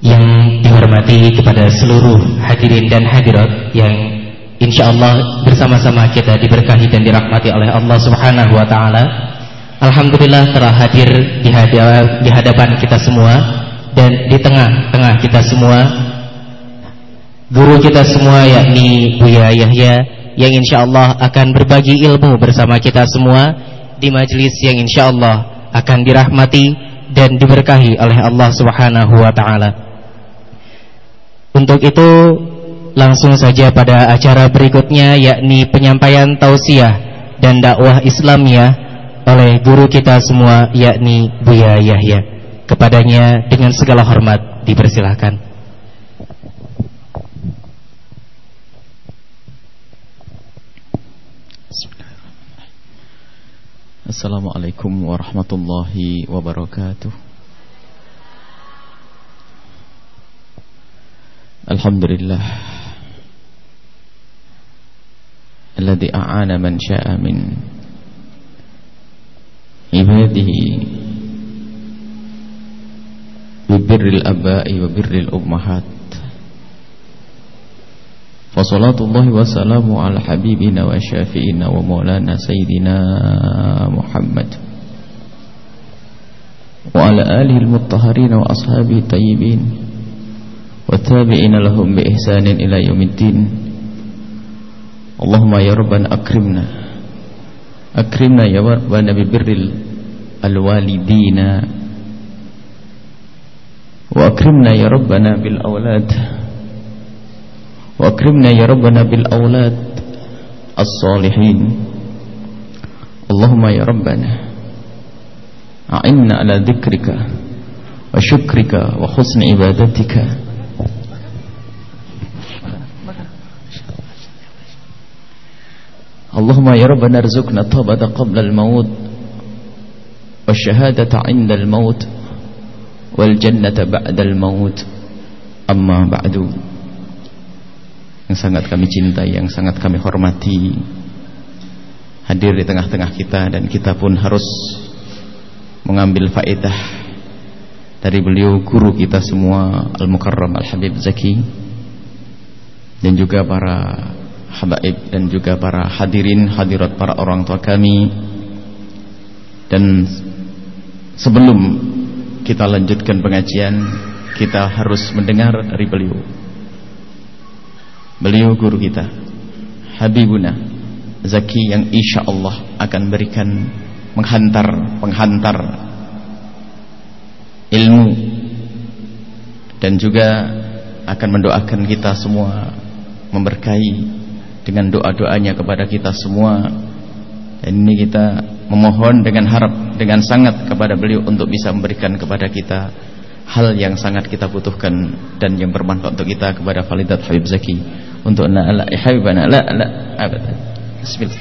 Yang dihormati kepada seluruh hadirin dan hadirat yang insya Allah bersama-sama kita diberkahi dan dirahmati oleh Allah Subhanahu wa taala. Alhamdulillah telah hadir di hadapan kita semua dan di tengah-tengah kita semua guru kita semua yakni Buya Yahya yang insya Allah akan berbagi ilmu bersama kita semua di majelis yang insya Allah akan dirahmati dan diberkahi oleh Allah Subhanahu wa taala. Untuk itu langsung saja pada acara berikutnya yakni penyampaian tausiah dan dakwah Islamiyah oleh guru kita semua yakni Buya Yahya. Kepadanya dengan segala hormat dipersilahkan. Assalamualaikum warahmatullahi wabarakatuh Alhamdulillah Alladhi a'ana man sya'a min Ibadihi Bibirril abai wa birril ummahat فصلاة الله وسلامه على حبيبنا وشافئنا ومولانا سيدنا محمد وعلى آله المطهرين وأصحابه الطيبين والتابعين لهم بإحسان إلى يوم الدين. اللهم يا ربنا أكرمنا. أكرمنا يا ربنا ببر الوالدين. وأكرمنا يا ربنا بالأولاد. وأكرمنا يا ربنا بالأولاد الصالحين. اللهم يا ربنا أعنا على ذكرك وشكرك وحسن عبادتك. Allahumma ya Rabbana rizukna taubata qabla al-maut wasyahadata 'inda al-maut wal jannata ba'da al-maut. Amma ba'du. Yang sangat kami cintai yang sangat kami hormati hadir di tengah-tengah kita dan kita pun harus mengambil faedah dari beliau guru kita semua Al-Mukarram Al-Habib Zaki dan juga para habaib dan juga para hadirin hadirat para orang tua kami. Dan sebelum kita lanjutkan pengajian kita harus mendengar dari beliau. Beliau guru kita Habibuna Zaki yang insya Allah akan berikan Menghantar Penghantar Ilmu Dan juga Akan mendoakan kita semua Memberkahi Dengan doa-doanya kepada kita semua Dan ini kita Memohon dengan harap Dengan sangat kepada beliau untuk bisa memberikan kepada kita Hal yang sangat kita butuhkan Dan yang bermanfaat untuk kita Kepada Falidat Habib Zaki untuk la la habibana la la abadan bismillah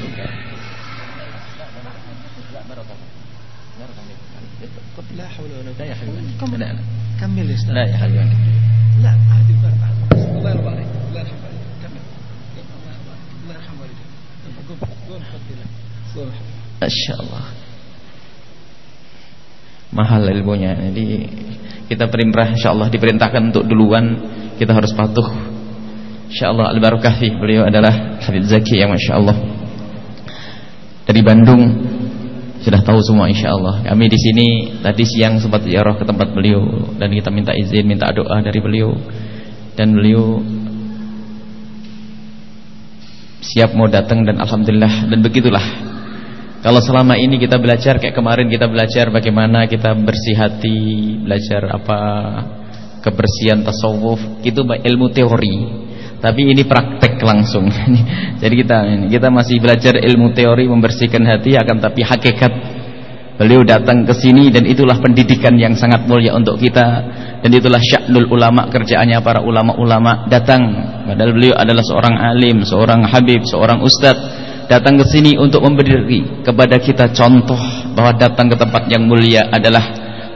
لا حول ولا قوة يا حبيبي لا لا كمل يا لا يا حبيبي لا Masya Allah Mahal ilmunya. Jadi kita perintah Insya Allah diperintahkan untuk duluan. Kita harus patuh. InsyaAllah al-barakah Beliau adalah Habib Zaki yang Masya Allah Dari Bandung. Sudah tahu semua Insya Allah Kami di sini tadi siang sempat ziarah ke tempat beliau. Dan kita minta izin, minta doa dari beliau. Dan beliau Siap mau datang dan Alhamdulillah. Dan begitulah Kalau selama ini kita belajar Kayak kemarin kita belajar bagaimana kita bersih hati Belajar apa Kebersihan tasawuf Itu ilmu teori. Tapi ini praktek langsung. Jadi kita kita masih belajar ilmu teori membersihkan hati akan tapi hakikat. Beliau datang ke sini dan itulah pendidikan yang sangat mulia untuk kita. Dan itulah sya'nul ulama kerjaannya para ulama-ulama datang. Padahal beliau adalah seorang alim, seorang habib, seorang ustadz datang ke sini untuk memberi kepada kita contoh bahwa datang ke tempat yang mulia adalah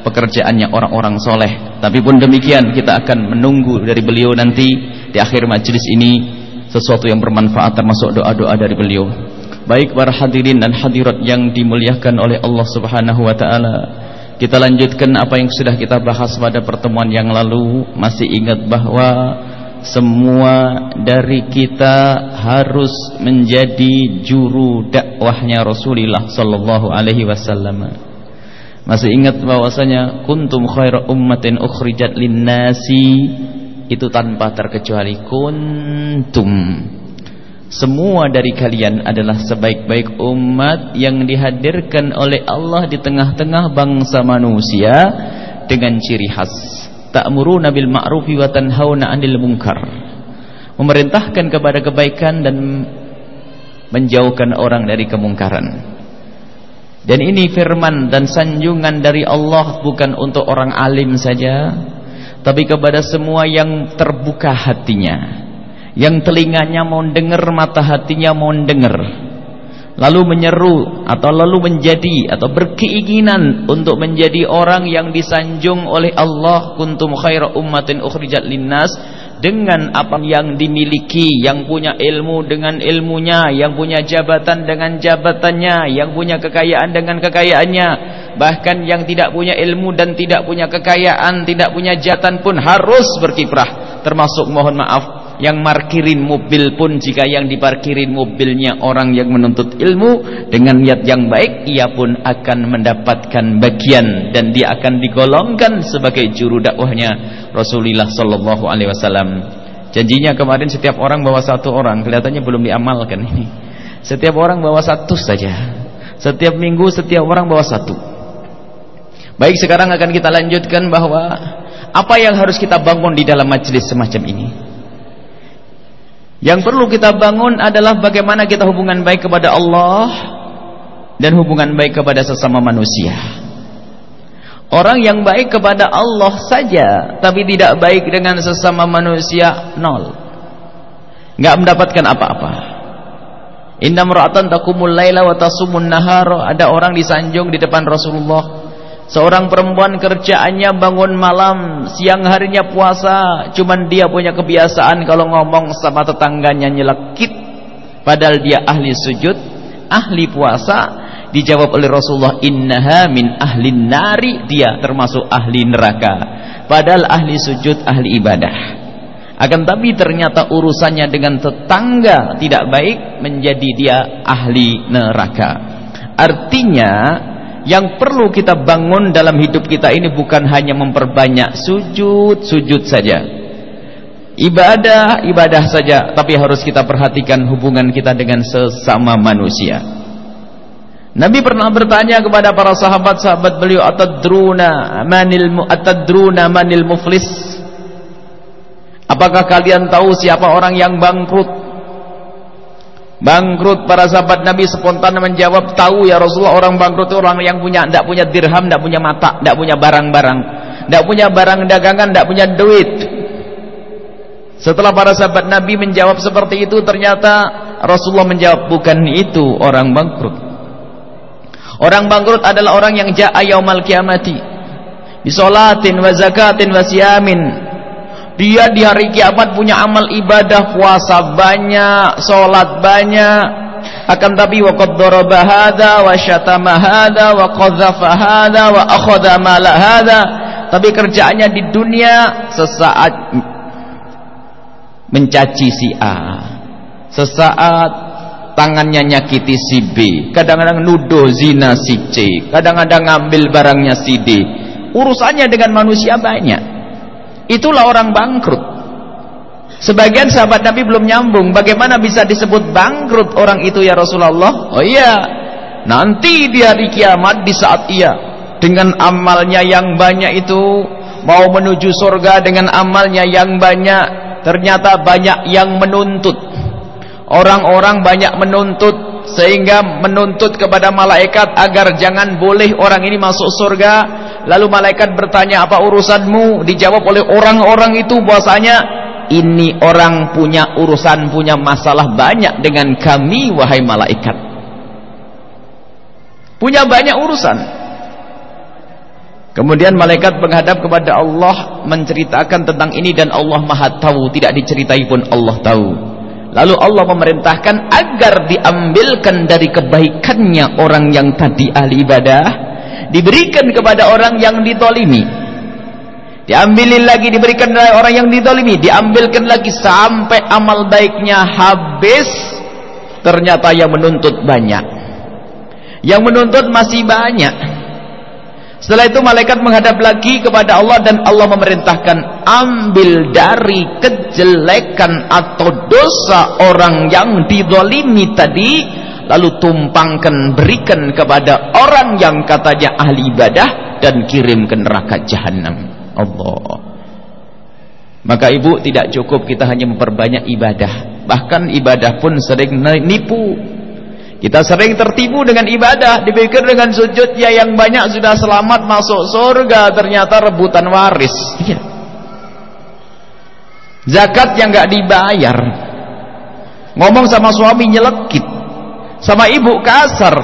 pekerjaannya orang-orang soleh tapi pun demikian kita akan menunggu dari beliau nanti di akhir majlis ini sesuatu yang bermanfaat termasuk doa-doa dari beliau. Baik para hadirin dan hadirat yang dimuliakan oleh Allah Subhanahu wa taala. Kita lanjutkan apa yang sudah kita bahas pada pertemuan yang lalu Masih ingat bahwa Semua dari kita harus menjadi juru dakwahnya Rasulullah Sallallahu Alaihi Wasallam. Masih ingat bahwasanya kuntum khaira ummatin ukhrijat linnasi itu tanpa terkecuali kuntum semua dari kalian adalah sebaik-baik umat yang dihadirkan oleh Allah di tengah-tengah bangsa manusia dengan ciri khas. Ta'muruna bil ma'rufi wa tanhauna 'anil munkar. Memerintahkan kepada kebaikan dan menjauhkan orang dari kemungkaran. Dan ini firman dan sanjungan dari Allah bukan untuk orang alim saja, tapi kepada semua yang terbuka hatinya yang telinganya mau dengar mata hatinya mau dengar lalu menyeru atau lalu menjadi atau berkeinginan untuk menjadi orang yang disanjung oleh Allah kuntum khaira ummatin ukhrijat linnas dengan apa yang dimiliki yang punya ilmu dengan ilmunya yang punya jabatan dengan jabatannya yang punya kekayaan dengan kekayaannya. Bahkan yang tidak punya ilmu dan tidak punya kekayaan tidak punya jabatan pun harus berkiprah. Termasuk mohon maaf yang markirin mobil pun jika yang diparkirin mobilnya orang yang menuntut ilmu dengan niat yang baik ia pun akan mendapatkan bagian dan dia akan digolongkan sebagai juru dakwahnya Rasulullah sallallahu alaihi wasallam. Janjinya kemarin setiap orang bawa satu orang kelihatannya belum diamalkan ini. Setiap orang bawa satu saja. Setiap minggu setiap orang bawa satu. Baik sekarang akan kita lanjutkan bahwa apa yang harus kita bangun di dalam majelis semacam ini yang perlu kita bangun adalah bagaimana kita hubungan baik kepada Allah dan hubungan baik kepada sesama manusia. Orang yang baik kepada Allah saja tapi tidak baik dengan sesama manusia nol. Enggak mendapatkan apa-apa. Inna mar'atan taqumul laila wa tasumun. Ada orang disanjung di depan Rasulullah Seorang perempuan kerjaannya bangun malam, siang harinya puasa, cuman dia punya kebiasaan kalau ngomong sama tetangganya nyelekit. Padahal dia ahli sujud, ahli puasa, dijawab oleh Rasulullah, "Innaha min ahli nari." Dia termasuk ahli neraka. Padahal ahli sujud, ahli ibadah. Akan tapi ternyata urusannya dengan tetangga tidak baik menjadi dia ahli neraka. Artinya yang perlu kita bangun dalam hidup kita ini bukan hanya memperbanyak sujud, sujud saja. Ibadah, ibadah saja, tapi harus kita perhatikan hubungan kita dengan sesama manusia. Nabi pernah bertanya kepada para sahabat-sahabat beliau, "Atadruna manil atadruna manil muflis?" Apakah kalian tahu siapa orang yang bangkrut? Bangkrut para sahabat Nabi spontan menjawab, tahu ya Rasulullah orang bangkrut itu orang yang punya tidak punya dirham, tidak punya mata, tidak punya barang-barang, tidak punya barang dagangan, tidak punya duit. Setelah para sahabat Nabi menjawab seperti itu, ternyata Rasulullah menjawab, bukan itu orang bangkrut. Orang bangkrut adalah orang yang ja'a yaumal kiamati. Bisolatin wa zakatin wa siyamin dia di hari kiamat punya amal ibadah puasa banyak solat banyak. Akan tapi wa qad daraba hadza wa syatama wa wa akhadha mala tapi kerjaannya di dunia sesaat mencaci si A. Sesaat tangannya nyakiti si B. Kadang-kadang nuduh zina si C. Kadang-kadang ngambil barangnya si D. Urusannya dengan manusia banyak itulah orang bangkrut. Sebagian sahabat Nabi belum nyambung. Bagaimana bisa disebut bangkrut orang itu ya Rasulullah? Oh iya nanti di hari kiamat di saat ia dengan amalnya yang banyak itu mau menuju surga dengan amalnya yang banyak ternyata banyak yang menuntut. Orang-orang banyak menuntut sehingga menuntut kepada malaikat agar jangan boleh orang ini masuk surga lalu malaikat bertanya apa urusanmu? Dijawab oleh orang-orang itu bahwasanya ini orang punya urusan punya masalah banyak dengan kami wahai malaikat. Punya banyak urusan. Kemudian malaikat menghadap kepada Allah menceritakan tentang ini dan Allah maha tahu tidak diceritai pun Allah tahu. Lalu Allah memerintahkan agar diambilkan dari kebaikannya orang yang tadi ahli ibadah, diberikan kepada orang yang ditolimi. Diambilin lagi diberikan kepada orang yang ditolimi. Diambilkan lagi sampai amal baiknya habis. Ternyata yang menuntut banyak. Yang menuntut masih banyak. Setelah itu malaikat menghadap lagi kepada Allah dan Allah memerintahkan ambil dari kejelekan atau dosa orang yang didolimi tadi lalu tumpangkan berikan kepada orang yang katanya ahli ibadah dan kirim ke neraka jahanam Allah maka ibu tidak cukup kita hanya memperbanyak ibadah bahkan ibadah pun sering nipu kita sering tertipu dengan ibadah, dipikir dengan sujudnya yang banyak sudah selamat masuk surga, ternyata rebutan waris. Iya. Zakat yang nggak dibayar. Ngomong sama suami nyelekit. Sama ibu kasar.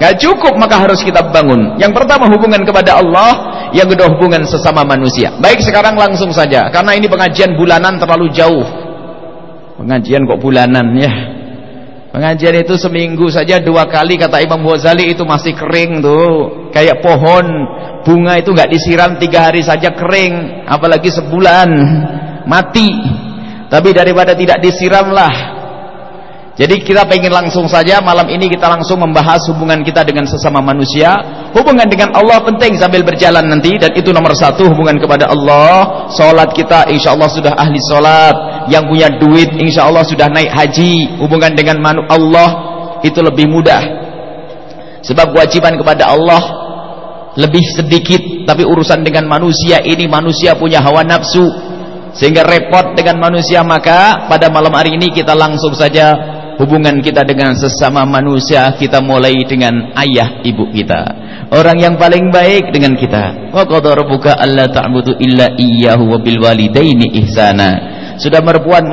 Gak cukup maka harus kita bangun. Yang pertama hubungan kepada Allah, yang kedua hubungan sesama manusia. Baik sekarang langsung saja karena ini pengajian bulanan terlalu jauh. Pengajian kok bulanan ya. Pengajian itu seminggu saja dua kali kata Imam Ghazali itu masih kering tuh. Kayak pohon bunga itu nggak disiram tiga hari saja kering, apalagi sebulan mati. Tapi daripada tidak disiramlah jadi kita pengen langsung saja malam ini kita langsung membahas hubungan kita dengan sesama manusia. Hubungan dengan Allah penting sambil berjalan nanti dan itu nomor satu hubungan kepada Allah. Solat kita insya Allah sudah ahli solat. Yang punya duit insya Allah sudah naik haji. Hubungan dengan Allah itu lebih mudah. Sebab kewajiban kepada Allah lebih sedikit. Tapi urusan dengan manusia ini manusia punya hawa nafsu. Sehingga repot dengan manusia maka pada malam hari ini kita langsung saja hubungan kita dengan sesama manusia kita mulai dengan ayah ibu kita. Orang yang paling baik dengan kita. Wa qadara rabbuka alla ta'budu illa iyyahu wa bil walidaini ihsana. Sudah merupakan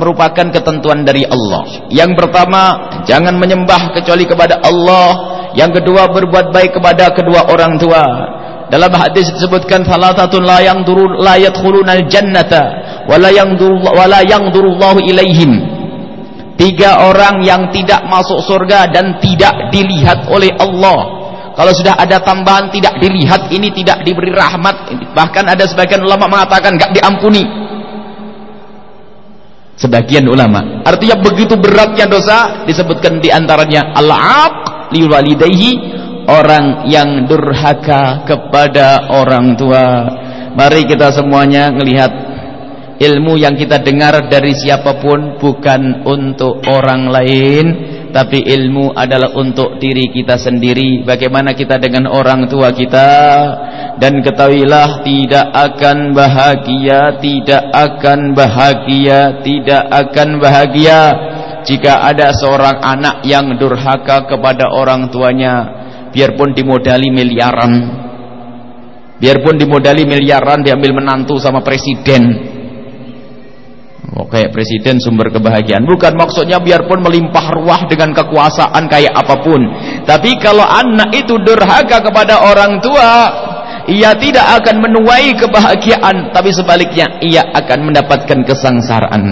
merupakan ketentuan dari Allah. Yang pertama jangan menyembah kecuali kepada Allah. Yang kedua berbuat baik kepada kedua orang tua. Dalam hadis disebutkan salatatun la yang duru la yadkhulunal jannata wala wala yang durullahu ilaihim Tiga orang yang tidak masuk surga dan tidak dilihat oleh Allah. Kalau sudah ada tambahan tidak dilihat, ini tidak diberi rahmat. Bahkan ada sebagian ulama mengatakan gak diampuni. Sebagian ulama. Artinya begitu beratnya dosa disebutkan di antaranya al-aq liwalidayhi orang yang durhaka kepada orang tua. Mari kita semuanya melihat ilmu yang kita dengar dari siapa pun bukan untuk orang lain tapi ilmu adalah untuk diri kita sendiri. Bagaimana kita dengan orang tua kita? Dan ketahuilah tidak akan bahagia tidak akan bahagia tidak akan bahagia jika ada seorang anak yang durhaka kepada orang tuanya. Biarpun dimodali miliaran. Biarpun dimodali miliaran diambil menantu sama presiden Oh, kayak presiden sumber kebahagiaan. Bukan maksudnya biarpun melimpah ruah dengan kekuasaan kayak apa pun. Tapi kalau anak itu durhaka kepada orang tua, ia tidak akan menuai kebahagiaan, tapi sebaliknya ia akan mendapatkan kesengsaraan.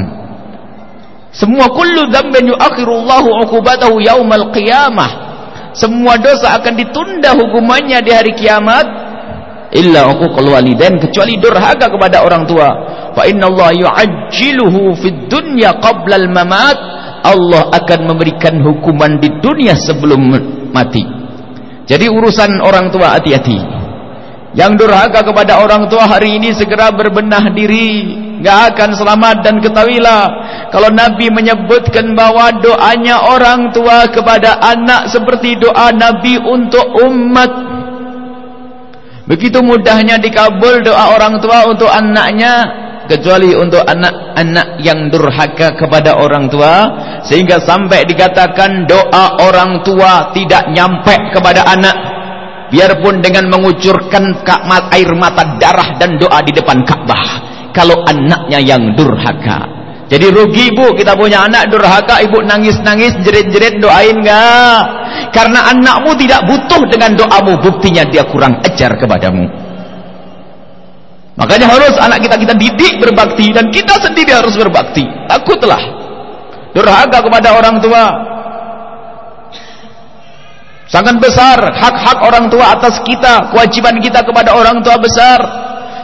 Semua kullu dzambin yuakhirullahu 'uqubatahu yaumal qiyamah. Semua dosa akan ditunda hukumannya di hari kiamat illa uququl walidain kecuali durhaka kepada orang tua. Fa innallaha yu'ajjiluhu fid dunya qabla al mamat. Allah akan memberikan hukuman di dunia sebelum mati. Jadi urusan orang tua hati-hati. Yang durhaka kepada orang tua hari ini segera berbenah diri. Enggak akan selamat dan ketahuilah kalau Nabi menyebutkan bahwa doanya orang tua kepada anak seperti doa Nabi untuk umat begitu mudahnya dikabul doa orang tua untuk anaknya kecuali untuk anak-anak yang durhaka kepada orang tua sehingga sampai dikatakan doa orang tua tidak nyampe kepada anak. Biarpun dengan mengucurkan air mata darah dan doa di depan Ka'bah kalau anaknya yang durhaka. Jadi rugi ibu kita punya anak durhaka ibu nangis-nangis jerit-jerit doain enggak karena anakmu tidak butuh dengan doamu buktinya dia kurang ajar kepadamu Makanya harus anak kita kita didik berbakti dan kita sendiri harus berbakti. Takutlah durhaka kepada orang tua. Sangat besar hak-hak orang tua atas kita, kewajiban kita kepada orang tua besar.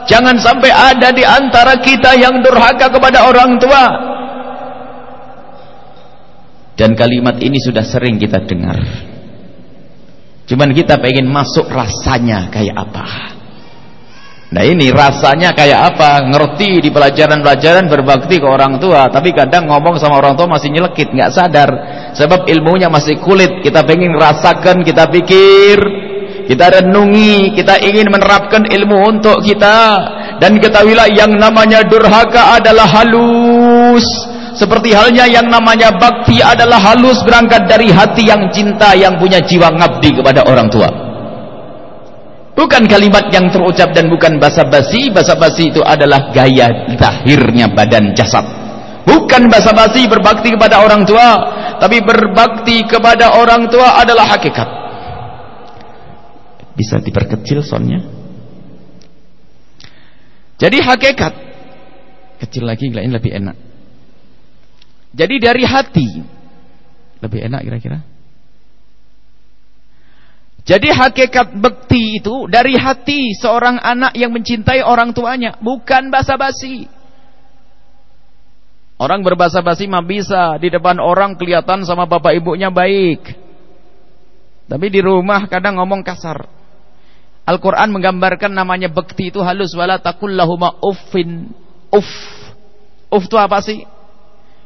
Jangan sampai ada di antara kita yang durhaka kepada orang tua. Dan kalimat ini sudah sering kita dengar. Cuman kita pengen masuk rasanya kayak apa. Nah ini rasanya kayak apa? Ngerti di pelajaran-pelajaran berbakti ke orang tua, tapi kadang ngomong sama orang tua masih nyelekit, nggak sadar. Sebab ilmunya masih kulit. Kita pengen rasakan, kita pikir, kita renungi, kita ingin menerapkan ilmu untuk kita. Dan ketahuilah yang namanya durhaka adalah halus. Seperti halnya yang namanya bakti adalah halus berangkat dari hati yang cinta yang punya jiwa ngabdi kepada orang tua. Bukan kalimat yang terucap dan bukan basa-basi. Basa-basi itu adalah gaya lahirnya badan jasad. Bukan basa-basi berbakti kepada orang tua, tapi berbakti kepada orang tua adalah hakikat. Bisa diperkecil soalnya. Jadi hakikat kecil lagi lain lebih enak. Jadi dari hati lebih enak kira-kira. Jadi hakikat bekti itu dari hati seorang anak yang mencintai orang tuanya, bukan basa-basi. Orang berbasa-basi mah bisa di depan orang kelihatan sama bapak ibunya baik. Tapi di rumah kadang ngomong kasar. Al-Qur'an menggambarkan namanya bekti itu halus wala takullahuma uffin. Uff. Uff itu apa sih?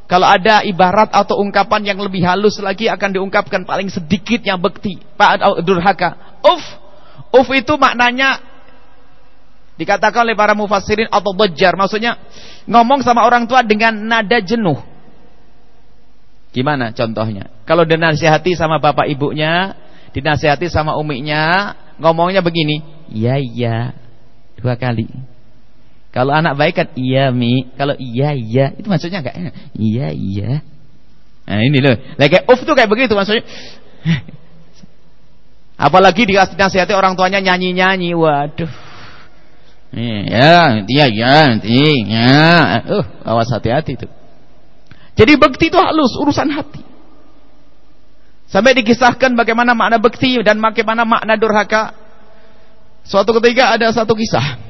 Kalau ada ibarat atau ungkapan yang lebih halus lagi akan diungkapkan paling sedikitnya bekti, Pak durhaka. Uf, uf itu maknanya dikatakan oleh para mufassirin atau dojar, maksudnya ngomong sama orang tua dengan nada jenuh. Gimana contohnya? Kalau dinasihati sama bapak ibunya, dinasihati sama uminya, ngomongnya begini, iya iya, dua kali. Kalau anak baik kan iya mi, kalau iya iya itu maksudnya enggak enak. Iya iya. Nah ini loh, lagi kayak uff tuh kayak begitu maksudnya. Apalagi dikasih nasihati orang tuanya nyanyi-nyanyi, waduh. Ya, iya iya nanti ya. Uh, awas hati-hati itu. Jadi bekti itu halus, urusan hati. Sampai dikisahkan bagaimana makna bekti dan bagaimana makna durhaka. Suatu ketika ada satu kisah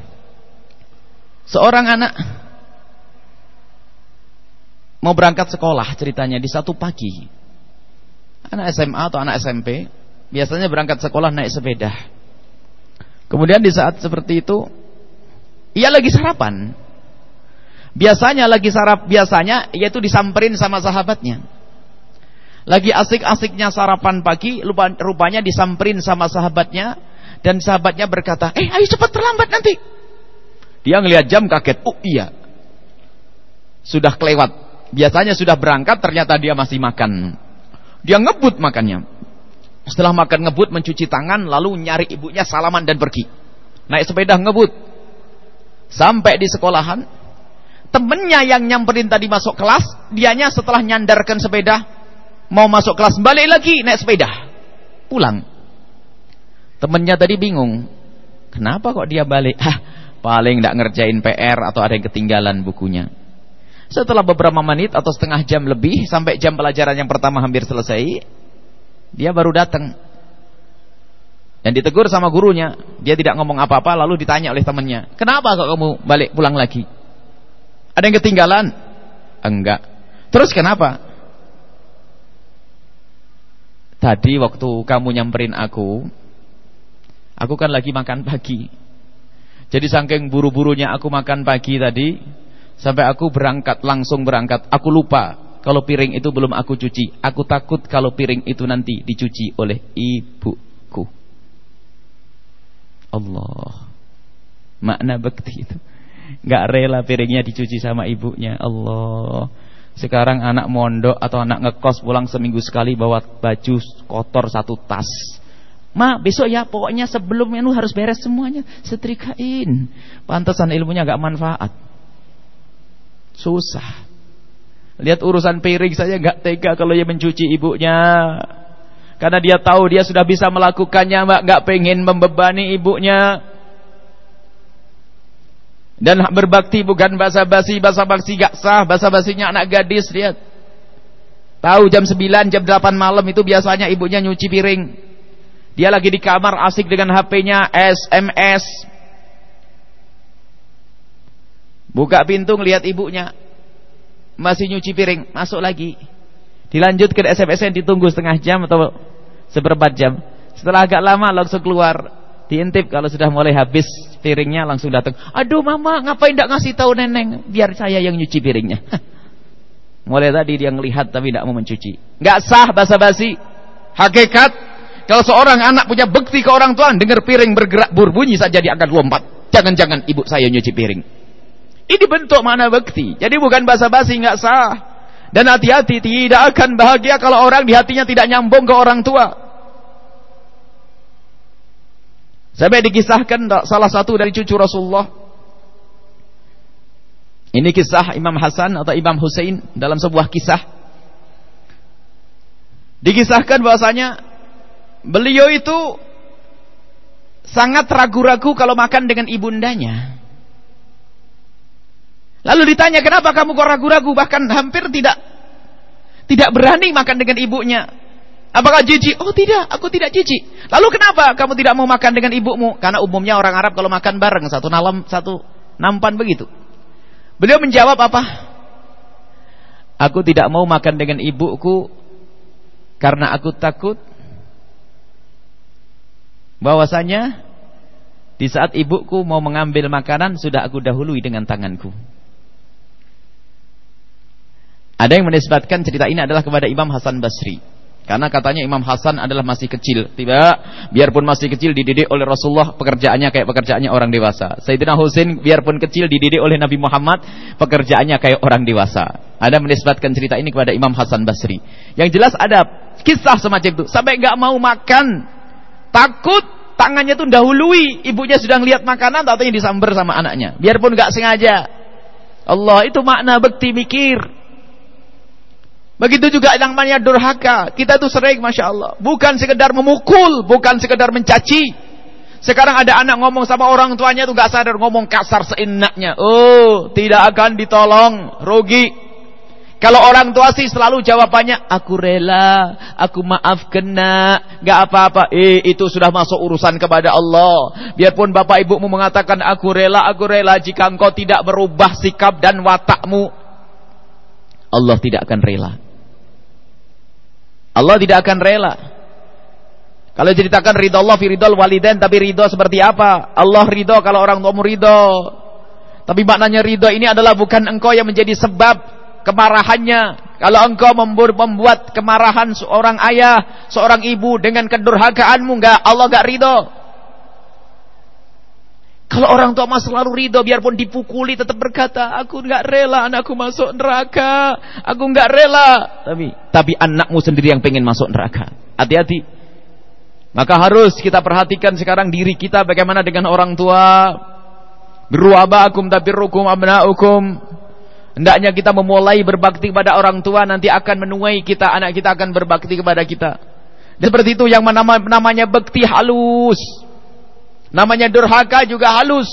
Seorang anak mau berangkat sekolah ceritanya di satu pagi. Anak SMA atau anak SMP biasanya berangkat sekolah naik sepeda. Kemudian di saat seperti itu ia lagi sarapan. Biasanya lagi sarap biasanya yaitu disamperin sama sahabatnya. Lagi asik-asiknya sarapan pagi, lupa, rupanya disamperin sama sahabatnya dan sahabatnya berkata, "Eh, ayo cepat terlambat nanti." Dia ngelihat jam kaget. Oh iya. Sudah kelewat. Biasanya sudah berangkat ternyata dia masih makan. Dia ngebut makannya. Setelah makan ngebut mencuci tangan lalu nyari ibunya salaman dan pergi. Naik sepeda ngebut. Sampai di sekolahan temennya yang nyamperin tadi masuk kelas, dianya setelah nyandarkan sepeda mau masuk kelas balik lagi naik sepeda. Pulang. Temennya tadi bingung. Kenapa kok dia balik? Hah, paling tidak ngerjain PR atau ada yang ketinggalan bukunya. Setelah beberapa menit atau setengah jam lebih sampai jam pelajaran yang pertama hampir selesai, dia baru datang. Dan ditegur sama gurunya, dia tidak ngomong apa-apa lalu ditanya oleh temannya, "Kenapa kok kamu balik pulang lagi?" Ada yang ketinggalan? Enggak. Terus kenapa? Tadi waktu kamu nyamperin aku, aku kan lagi makan pagi. Jadi saking buru-burunya aku makan pagi tadi Sampai aku berangkat, langsung berangkat. Aku lupa kalau piring itu belum aku cuci. Aku takut kalau piring itu nanti dicuci oleh ibuku. Allah. Makna bekti itu. Gak rela piringnya dicuci sama ibunya. Allah. Sekarang anak mondok atau anak ngekos pulang seminggu sekali Bawa baju kotor satu tas Ma, besok ya pokoknya sebelumnya lu harus beres semuanya, setrikain. Pantasan ilmunya gak manfaat. Susah. Lihat urusan piring saja gak tega kalau dia mencuci ibunya. Karena dia tahu dia sudah bisa melakukannya, Mbak, gak pengen membebani ibunya. Dan berbakti bukan basa-basi, basa-basi gak sah, basa-basinya anak gadis, lihat. Tahu jam 9, jam 8 malam itu biasanya ibunya nyuci piring. Dia lagi di kamar asik dengan HP-nya SMS. Buka pintu lihat ibunya. Masih nyuci piring, masuk lagi. Dilanjutkan SMS yang ditunggu setengah jam atau seberapa jam. Setelah agak lama langsung keluar. Diintip kalau sudah mulai habis piringnya langsung datang. Aduh mama ngapain tidak ngasih tahu neneng biar saya yang nyuci piringnya. mulai tadi dia ngelihat tapi tidak mau mencuci. Nggak sah basa-basi. Hakikat kalau seorang anak punya bekti ke orang tua, dengar piring bergerak berbunyi saja dia akan lompat. Jangan-jangan ibu saya nyuci piring. Ini bentuk mana bekti. Jadi bukan basa-basi nggak sah. Dan hati-hati tidak akan bahagia kalau orang di hatinya tidak nyambung ke orang tua. Sampai dikisahkan salah satu dari cucu Rasulullah. Ini kisah Imam Hasan atau Imam Hussein dalam sebuah kisah. Dikisahkan bahwasanya beliau itu sangat ragu-ragu kalau makan dengan ibundanya. Lalu ditanya, "Kenapa kamu kok ragu-ragu bahkan hampir tidak tidak berani makan dengan ibunya?" Apakah jijik? Oh tidak, aku tidak jijik. Lalu kenapa kamu tidak mau makan dengan ibumu? Karena umumnya orang Arab kalau makan bareng satu malam satu nampan begitu. Beliau menjawab apa? Aku tidak mau makan dengan ibuku karena aku takut bahwasanya di saat ibuku mau mengambil makanan sudah aku dahului dengan tanganku. Ada yang menisbatkan cerita ini adalah kepada Imam Hasan Basri. Karena katanya Imam Hasan adalah masih kecil. Tiba, biarpun masih kecil dididik oleh Rasulullah, pekerjaannya kayak pekerjaannya orang dewasa. Sayyidina Husain biarpun kecil dididik oleh Nabi Muhammad, pekerjaannya kayak orang dewasa. Ada menisbatkan cerita ini kepada Imam Hasan Basri. Yang jelas ada kisah semacam itu. Sampai nggak mau makan, takut tangannya tuh dahului, ibunya sudah lihat makanan, tatanya disamber sama anaknya. Biarpun nggak sengaja. Allah itu makna bekti mikir. Begitu juga yang namanya durhaka. Kita tuh sering Masya Allah. Bukan sekedar memukul. Bukan sekedar mencaci. Sekarang ada anak ngomong sama orang tuanya tuh gak sadar ngomong kasar seenaknya. Oh, tidak akan ditolong. Rugi. Kalau orang tua sih selalu jawabannya, aku rela, aku maaf kena, gak apa-apa. Eh, itu sudah masuk urusan kepada Allah. Biarpun bapak ibumu mengatakan, aku rela, aku rela, jika engkau tidak berubah sikap dan watakmu, Allah tidak akan rela. Allah tidak akan rela. Kalau ceritakan ridho Allah fi walidain tapi ridho seperti apa? Allah ridho kalau orang tuamu ridho. Tapi maknanya ridho ini adalah bukan engkau yang menjadi sebab kemarahannya. Kalau engkau membuat kemarahan seorang ayah, seorang ibu dengan kedurhakaanmu enggak, Allah enggak ridho. Kalau orang tua masih selalu ridho, biarpun dipukuli tetap berkata, aku nggak rela anakku masuk neraka, aku nggak rela. Tapi, tapi anakmu sendiri yang pengen masuk neraka. Hati-hati. Maka harus kita perhatikan sekarang diri kita bagaimana dengan orang tua. Beruabakum tabirrukum abna'ukum. Hendaknya kita memulai berbakti kepada orang tua, nanti akan menuai kita, anak kita akan berbakti kepada kita. Dan seperti itu yang namanya bekti halus. Namanya durhaka juga halus.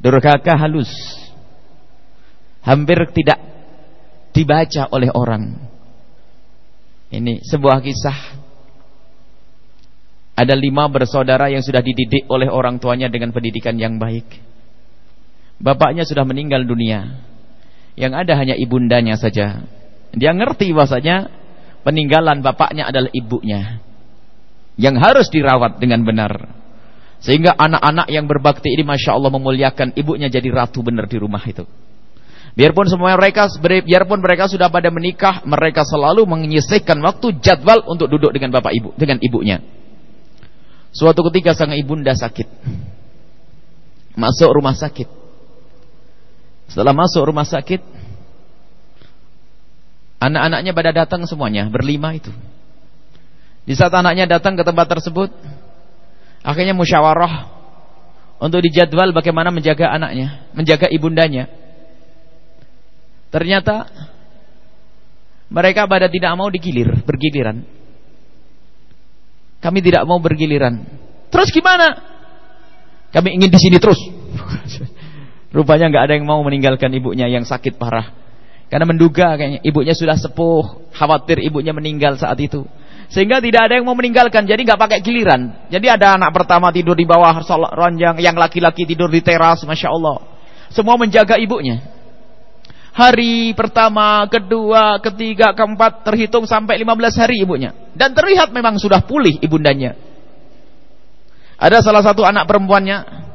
Durhaka halus. Hampir tidak dibaca oleh orang. Ini sebuah kisah. Ada lima bersaudara yang sudah dididik oleh orang tuanya dengan pendidikan yang baik. Bapaknya sudah meninggal dunia. Yang ada hanya ibundanya saja. Dia ngerti bahasanya peninggalan bapaknya adalah ibunya yang harus dirawat dengan benar. Sehingga anak-anak yang berbakti ini Masya Allah memuliakan ibunya jadi ratu benar di rumah itu. Biarpun semua mereka, biarpun mereka sudah pada menikah, mereka selalu menyisihkan waktu jadwal untuk duduk dengan bapak ibu, dengan ibunya. Suatu ketika sang ibunda sakit. Masuk rumah sakit. Setelah masuk rumah sakit, anak-anaknya pada datang semuanya, berlima itu. Di saat anaknya datang ke tempat tersebut, akhirnya musyawarah untuk dijadwal bagaimana menjaga anaknya, menjaga ibundanya. Ternyata mereka pada tidak mau digilir, bergiliran. Kami tidak mau bergiliran. Terus gimana? Kami ingin di sini terus. Rupanya nggak ada yang mau meninggalkan ibunya yang sakit parah. Karena menduga kayaknya ibunya sudah sepuh, khawatir ibunya meninggal saat itu. Sehingga tidak ada yang mau meninggalkan, jadi nggak pakai giliran. Jadi ada anak pertama tidur di bawah ranjang, yang laki-laki tidur di teras, masya Allah. Semua menjaga ibunya. Hari pertama, kedua, ketiga, keempat terhitung sampai 15 hari ibunya. Dan terlihat memang sudah pulih ibundanya. Ada salah satu anak perempuannya.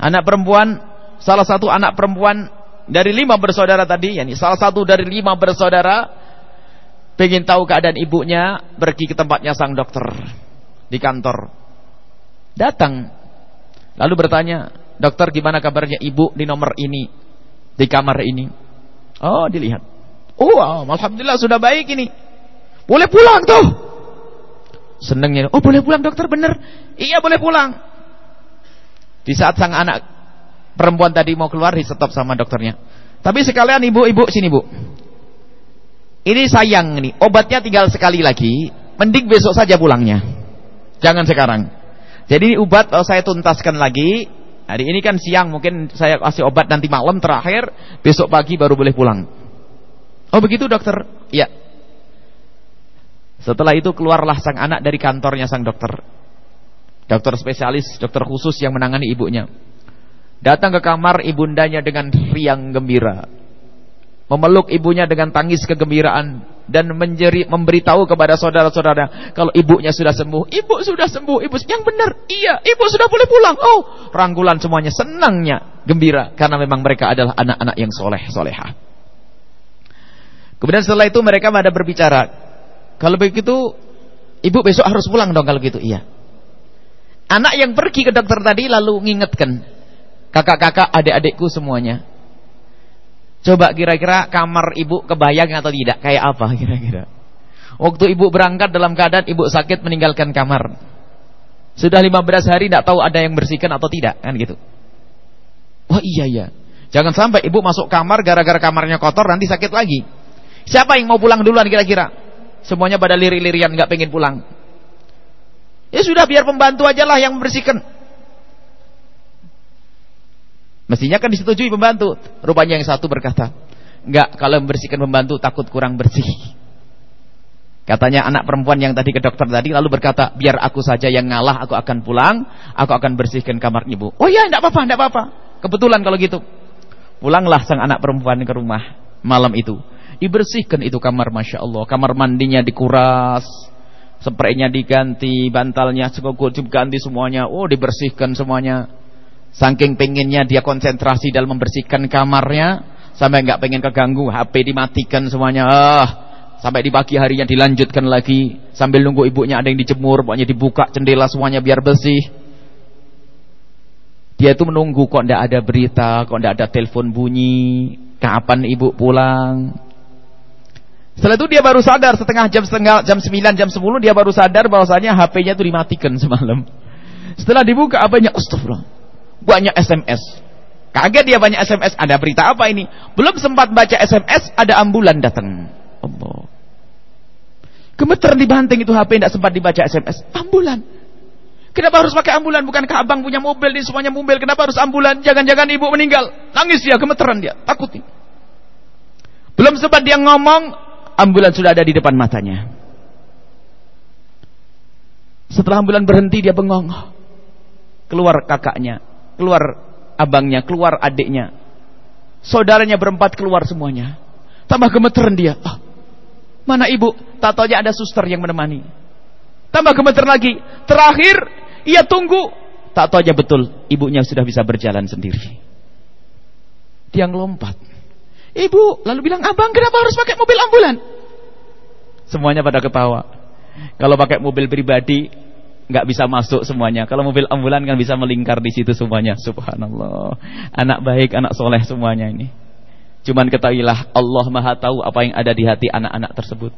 Anak perempuan, salah satu anak perempuan dari lima bersaudara tadi, yani salah satu dari lima bersaudara Pengen tahu keadaan ibunya, pergi ke tempatnya sang dokter di kantor. Datang. Lalu bertanya, "Dokter, gimana kabarnya ibu di nomor ini? Di kamar ini?" Oh, dilihat. Oh, alhamdulillah sudah baik ini. Boleh pulang tuh. Senengnya, "Oh, boleh pulang dokter, bener?" "Iya, boleh pulang." Di saat sang anak perempuan tadi mau keluar, di stop sama dokternya. Tapi sekalian ibu-ibu sini, Bu. Ini sayang nih, obatnya tinggal sekali lagi, mending besok saja pulangnya. Jangan sekarang. Jadi ini obat kalau saya tuntaskan lagi, hari ini kan siang mungkin saya kasih obat nanti malam terakhir, besok pagi baru boleh pulang. Oh begitu dokter? Iya. Setelah itu keluarlah sang anak dari kantornya sang dokter. Dokter spesialis, dokter khusus yang menangani ibunya. Datang ke kamar ibundanya dengan riang gembira memeluk ibunya dengan tangis kegembiraan dan menjeri, memberitahu kepada saudara-saudara kalau ibunya sudah sembuh. Ibu sudah sembuh, ibu yang benar. Iya, ibu sudah boleh pulang. Oh, rangkulan semuanya senangnya, gembira karena memang mereka adalah anak-anak yang soleh, soleha. Kemudian setelah itu mereka pada berbicara. Kalau begitu, ibu besok harus pulang dong kalau gitu. Iya. Anak yang pergi ke dokter tadi lalu ngingetkan kakak-kakak, adik-adikku semuanya. Coba kira-kira kamar ibu kebayang atau tidak? Kayak apa kira-kira? Waktu ibu berangkat dalam keadaan ibu sakit meninggalkan kamar. Sudah 15 hari tidak tahu ada yang bersihkan atau tidak, kan gitu. Wah iya iya. Jangan sampai ibu masuk kamar gara-gara kamarnya kotor nanti sakit lagi. Siapa yang mau pulang duluan kira-kira? Semuanya pada liri-lirian nggak pengen pulang. Ya sudah biar pembantu aja lah yang membersihkan. Mestinya kan disetujui pembantu. Rupanya yang satu berkata, enggak, kalau membersihkan pembantu takut kurang bersih. Katanya anak perempuan yang tadi ke dokter tadi lalu berkata, biar aku saja yang ngalah, aku akan pulang, aku akan bersihkan kamar ibu. Oh iya, enggak apa-apa, enggak apa-apa. Kebetulan kalau gitu. Pulanglah sang anak perempuan ke rumah malam itu. Dibersihkan itu kamar, Masya Allah. Kamar mandinya dikuras, spraynya diganti, bantalnya cukup ganti semuanya. Oh, dibersihkan semuanya. Saking pengennya dia konsentrasi dalam membersihkan kamarnya sampai nggak pengen keganggu, HP dimatikan semuanya. Ah, sampai di pagi harinya dilanjutkan lagi sambil nunggu ibunya ada yang dijemur, pokoknya dibuka jendela semuanya biar bersih. Dia itu menunggu kok ndak ada berita, kok ndak ada telepon bunyi, kapan ibu pulang. Setelah itu dia baru sadar setengah jam setengah jam 9 jam 10 dia baru sadar bahwasanya HP-nya itu dimatikan semalam. Setelah dibuka apanya? Astagfirullah banyak SMS. Kaget dia banyak SMS. Ada berita apa ini? Belum sempat baca SMS, ada ambulan datang. Allah. Gemeter di banting itu HP tidak sempat dibaca SMS. Ambulan. Kenapa harus pakai ambulan? Bukankah abang punya mobil ini semuanya mobil? Kenapa harus ambulan? Jangan-jangan ibu meninggal. Nangis dia, gemeteran dia, takut. Belum sempat dia ngomong, ambulan sudah ada di depan matanya. Setelah ambulan berhenti dia bengong. Keluar kakaknya keluar abangnya, keluar adiknya. Saudaranya berempat keluar semuanya. Tambah gemeteran dia. Ah, mana ibu? Tahu ada suster yang menemani. Tambah gemeter lagi. Terakhir, ia tunggu. Tak tahu aja betul, ibunya sudah bisa berjalan sendiri. Dia ngelompat. Ibu, lalu bilang, abang kenapa harus pakai mobil ambulan? Semuanya pada ketawa. Kalau pakai mobil pribadi, nggak bisa masuk semuanya. Kalau mobil ambulan kan bisa melingkar di situ semuanya. Subhanallah. Anak baik, anak soleh semuanya ini. Cuman ketahuilah Allah Maha tahu apa yang ada di hati anak-anak tersebut.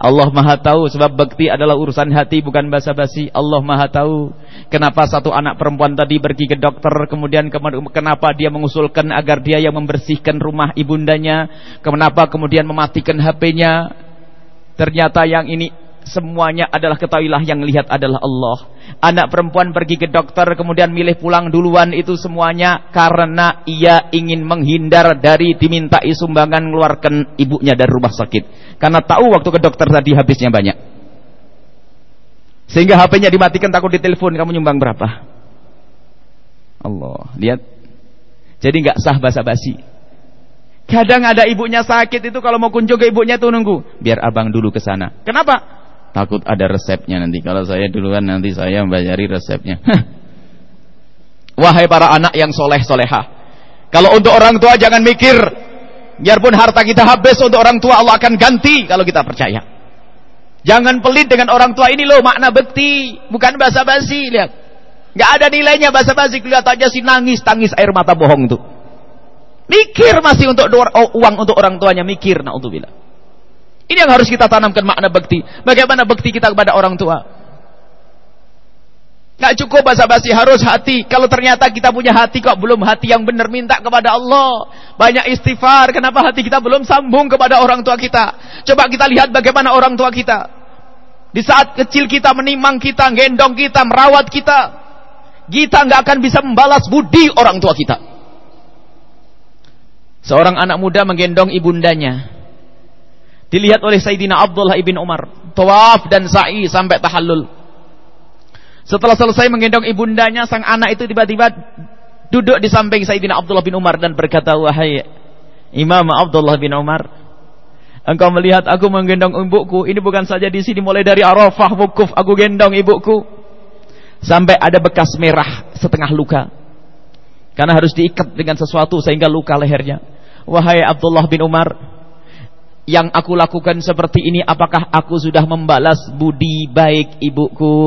Allah Maha tahu sebab bakti adalah urusan hati bukan basa-basi. Allah Maha tahu kenapa satu anak perempuan tadi pergi ke dokter kemudian kenapa dia mengusulkan agar dia yang membersihkan rumah ibundanya, kenapa kemudian mematikan HP-nya. Ternyata yang ini semuanya adalah ketahuilah yang lihat adalah Allah. Anak perempuan pergi ke dokter kemudian milih pulang duluan itu semuanya karena ia ingin menghindar dari dimintai sumbangan mengeluarkan ibunya dari rumah sakit. Karena tahu waktu ke dokter tadi habisnya banyak. Sehingga HP-nya dimatikan takut ditelepon kamu nyumbang berapa? Allah, lihat. Jadi nggak sah basa-basi. Kadang ada ibunya sakit itu kalau mau kunjung ke ibunya tuh nunggu, biar abang dulu ke sana. Kenapa? Takut ada resepnya nanti. Kalau saya duluan nanti saya membayari resepnya. Wahai para anak yang soleh soleha. Kalau untuk orang tua jangan mikir. Biarpun harta kita habis untuk orang tua Allah akan ganti kalau kita percaya. Jangan pelit dengan orang tua ini loh makna bekti. Bukan basa-basi. Lihat. Gak ada nilainya basa-basi. Lihat aja si nangis. Tangis air mata bohong tuh. Mikir masih untuk uang untuk orang tuanya. Mikir. Na'udzubillah. Ini yang harus kita tanamkan makna bekti. Bagaimana bekti kita kepada orang tua? Gak cukup basa-basi, harus hati. Kalau ternyata kita punya hati kok belum hati yang benar, minta kepada Allah. Banyak istighfar, kenapa hati kita belum sambung kepada orang tua kita? Coba kita lihat bagaimana orang tua kita. Di saat kecil kita menimang kita, gendong kita, merawat kita. Kita nggak akan bisa membalas budi orang tua kita. Seorang anak muda menggendong ibundanya dilihat oleh Sayyidina Abdullah ibn Umar. Tawaf dan sa'i sampai tahallul. Setelah selesai menggendong ibundanya sang anak itu tiba-tiba duduk di samping Sayyidina Abdullah bin Umar dan berkata wahai Imam Abdullah bin Umar engkau melihat aku menggendong ibuku? Ini bukan saja di sini mulai dari Arafah wukuf aku gendong ibuku. Sampai ada bekas merah setengah luka. Karena harus diikat dengan sesuatu sehingga luka lehernya. Wahai Abdullah bin Umar yang aku lakukan seperti ini apakah aku sudah membalas budi baik ibuku?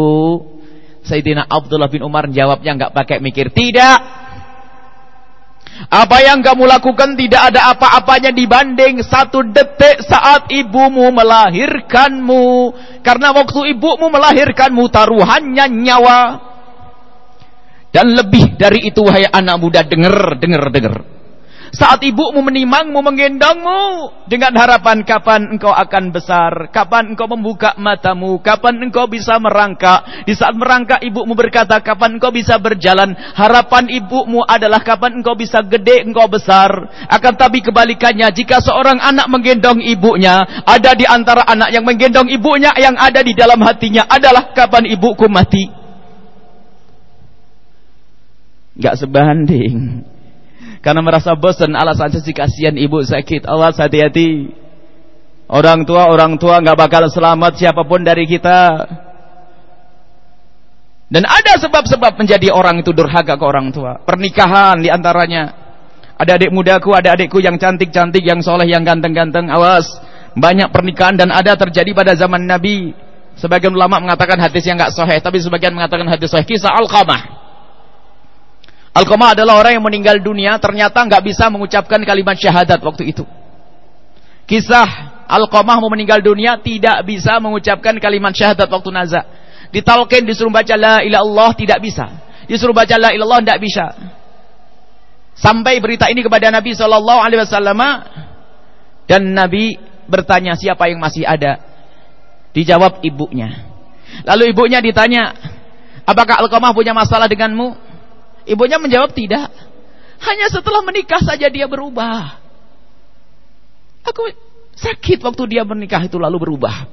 Sayyidina Abdullah bin Umar jawabnya nggak pakai mikir. Tidak. Apa yang kamu lakukan tidak ada apa-apanya dibanding satu detik saat ibumu melahirkanmu. Karena waktu ibumu melahirkanmu taruhannya nyawa. Dan lebih dari itu wahai anak muda dengar dengar dengar saat ibumu menimangmu, menggendongmu dengan harapan kapan engkau akan besar, kapan engkau membuka matamu, kapan engkau bisa merangkak. Di saat merangkak ibumu berkata kapan engkau bisa berjalan. Harapan ibumu adalah kapan engkau bisa gede, engkau besar. Akan tapi kebalikannya, jika seorang anak menggendong ibunya, ada di antara anak yang menggendong ibunya yang ada di dalam hatinya adalah kapan ibuku mati. Gak sebanding. Karena merasa bosan alasan sih kasihan ibu sakit. Allah hati-hati. Orang tua, orang tua nggak bakal selamat siapa pun dari kita. Dan ada sebab-sebab menjadi orang itu durhaka ke orang tua. Pernikahan di antaranya. Ada adik mudaku, ada adikku yang cantik-cantik, yang soleh, yang ganteng-ganteng. Awas. Banyak pernikahan dan ada terjadi pada zaman Nabi. Sebagian ulama mengatakan hadis yang nggak sahih, tapi sebagian mengatakan hadis sahih. Kisah Al-Qamah. Alqamah adalah orang yang meninggal dunia ternyata nggak bisa mengucapkan kalimat syahadat waktu itu. Kisah Alqamah mau meninggal dunia tidak bisa mengucapkan kalimat syahadat waktu nazak. Ditalkin disuruh baca la ilaha Allah tidak bisa. Disuruh baca la ilaha Allah tidak bisa. Sampai berita ini kepada Nabi sallallahu alaihi wasallam dan Nabi bertanya siapa yang masih ada. Dijawab ibunya. Lalu ibunya ditanya, "Apakah Alqamah punya masalah denganmu?" Ibunya menjawab tidak. Hanya setelah menikah saja dia berubah. Aku sakit waktu dia menikah itu lalu berubah.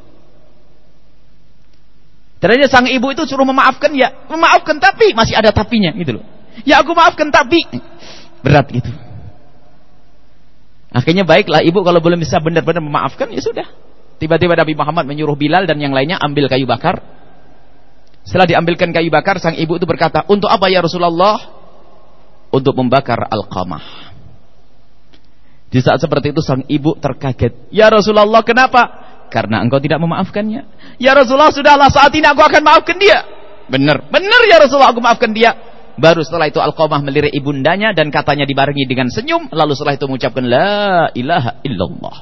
Ternyata sang ibu itu suruh memaafkan ya, memaafkan tapi masih ada tapinya gitu loh. Ya aku maafkan tapi berat gitu. Akhirnya baiklah ibu kalau belum bisa benar-benar memaafkan ya sudah. Tiba-tiba Nabi Muhammad menyuruh Bilal dan yang lainnya ambil kayu bakar setelah diambilkan kayu bakar, sang ibu itu berkata, untuk apa ya Rasulullah? Untuk membakar al-qamah. Di saat seperti itu sang ibu terkaget. Ya Rasulullah kenapa? Karena engkau tidak memaafkannya. Ya Rasulullah sudahlah saat ini aku akan maafkan dia. Benar, benar ya Rasulullah aku maafkan dia. Baru setelah itu Al-Qamah melirik ibundanya dan katanya dibarengi dengan senyum. Lalu setelah itu mengucapkan La ilaha illallah.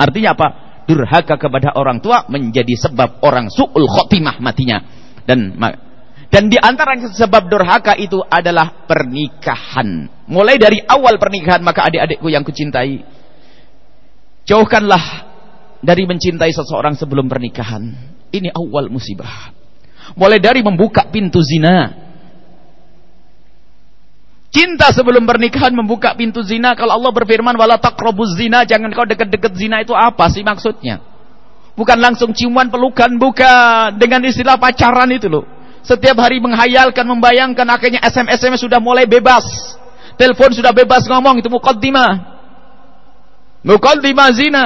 Artinya apa? Durhaka kepada orang tua menjadi sebab orang su'ul khotimah matinya dan dan di antara sebab durhaka itu adalah pernikahan. Mulai dari awal pernikahan maka adik-adikku yang kucintai, jauhkanlah dari mencintai seseorang sebelum pernikahan. Ini awal musibah. Mulai dari membuka pintu zina. Cinta sebelum pernikahan membuka pintu zina. Kalau Allah berfirman, wala zina, jangan kau deket-deket zina itu apa sih maksudnya? Bukan langsung ciuman pelukan, bukan. Dengan istilah pacaran itu loh. Setiap hari menghayalkan, membayangkan, akhirnya SMS-SMS sudah mulai bebas. Telepon sudah bebas ngomong, itu mukaddimah. Mukaddimah zina.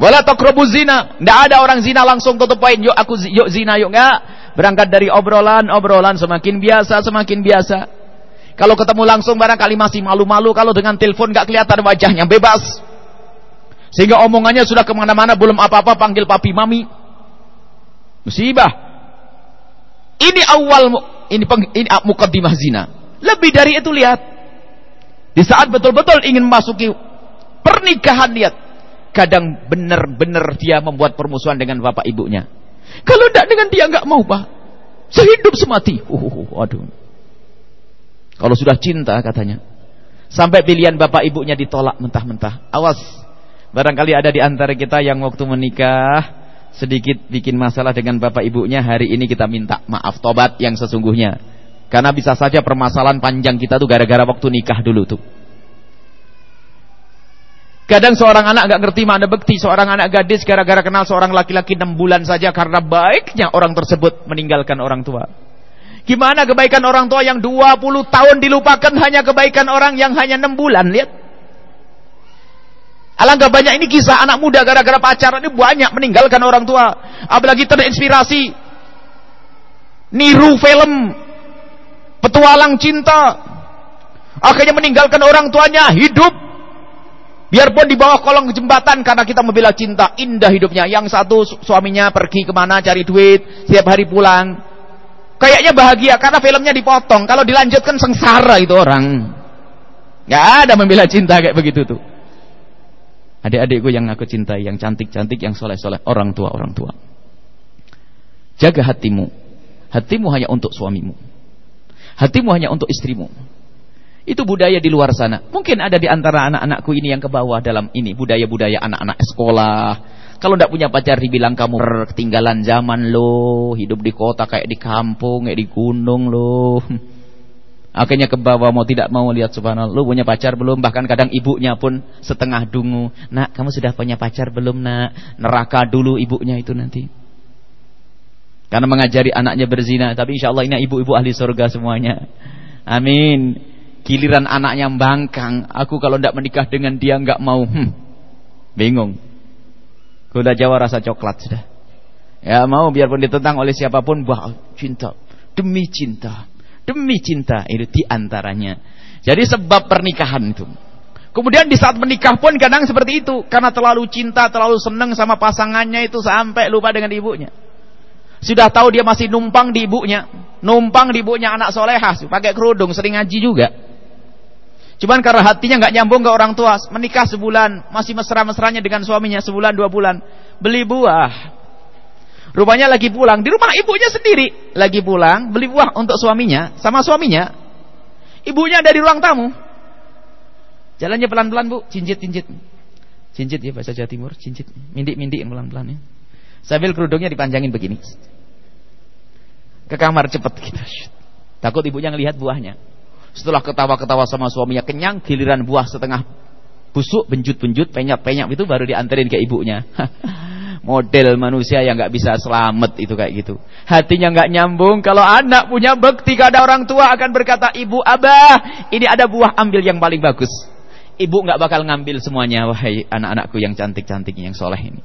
Wala zina. Tidak ada orang zina langsung tutup poin. Yuk aku yuk zina yuk enggak. Berangkat dari obrolan-obrolan semakin biasa, semakin biasa. Kalau ketemu langsung barangkali masih malu-malu. Kalau dengan telepon enggak kelihatan wajahnya, bebas. Sehingga omongannya sudah ke mana-mana, belum apa-apa panggil papi mami. Musibah. Ini awal ini ini mukaddimah zina. Lebih dari itu lihat. Di saat betul-betul ingin memasuki pernikahan lihat. Kadang benar-benar dia membuat permusuhan dengan bapak ibunya. Kalau tidak dengan dia nggak mau pak. Sehidup semati. Uh, aduh. Kalau sudah cinta katanya. Sampai pilihan bapak ibunya ditolak mentah-mentah. Awas. Barangkali ada di antara kita yang waktu menikah sedikit bikin masalah dengan bapak ibunya, hari ini kita minta maaf tobat yang sesungguhnya. Karena bisa saja permasalahan panjang kita tuh gara-gara waktu nikah dulu tuh. Kadang seorang anak gak ngerti mana bekti, seorang anak gadis gara-gara kenal seorang laki-laki 6 bulan saja karena baiknya orang tersebut meninggalkan orang tua. Gimana kebaikan orang tua yang 20 tahun dilupakan hanya kebaikan orang yang hanya 6 bulan, lihat. Alangkah banyak ini kisah anak muda gara-gara pacaran ini banyak meninggalkan orang tua. Apalagi terinspirasi niru film petualang cinta. Akhirnya meninggalkan orang tuanya hidup biarpun di bawah kolong jembatan karena kita membela cinta indah hidupnya. Yang satu suaminya pergi ke mana cari duit setiap hari pulang. Kayaknya bahagia karena filmnya dipotong. Kalau dilanjutkan sengsara itu orang. Gak ada membela cinta kayak begitu tuh. Adik-adikku yang aku cintai, yang cantik-cantik, yang soleh-soleh, orang tua, orang tua. Jaga hatimu. Hatimu hanya untuk suamimu. Hatimu hanya untuk istrimu. Itu budaya di luar sana. Mungkin ada di antara anak-anakku ini yang ke bawah dalam ini. Budaya-budaya anak-anak sekolah. Kalau tidak punya pacar dibilang kamu ketinggalan zaman loh. Hidup di kota kayak di kampung, kayak di gunung loh. Akhirnya ke bawah mau tidak mau lihat subhanallah. Lu punya pacar belum? Bahkan kadang ibunya pun setengah dungu. Nak, kamu sudah punya pacar belum nak? Neraka dulu ibunya itu nanti. Karena mengajari anaknya berzina. Tapi insya Allah ini ibu-ibu ahli surga semuanya. Amin. Giliran anaknya bangkang. Aku kalau tidak menikah dengan dia nggak mau. Hmm, bingung. Gula Jawa rasa coklat sudah. Ya mau biarpun ditentang oleh siapa pun. Wah cinta. Demi cinta. Demi cinta itu di antaranya. Jadi sebab pernikahan itu. Kemudian di saat menikah pun kadang seperti itu. Karena terlalu cinta, terlalu senang sama pasangannya itu sampai lupa dengan ibunya. Sudah tahu dia masih numpang di ibunya. Numpang di ibunya anak solehah. Pakai kerudung, sering ngaji juga. Cuman karena hatinya nggak nyambung ke orang tua. Menikah sebulan. Masih mesra-mesranya dengan suaminya sebulan, dua bulan. Beli buah. Rupanya lagi pulang, di rumah ibunya sendiri. Lagi pulang, beli buah untuk suaminya, sama suaminya. Ibunya ada di ruang tamu. Jalannya pelan-pelan bu, cincit-cincit. Cincit ya bahasa Jawa Timur, cincit. Mindik-mindik pelan-pelan ya. Sambil kerudungnya dipanjangin begini. Ke kamar cepet gitu. Takut ibunya ngelihat buahnya. Setelah ketawa-ketawa sama suaminya kenyang, giliran buah setengah busuk, benjut-benjut, penyak-penyak itu baru dianterin ke ibunya. model manusia yang nggak bisa selamat itu kayak gitu. Hatinya nggak nyambung. Kalau anak punya bekti ada orang tua akan berkata, ibu abah, ini ada buah ambil yang paling bagus. Ibu nggak bakal ngambil semuanya, wahai anak-anakku yang cantik-cantik yang soleh ini.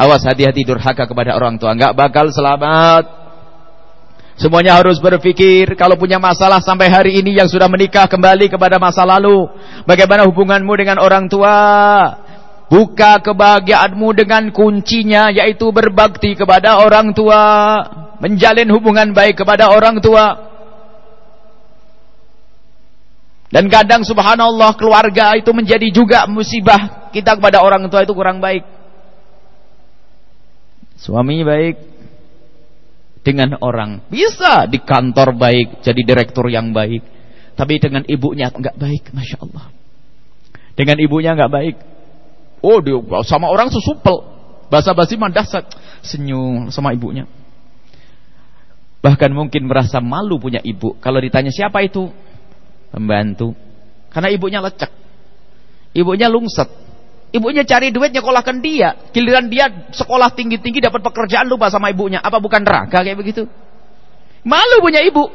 Awas hati-hati durhaka kepada orang tua, nggak bakal selamat. Semuanya harus berpikir kalau punya masalah sampai hari ini yang sudah menikah kembali kepada masa lalu. Bagaimana hubunganmu dengan orang tua? Buka kebahagiaanmu dengan kuncinya yaitu berbakti kepada orang tua, menjalin hubungan baik kepada orang tua. Dan kadang subhanallah keluarga itu menjadi juga musibah kita kepada orang tua itu kurang baik. Suami baik dengan orang bisa di kantor baik jadi direktur yang baik, tapi dengan ibunya enggak baik, masya Allah. Dengan ibunya enggak baik, Oh dia sama orang sesupel. Basa-basi mandasat senyum sama ibunya. Bahkan mungkin merasa malu punya ibu. Kalau ditanya siapa itu? Pembantu. Karena ibunya lecek. Ibunya lungset. Ibunya cari duit nyekolahkan dia. Giliran dia sekolah tinggi-tinggi dapat pekerjaan lupa sama ibunya. Apa bukan raga kayak begitu? Malu punya ibu.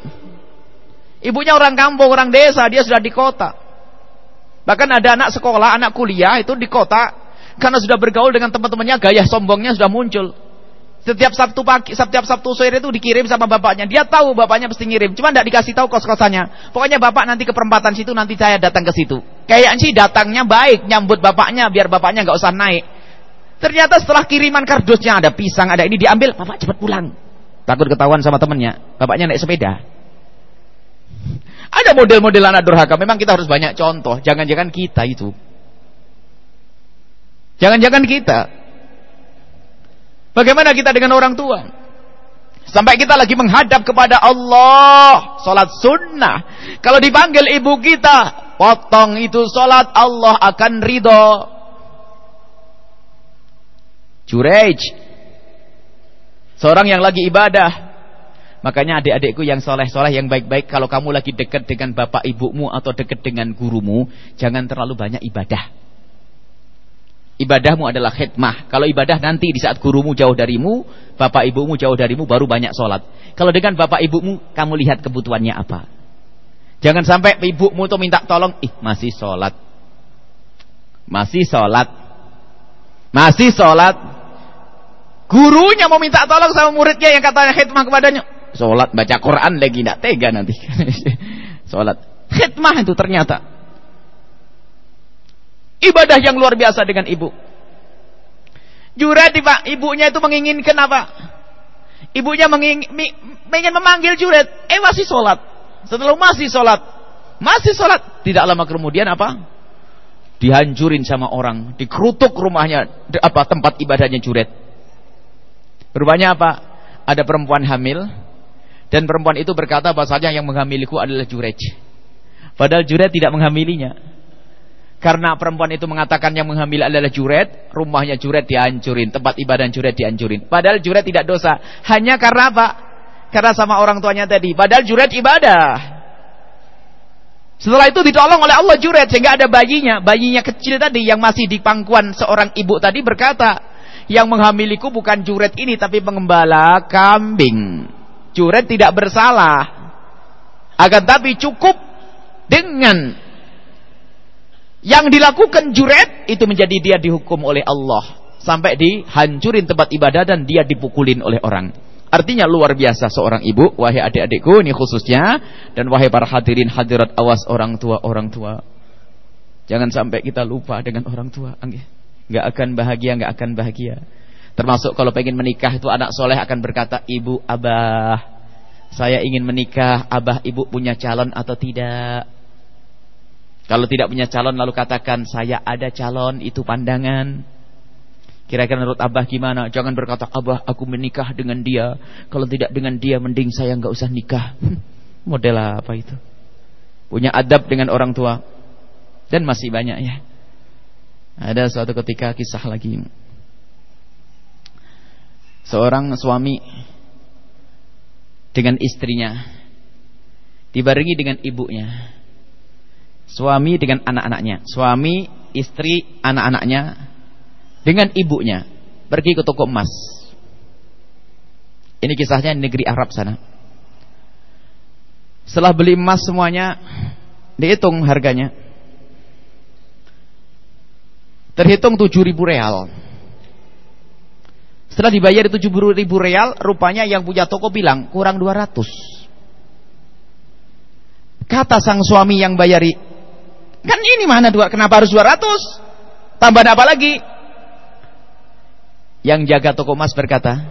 Ibunya orang kampung, orang desa, dia sudah di kota. Bahkan ada anak sekolah, anak kuliah itu di kota karena sudah bergaul dengan teman-temannya, gaya sombongnya sudah muncul. Setiap Sabtu pagi, setiap Sabtu sore itu dikirim sama bapaknya. Dia tahu bapaknya pasti ngirim, cuma tidak dikasih tahu kos-kosannya. Pokoknya bapak nanti ke perempatan situ, nanti saya datang ke situ. Kayak sih datangnya baik, nyambut bapaknya biar bapaknya nggak usah naik. Ternyata setelah kiriman kardusnya ada pisang, ada ini diambil, bapak cepat pulang. Takut ketahuan sama temennya, bapaknya naik sepeda. Ada model-model anak durhaka. Memang kita harus banyak contoh. Jangan-jangan kita itu. Jangan-jangan kita. Bagaimana kita dengan orang tua? Sampai kita lagi menghadap kepada Allah. Salat sunnah. Kalau dipanggil ibu kita. Potong itu salat. Allah akan ridho. Jurej. Seorang yang lagi ibadah. Makanya adik-adikku yang soleh-soleh, yang baik-baik, kalau kamu lagi dekat dengan bapak ibumu atau dekat dengan gurumu, jangan terlalu banyak ibadah. Ibadahmu adalah khidmah. Kalau ibadah nanti di saat gurumu jauh darimu, bapak ibumu jauh darimu, baru banyak sholat. Kalau dengan bapak ibumu, kamu lihat kebutuhannya apa. Jangan sampai ibumu tuh minta tolong, ih masih sholat. Masih sholat. Masih sholat. Gurunya mau minta tolong sama muridnya yang katanya khidmah kepadanya. Sholat baca Quran lagi tidak tega nanti. Sholat khidmah itu ternyata ibadah yang luar biasa dengan ibu. Juret pak, ibunya itu menginginkan apa? Ibunya menging, ingin memanggil Juret, eh masih sholat. Setelah masih sholat, masih sholat. Tidak lama kemudian apa? Dihancurin sama orang, dikerutuk rumahnya, apa tempat ibadahnya Juret. Berubahnya apa? Ada perempuan hamil, dan perempuan itu berkata bahasanya yang menghamiliku adalah Jurej. Padahal Jurej tidak menghamilinya. Karena perempuan itu mengatakan yang menghamili adalah Juret, rumahnya Juret dihancurin, tempat ibadah Juret dihancurin. Padahal Juret tidak dosa. Hanya karena apa? Karena sama orang tuanya tadi. Padahal Juret ibadah. Setelah itu ditolong oleh Allah Juret sehingga ada bayinya. Bayinya kecil tadi yang masih di pangkuan seorang ibu tadi berkata, yang menghamiliku bukan Juret ini tapi pengembala kambing. Juret tidak bersalah. Akan tapi cukup dengan yang dilakukan Juret itu menjadi dia dihukum oleh Allah sampai dihancurin tempat ibadah dan dia dipukulin oleh orang. Artinya luar biasa seorang ibu, wahai adik-adikku ini khususnya dan wahai para hadirin hadirat awas orang tua orang tua. Jangan sampai kita lupa dengan orang tua. Enggak akan bahagia, enggak akan bahagia. Termasuk kalau pengen menikah itu anak soleh akan berkata, ibu, abah, saya ingin menikah, abah, ibu punya calon atau tidak? Kalau tidak punya calon lalu katakan, saya ada calon, itu pandangan. Kira-kira menurut abah gimana? Jangan berkata, abah aku menikah dengan dia. Kalau tidak dengan dia, mending saya nggak usah nikah. Model apa itu? Punya adab dengan orang tua. Dan masih banyak ya. Ada suatu ketika kisah lagi seorang suami dengan istrinya dibarengi dengan ibunya suami dengan anak-anaknya suami istri anak-anaknya dengan ibunya pergi ke toko emas. Ini kisahnya negeri Arab sana. Setelah beli emas semuanya dihitung harganya. Terhitung 7000 real setelah dibayar itu 70 ribu real, rupanya yang punya toko bilang kurang 200. Kata sang suami yang bayari, kan ini mana dua? Kenapa harus 200? Tambah apa lagi? Yang jaga toko emas berkata,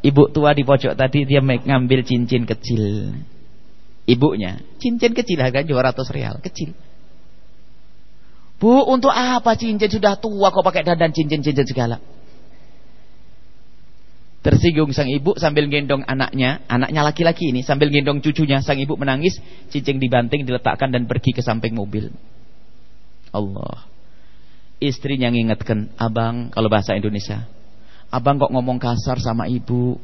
ibu tua di pojok tadi dia mengambil cincin kecil. Ibunya, cincin kecil harganya 200 real, kecil. Bu, untuk apa cincin sudah tua kok pakai dandan cincin-cincin segala? Tersinggung sang ibu sambil gendong anaknya, anaknya laki-laki ini sambil gendong cucunya, sang ibu menangis, cincin dibanting, diletakkan dan pergi ke samping mobil. Allah. Istrinya ngingetkan, "Abang, kalau bahasa Indonesia, Abang kok ngomong kasar sama ibu?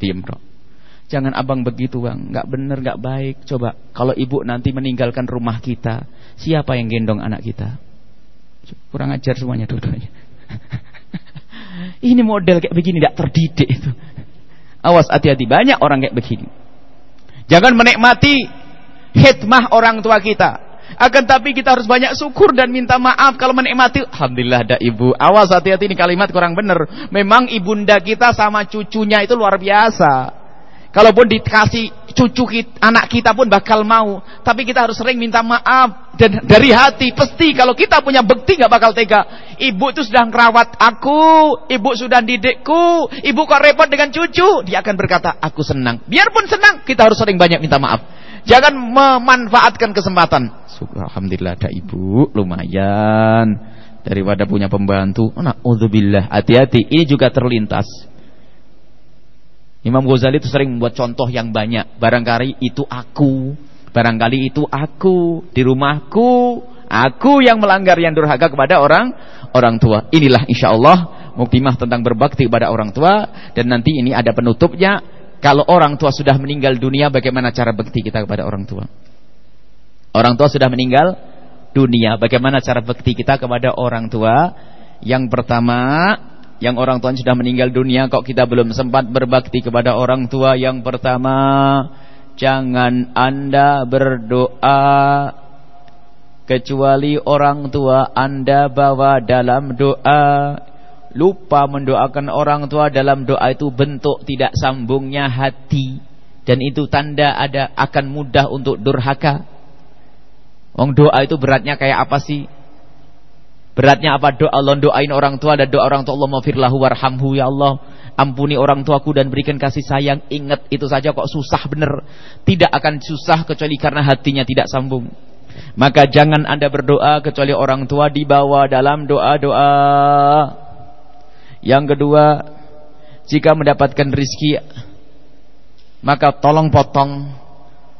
Diem, Bro. Jangan abang begitu, Bang. Enggak benar, enggak baik. Coba kalau ibu nanti meninggalkan rumah kita, siapa yang gendong anak kita? Kurang ajar semuanya dua-duanya. Ini model kayak begini tidak terdidik itu. Awas hati-hati banyak orang kayak begini. Jangan menikmati hikmah orang tua kita. Akan tapi kita harus banyak syukur dan minta maaf kalau menikmati. Alhamdulillah ada ibu. Awas hati-hati ini kalimat kurang benar. Memang ibunda kita sama cucunya itu luar biasa. Kalaupun dikasih cucu kita, anak kita pun bakal mau. Tapi kita harus sering minta maaf dan dari hati. Pasti kalau kita punya bukti nggak bakal tega. Ibu itu sudah ngerawat aku, ibu sudah didikku, ibu kok repot dengan cucu. Dia akan berkata, aku senang. Biarpun senang, kita harus sering banyak minta maaf. Jangan memanfaatkan kesempatan. Alhamdulillah ada ibu, lumayan. Daripada punya pembantu. Nah, hati-hati. Ini juga terlintas. Imam Ghazali itu sering membuat contoh yang banyak. Barangkali itu aku. Barangkali itu aku. Di rumahku. Aku yang melanggar yang durhaka kepada orang orang tua. Inilah insya Allah muktimah tentang berbakti kepada orang tua. Dan nanti ini ada penutupnya. Kalau orang tua sudah meninggal dunia, bagaimana cara bakti kita kepada orang tua? Orang tua sudah meninggal dunia. Bagaimana cara bakti kita kepada orang tua? Yang pertama, yang orang tua sudah meninggal dunia kok kita belum sempat berbakti kepada orang tua? Yang pertama jangan anda berdoa kecuali orang tua anda bawa dalam doa. Lupa mendoakan orang tua dalam doa itu bentuk tidak sambungnya hati. Dan itu tanda ada akan mudah untuk durhaka. Wong doa itu beratnya kayak apa sih Beratnya apa doa Allah doain orang tua dan doa orang tua Allah maafirlahu warhamhu ya Allah. Ampuni orang tuaku dan berikan kasih sayang. Ingat itu saja kok susah benar. Tidak akan susah kecuali karena hatinya tidak sambung. Maka jangan Anda berdoa kecuali orang tua dibawa dalam doa-doa. Yang kedua, jika mendapatkan rizki maka tolong potong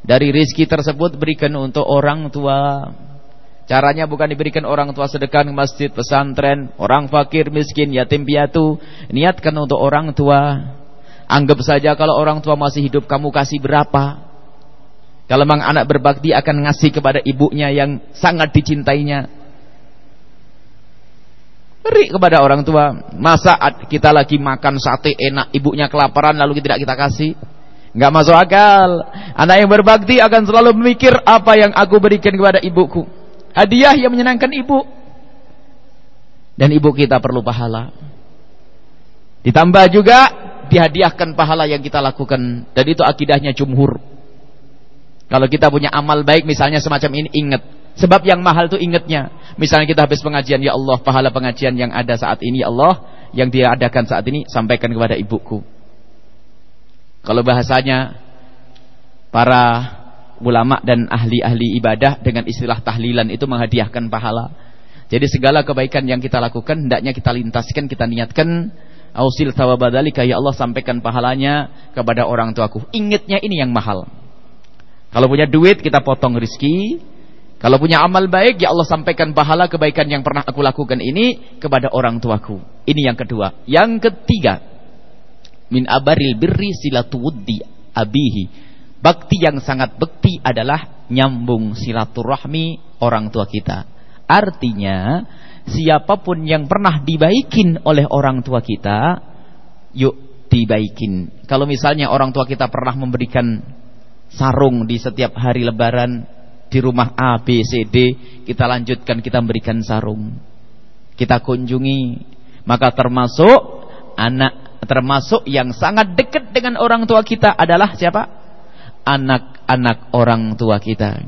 dari rizki tersebut berikan untuk orang tua. Caranya bukan diberikan orang tua sedekah ke masjid, pesantren, orang fakir, miskin, yatim piatu. Niatkan untuk orang tua. Anggap saja kalau orang tua masih hidup kamu kasih berapa. Kalau memang anak berbakti akan ngasih kepada ibunya yang sangat dicintainya. Beri kepada orang tua. Masa kita lagi makan sate enak, ibunya kelaparan lalu tidak kita kasih? Enggak masuk akal. Anak yang berbakti akan selalu memikir apa yang aku berikan kepada ibuku. Hadiah yang menyenangkan ibu. Dan ibu kita perlu pahala. Ditambah juga dihadiahkan pahala yang kita lakukan. Dan itu akidahnya jumhur. Kalau kita punya amal baik misalnya semacam ini ingat. Sebab yang mahal itu ingatnya. Misalnya kita habis pengajian ya Allah, pahala pengajian yang ada saat ini ya Allah, yang dia adakan saat ini sampaikan kepada ibuku. Kalau bahasanya para ulama dan ahli-ahli ibadah dengan istilah tahlilan itu menghadiahkan pahala. Jadi segala kebaikan yang kita lakukan hendaknya kita lintaskan, kita niatkan ausil thawabadzalika ya Allah sampaikan pahalanya kepada orang tuaku. Ingatnya ini yang mahal. Kalau punya duit kita potong rizki. Kalau punya amal baik ya Allah sampaikan pahala kebaikan yang pernah aku lakukan ini kepada orang tuaku. Ini yang kedua. Yang ketiga min abaril birri silatuwuddi abihi Bakti yang sangat bekti adalah nyambung silaturahmi orang tua kita. Artinya, siapa pun yang pernah dibaikin oleh orang tua kita, yuk dibaikin. Kalau misalnya orang tua kita pernah memberikan sarung di setiap hari lebaran di rumah A, B, C, D, kita lanjutkan kita memberikan sarung. Kita kunjungi, maka termasuk anak termasuk yang sangat dekat dengan orang tua kita adalah siapa? Anak-anak orang tua kita.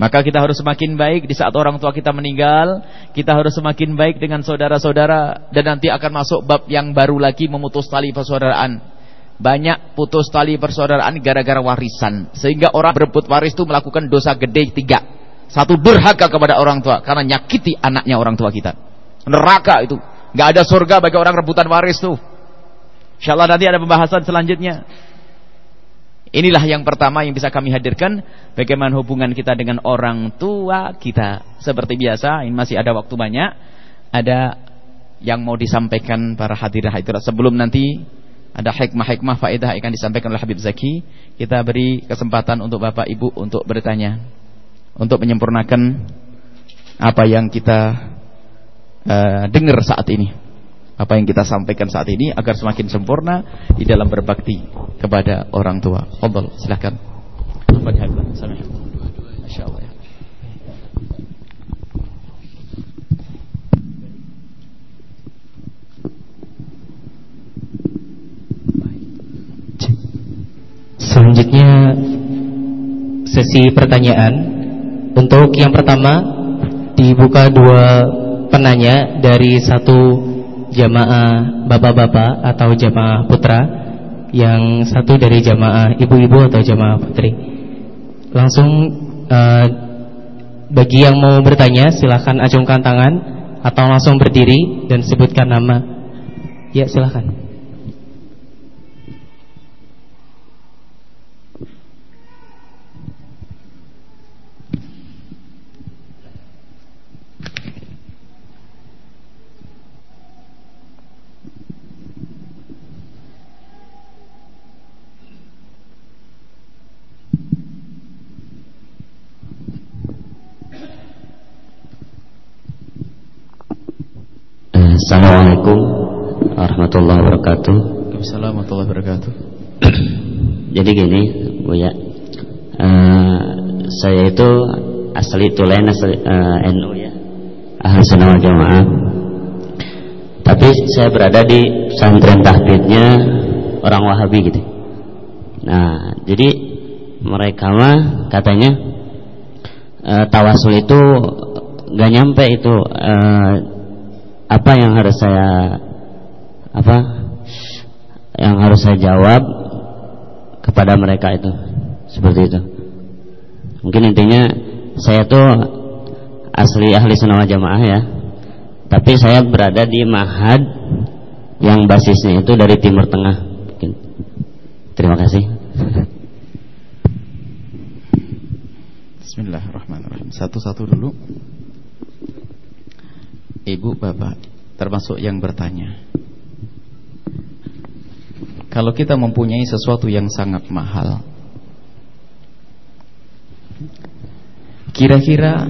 Maka kita harus semakin baik di saat orang tua kita meninggal, kita harus semakin baik dengan saudara-saudara dan nanti akan masuk bab yang baru lagi memutus tali persaudaraan. Banyak putus tali persaudaraan gara-gara warisan, sehingga orang berebut waris itu melakukan dosa gede tiga. Satu durhaka kepada orang tua karena nyakiti anaknya orang tua kita. Neraka itu, nggak ada surga bagi orang rebutan waris tuh. Insyaallah nanti ada pembahasan selanjutnya. Inilah yang pertama yang bisa kami hadirkan. Bagaimana hubungan kita dengan orang tua kita? Seperti biasa, ini masih ada waktu banyak. Ada yang mau disampaikan para hadirin hadirat. Sebelum nanti ada hikmah-hikmah faedah akan disampaikan oleh Habib Zaki kita beri kesempatan untuk Bapak Ibu untuk bertanya untuk menyempurnakan apa yang kita uh, dengar saat ini apa yang kita sampaikan saat ini agar semakin sempurna di dalam berbakti kepada orang tua. Fadhal, silakan. Masya Allah. Selanjutnya sesi pertanyaan Untuk yang pertama Dibuka dua penanya Dari satu jamaah bapak-bapak Atau jamaah putra Yang satu dari jamaah ibu-ibu Atau jamaah putri. Langsung uh, Bagi yang mau bertanya Silahkan acungkan tangan Atau langsung berdiri dan sebutkan nama. Ya silahkan Assalamualaikum warahmatullahi wabarakatuh. Assalamualaikum warahmatullahi wabarakatuh. Jadi gini, Bu ya. Uh, saya itu asli Tulen asli uh, eh, NU ya. Ahli Sunnah Jamaah. Tapi saya berada di pesantren tahfidnya orang Wahabi gitu. Nah, jadi mereka mah katanya uh, tawasul itu gak nyampe itu uh, apa yang harus saya apa yang harus saya jawab kepada mereka itu? Seperti itu. Mungkin intinya saya tuh asli ahli sunnah jamaah ya. Tapi saya berada di mahad yang basisnya itu dari timur tengah. Mungkin. Terima kasih. Bismillahirrahmanirrahim. Satu-satu dulu ibu bapak termasuk yang bertanya. Kalau kita mempunyai sesuatu yang sangat mahal kira-kira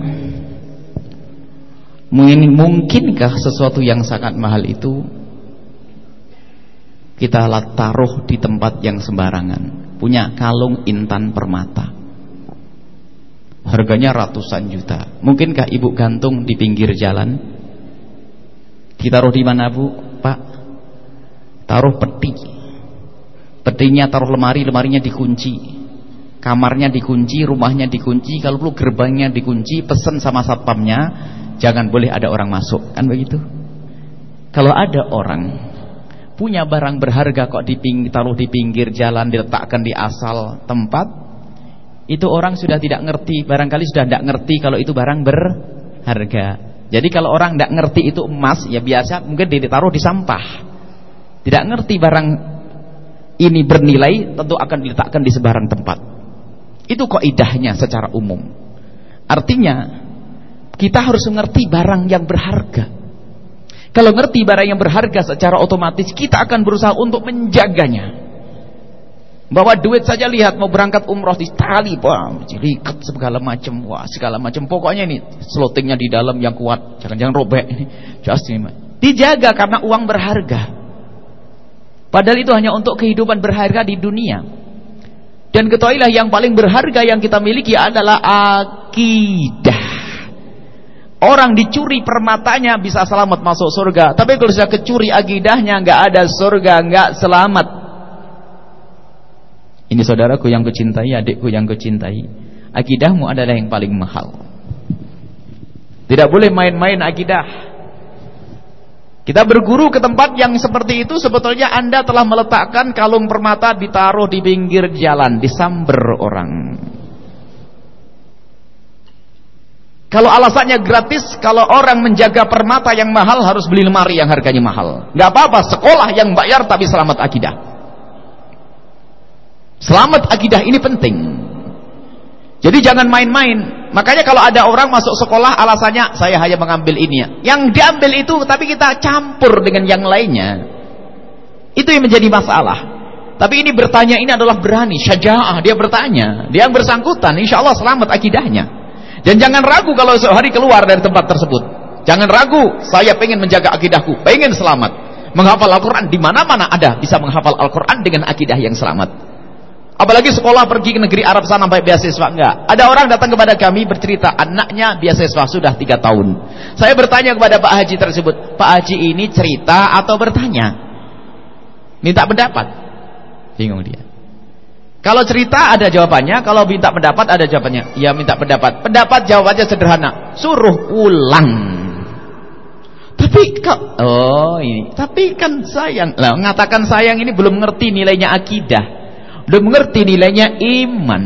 mungkinkah sesuatu yang sangat mahal itu kita taruh di tempat yang sembarangan? Punya kalung intan permata. Harganya ratusan juta. Mungkinkah ibu gantung di pinggir jalan Ditaruh di mana bu? Pak Taruh peti. Petinya taruh lemari, lemarinya dikunci. Kamarnya dikunci, rumahnya dikunci. Kalau perlu gerbangnya dikunci Pesan sama satpamnya. Jangan boleh ada orang masuk. Kan begitu? Kalau ada orang Punya barang berharga kok ditaruh di pinggir jalan Diletakkan di asal tempat Itu orang sudah tidak ngerti. Barangkali sudah tidak ngerti kalau itu barang berharga jadi kalau orang tidak ngerti itu emas, ya biasa mungkin ditaruh di sampah. Tidak ngerti barang ini bernilai, tentu akan diletakkan di sebarang tempat. Itu kok idahnya secara umum. Artinya, kita harus mengerti barang yang berharga. Kalau ngerti barang yang berharga secara otomatis, kita akan berusaha untuk menjaganya. Bawa duit saja lihat mau berangkat umroh di tali, wah, jelikat segala macam, wah segala macam. Pokoknya ini slotingnya di dalam yang kuat, jangan-jangan robek ini. Just ini. Dijaga karena uang berharga. Padahal itu hanya untuk kehidupan berharga di dunia. Dan ketahuilah yang paling berharga yang kita miliki adalah akidah. Orang dicuri permatanya bisa selamat masuk surga. Tapi kalau sudah kecuri akidahnya nggak ada surga, nggak selamat. Ini saudaraku yang kucintai, adikku yang kucintai. Akidahmu adalah yang paling mahal. Tidak boleh main-main akidah. Kita berguru ke tempat yang seperti itu sebetulnya Anda telah meletakkan kalung permata ditaruh di pinggir jalan, disamber orang. Kalau alasannya gratis, kalau orang menjaga permata yang mahal harus beli lemari yang harganya mahal. Gak apa-apa, sekolah yang bayar tapi selamat akidah. Selamat akidah ini penting. Jadi jangan main-main. Makanya kalau ada orang masuk sekolah alasannya saya hanya mengambil ini ya. Yang diambil itu tapi kita campur dengan yang lainnya. Itu yang menjadi masalah. Tapi ini bertanya ini adalah berani, syaja'ah, dia bertanya. Dia yang bersangkutan, insya Allah selamat akidahnya. Dan jangan ragu kalau sehari keluar dari tempat tersebut. Jangan ragu, saya pengen menjaga akidahku, pengen selamat. Menghafal Al-Quran, di mana-mana ada bisa menghafal Al-Quran dengan akidah yang selamat. Apalagi sekolah pergi ke negeri Arab sana sampai beasiswa enggak. Ada orang datang kepada kami bercerita anaknya beasiswa sudah tiga tahun. Saya bertanya kepada Pak Haji tersebut, Pak Haji ini cerita atau bertanya? Minta pendapat. Bingung dia. Kalau cerita ada jawabannya, kalau minta pendapat ada jawabannya. Ya minta pendapat. Pendapat jawabannya sederhana. Suruh ulang. Tapi kok oh ini, tapi kan sayang. Lah mengatakan sayang ini belum ngerti nilainya akidah belum mengerti nilainya iman.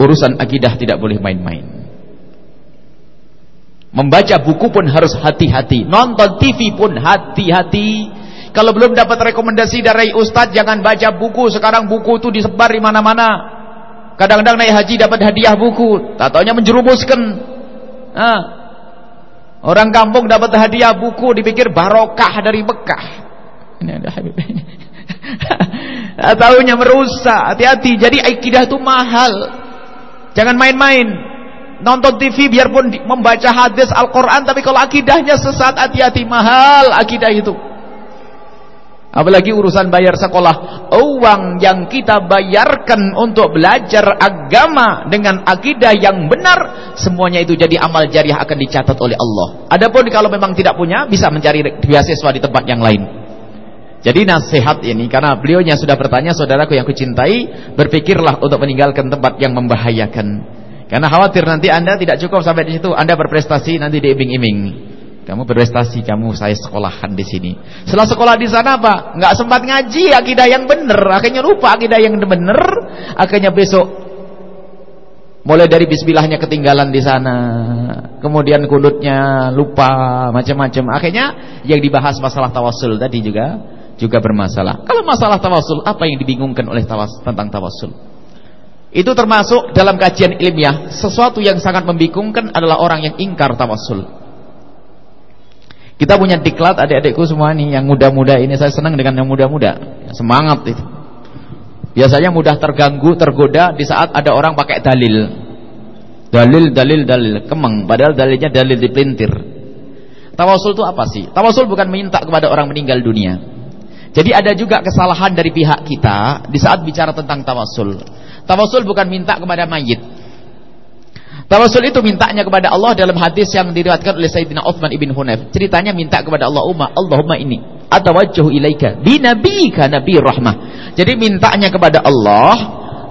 Urusan akidah tidak boleh main-main. Membaca buku pun harus hati-hati. Nonton TV pun hati-hati. Kalau belum dapat rekomendasi dari ustadz jangan baca buku. Sekarang buku itu disebar di mana-mana. Kadang-kadang naik haji dapat hadiah buku. Tak taunya menjerumuskan. Nah, orang kampung dapat hadiah buku dipikir barokah dari Mekah. Ini ada Tahunya merusak. Hati-hati. Jadi akidah itu mahal. Jangan main-main. Nonton TV biarpun membaca hadis Al-Quran. Tapi kalau akidahnya sesat, hati-hati. Mahal akidah itu. Apalagi urusan bayar sekolah. Uang yang kita bayarkan untuk belajar agama dengan akidah yang benar. Semuanya itu jadi amal jariah akan dicatat oleh Allah. Adapun kalau memang tidak punya, bisa mencari beasiswa di tempat yang lain. Jadi nasihat ini karena beliaunya sudah bertanya saudaraku yang kucintai, berpikirlah untuk meninggalkan tempat yang membahayakan. Karena khawatir nanti Anda tidak cukup sampai di situ, Anda berprestasi nanti diiming-iming. Kamu berprestasi, kamu saya sekolahan di sini. Setelah sekolah di sana apa? Enggak sempat ngaji akidah yang benar, akhirnya lupa akidah yang benar, akhirnya besok mulai dari bismillahnya ketinggalan di sana. Kemudian kunutnya lupa macam-macam. Akhirnya yang dibahas masalah tawasul tadi juga juga bermasalah. Kalau masalah tawasul, apa yang dibingungkan oleh tawas tentang tawasul? Itu termasuk dalam kajian ilmiah, sesuatu yang sangat membingungkan adalah orang yang ingkar tawasul. Kita punya diklat adik-adikku semua nih yang muda-muda ini saya senang dengan yang muda-muda. Semangat itu. Biasanya mudah terganggu, tergoda di saat ada orang pakai dalil. Dalil, dalil, dalil, kemeng. Padahal dalilnya dalil dipelintir. Tawasul itu apa sih? Tawasul bukan minta kepada orang meninggal dunia. Jadi ada juga kesalahan dari pihak kita di saat bicara tentang tawasul. Tawasul bukan minta kepada mayit. Tawasul itu mintanya kepada Allah dalam hadis yang diriwayatkan oleh Sayyidina Uthman ibn Hunayf. Ceritanya minta kepada Allah Umma, Allahumma ini atawajjahu ilaika bi nabiyyika nabi rahmah. Jadi mintanya kepada Allah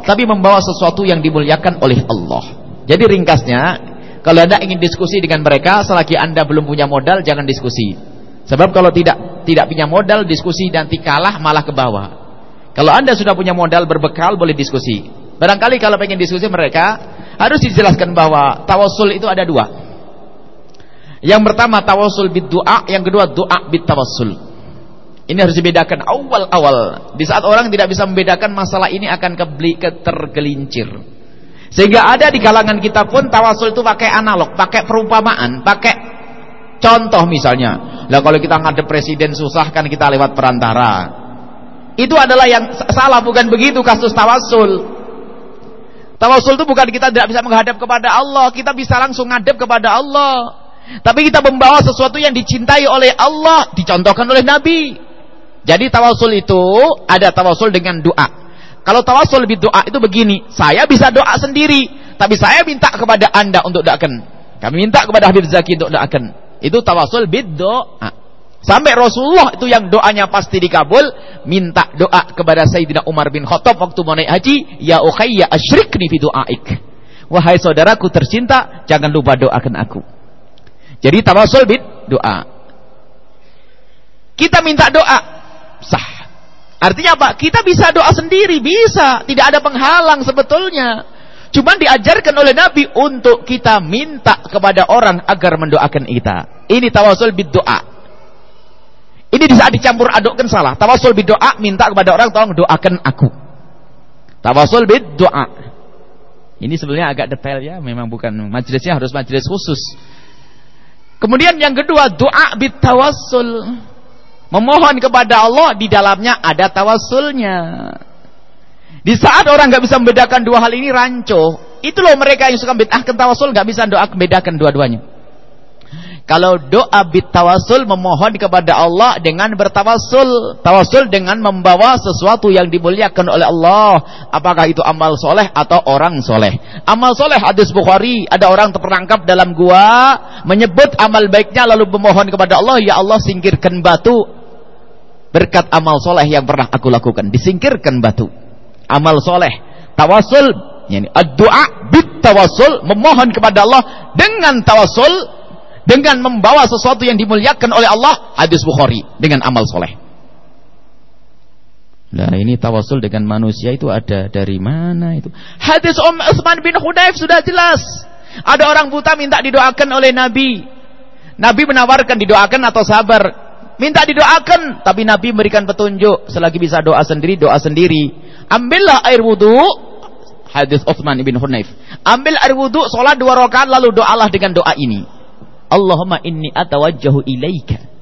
tapi membawa sesuatu yang dimuliakan oleh Allah. Jadi ringkasnya, kalau Anda ingin diskusi dengan mereka selagi Anda belum punya modal jangan diskusi. Sebab kalau tidak tidak punya modal diskusi nanti kalah malah ke bawah. Kalau Anda sudah punya modal berbekal boleh diskusi. Barangkali kalau pengen diskusi mereka harus dijelaskan bahwa tawasul itu ada dua. Yang pertama tawasul bid doa, yang kedua doa bid tawasul. Ini harus dibedakan awal-awal. Di saat orang tidak bisa membedakan masalah ini akan kebeli ketergelincir. Sehingga ada di kalangan kita pun tawasul itu pakai analog, pakai perumpamaan, pakai contoh misalnya. Lah kalau kita ngadep presiden susah kan kita lewat perantara. Itu adalah yang salah bukan begitu kasus tawasul. Tawasul itu bukan kita tidak bisa menghadap kepada Allah, kita bisa langsung ngadep kepada Allah. Tapi kita membawa sesuatu yang dicintai oleh Allah, dicontohkan oleh Nabi. Jadi tawasul itu ada tawasul dengan doa. Kalau tawasul lebih doa itu begini, saya bisa doa sendiri, tapi saya minta kepada Anda untuk doakan. Kami minta kepada Habib Zaki untuk doakan. Itu tawasul bid doa. Sampai Rasulullah itu yang doanya pasti dikabul, minta doa kepada Sayyidina Umar bin Khattab waktu mau naik haji, ya ukhayya asyrikni fi du'aik. Wahai saudaraku tercinta, jangan lupa doakan aku. Jadi tawasul bid doa. Kita minta doa, sah. Artinya apa? Kita bisa doa sendiri, bisa. Tidak ada penghalang sebetulnya. Cuma diajarkan oleh Nabi untuk kita minta kepada orang agar mendoakan kita. Ini tawasul bid doa. Ini bisa dicampur adukkan salah. Tawasul bid doa minta kepada orang tolong doakan aku. Tawasul bid doa. Ini sebenarnya agak detail ya, memang bukan majelisnya harus majelis khusus. Kemudian yang kedua, doa bitawassul. Memohon kepada Allah di dalamnya ada tawassulnya. Di saat orang nggak bisa membedakan dua hal ini rancu. Itu loh mereka yang suka bid'ahkan tawassul nggak bisa doa membedakan dua-duanya. Kalau doa bitawasul memohon kepada Allah dengan bertawasul. Tawasul dengan membawa sesuatu yang dimuliakan oleh Allah. Apakah itu amal soleh atau orang soleh. Amal soleh hadis Bukhari. Ada orang terperangkap dalam gua. Menyebut amal baiknya lalu memohon kepada Allah. Ya Allah singkirkan batu. Berkat amal soleh yang pernah aku lakukan. Disingkirkan batu. Amal soleh. Tawasul. Yani, doa bit tawasul. Memohon kepada Allah dengan tawasul dengan membawa sesuatu yang dimuliakan oleh Allah hadis Bukhari dengan amal soleh Nah ini tawasul dengan manusia itu ada dari mana itu? Hadis Om Utsman bin Hudaif sudah jelas. Ada orang buta minta didoakan oleh Nabi. Nabi menawarkan didoakan atau sabar. Minta didoakan, tapi Nabi memberikan petunjuk. Selagi bisa doa sendiri, doa sendiri. Ambillah air wudhu. Hadis Utsman bin Hudaif. Ambil air wudhu, sholat dua rakaat lalu doalah dengan doa ini. Allahumma inni atawajjahu ilaika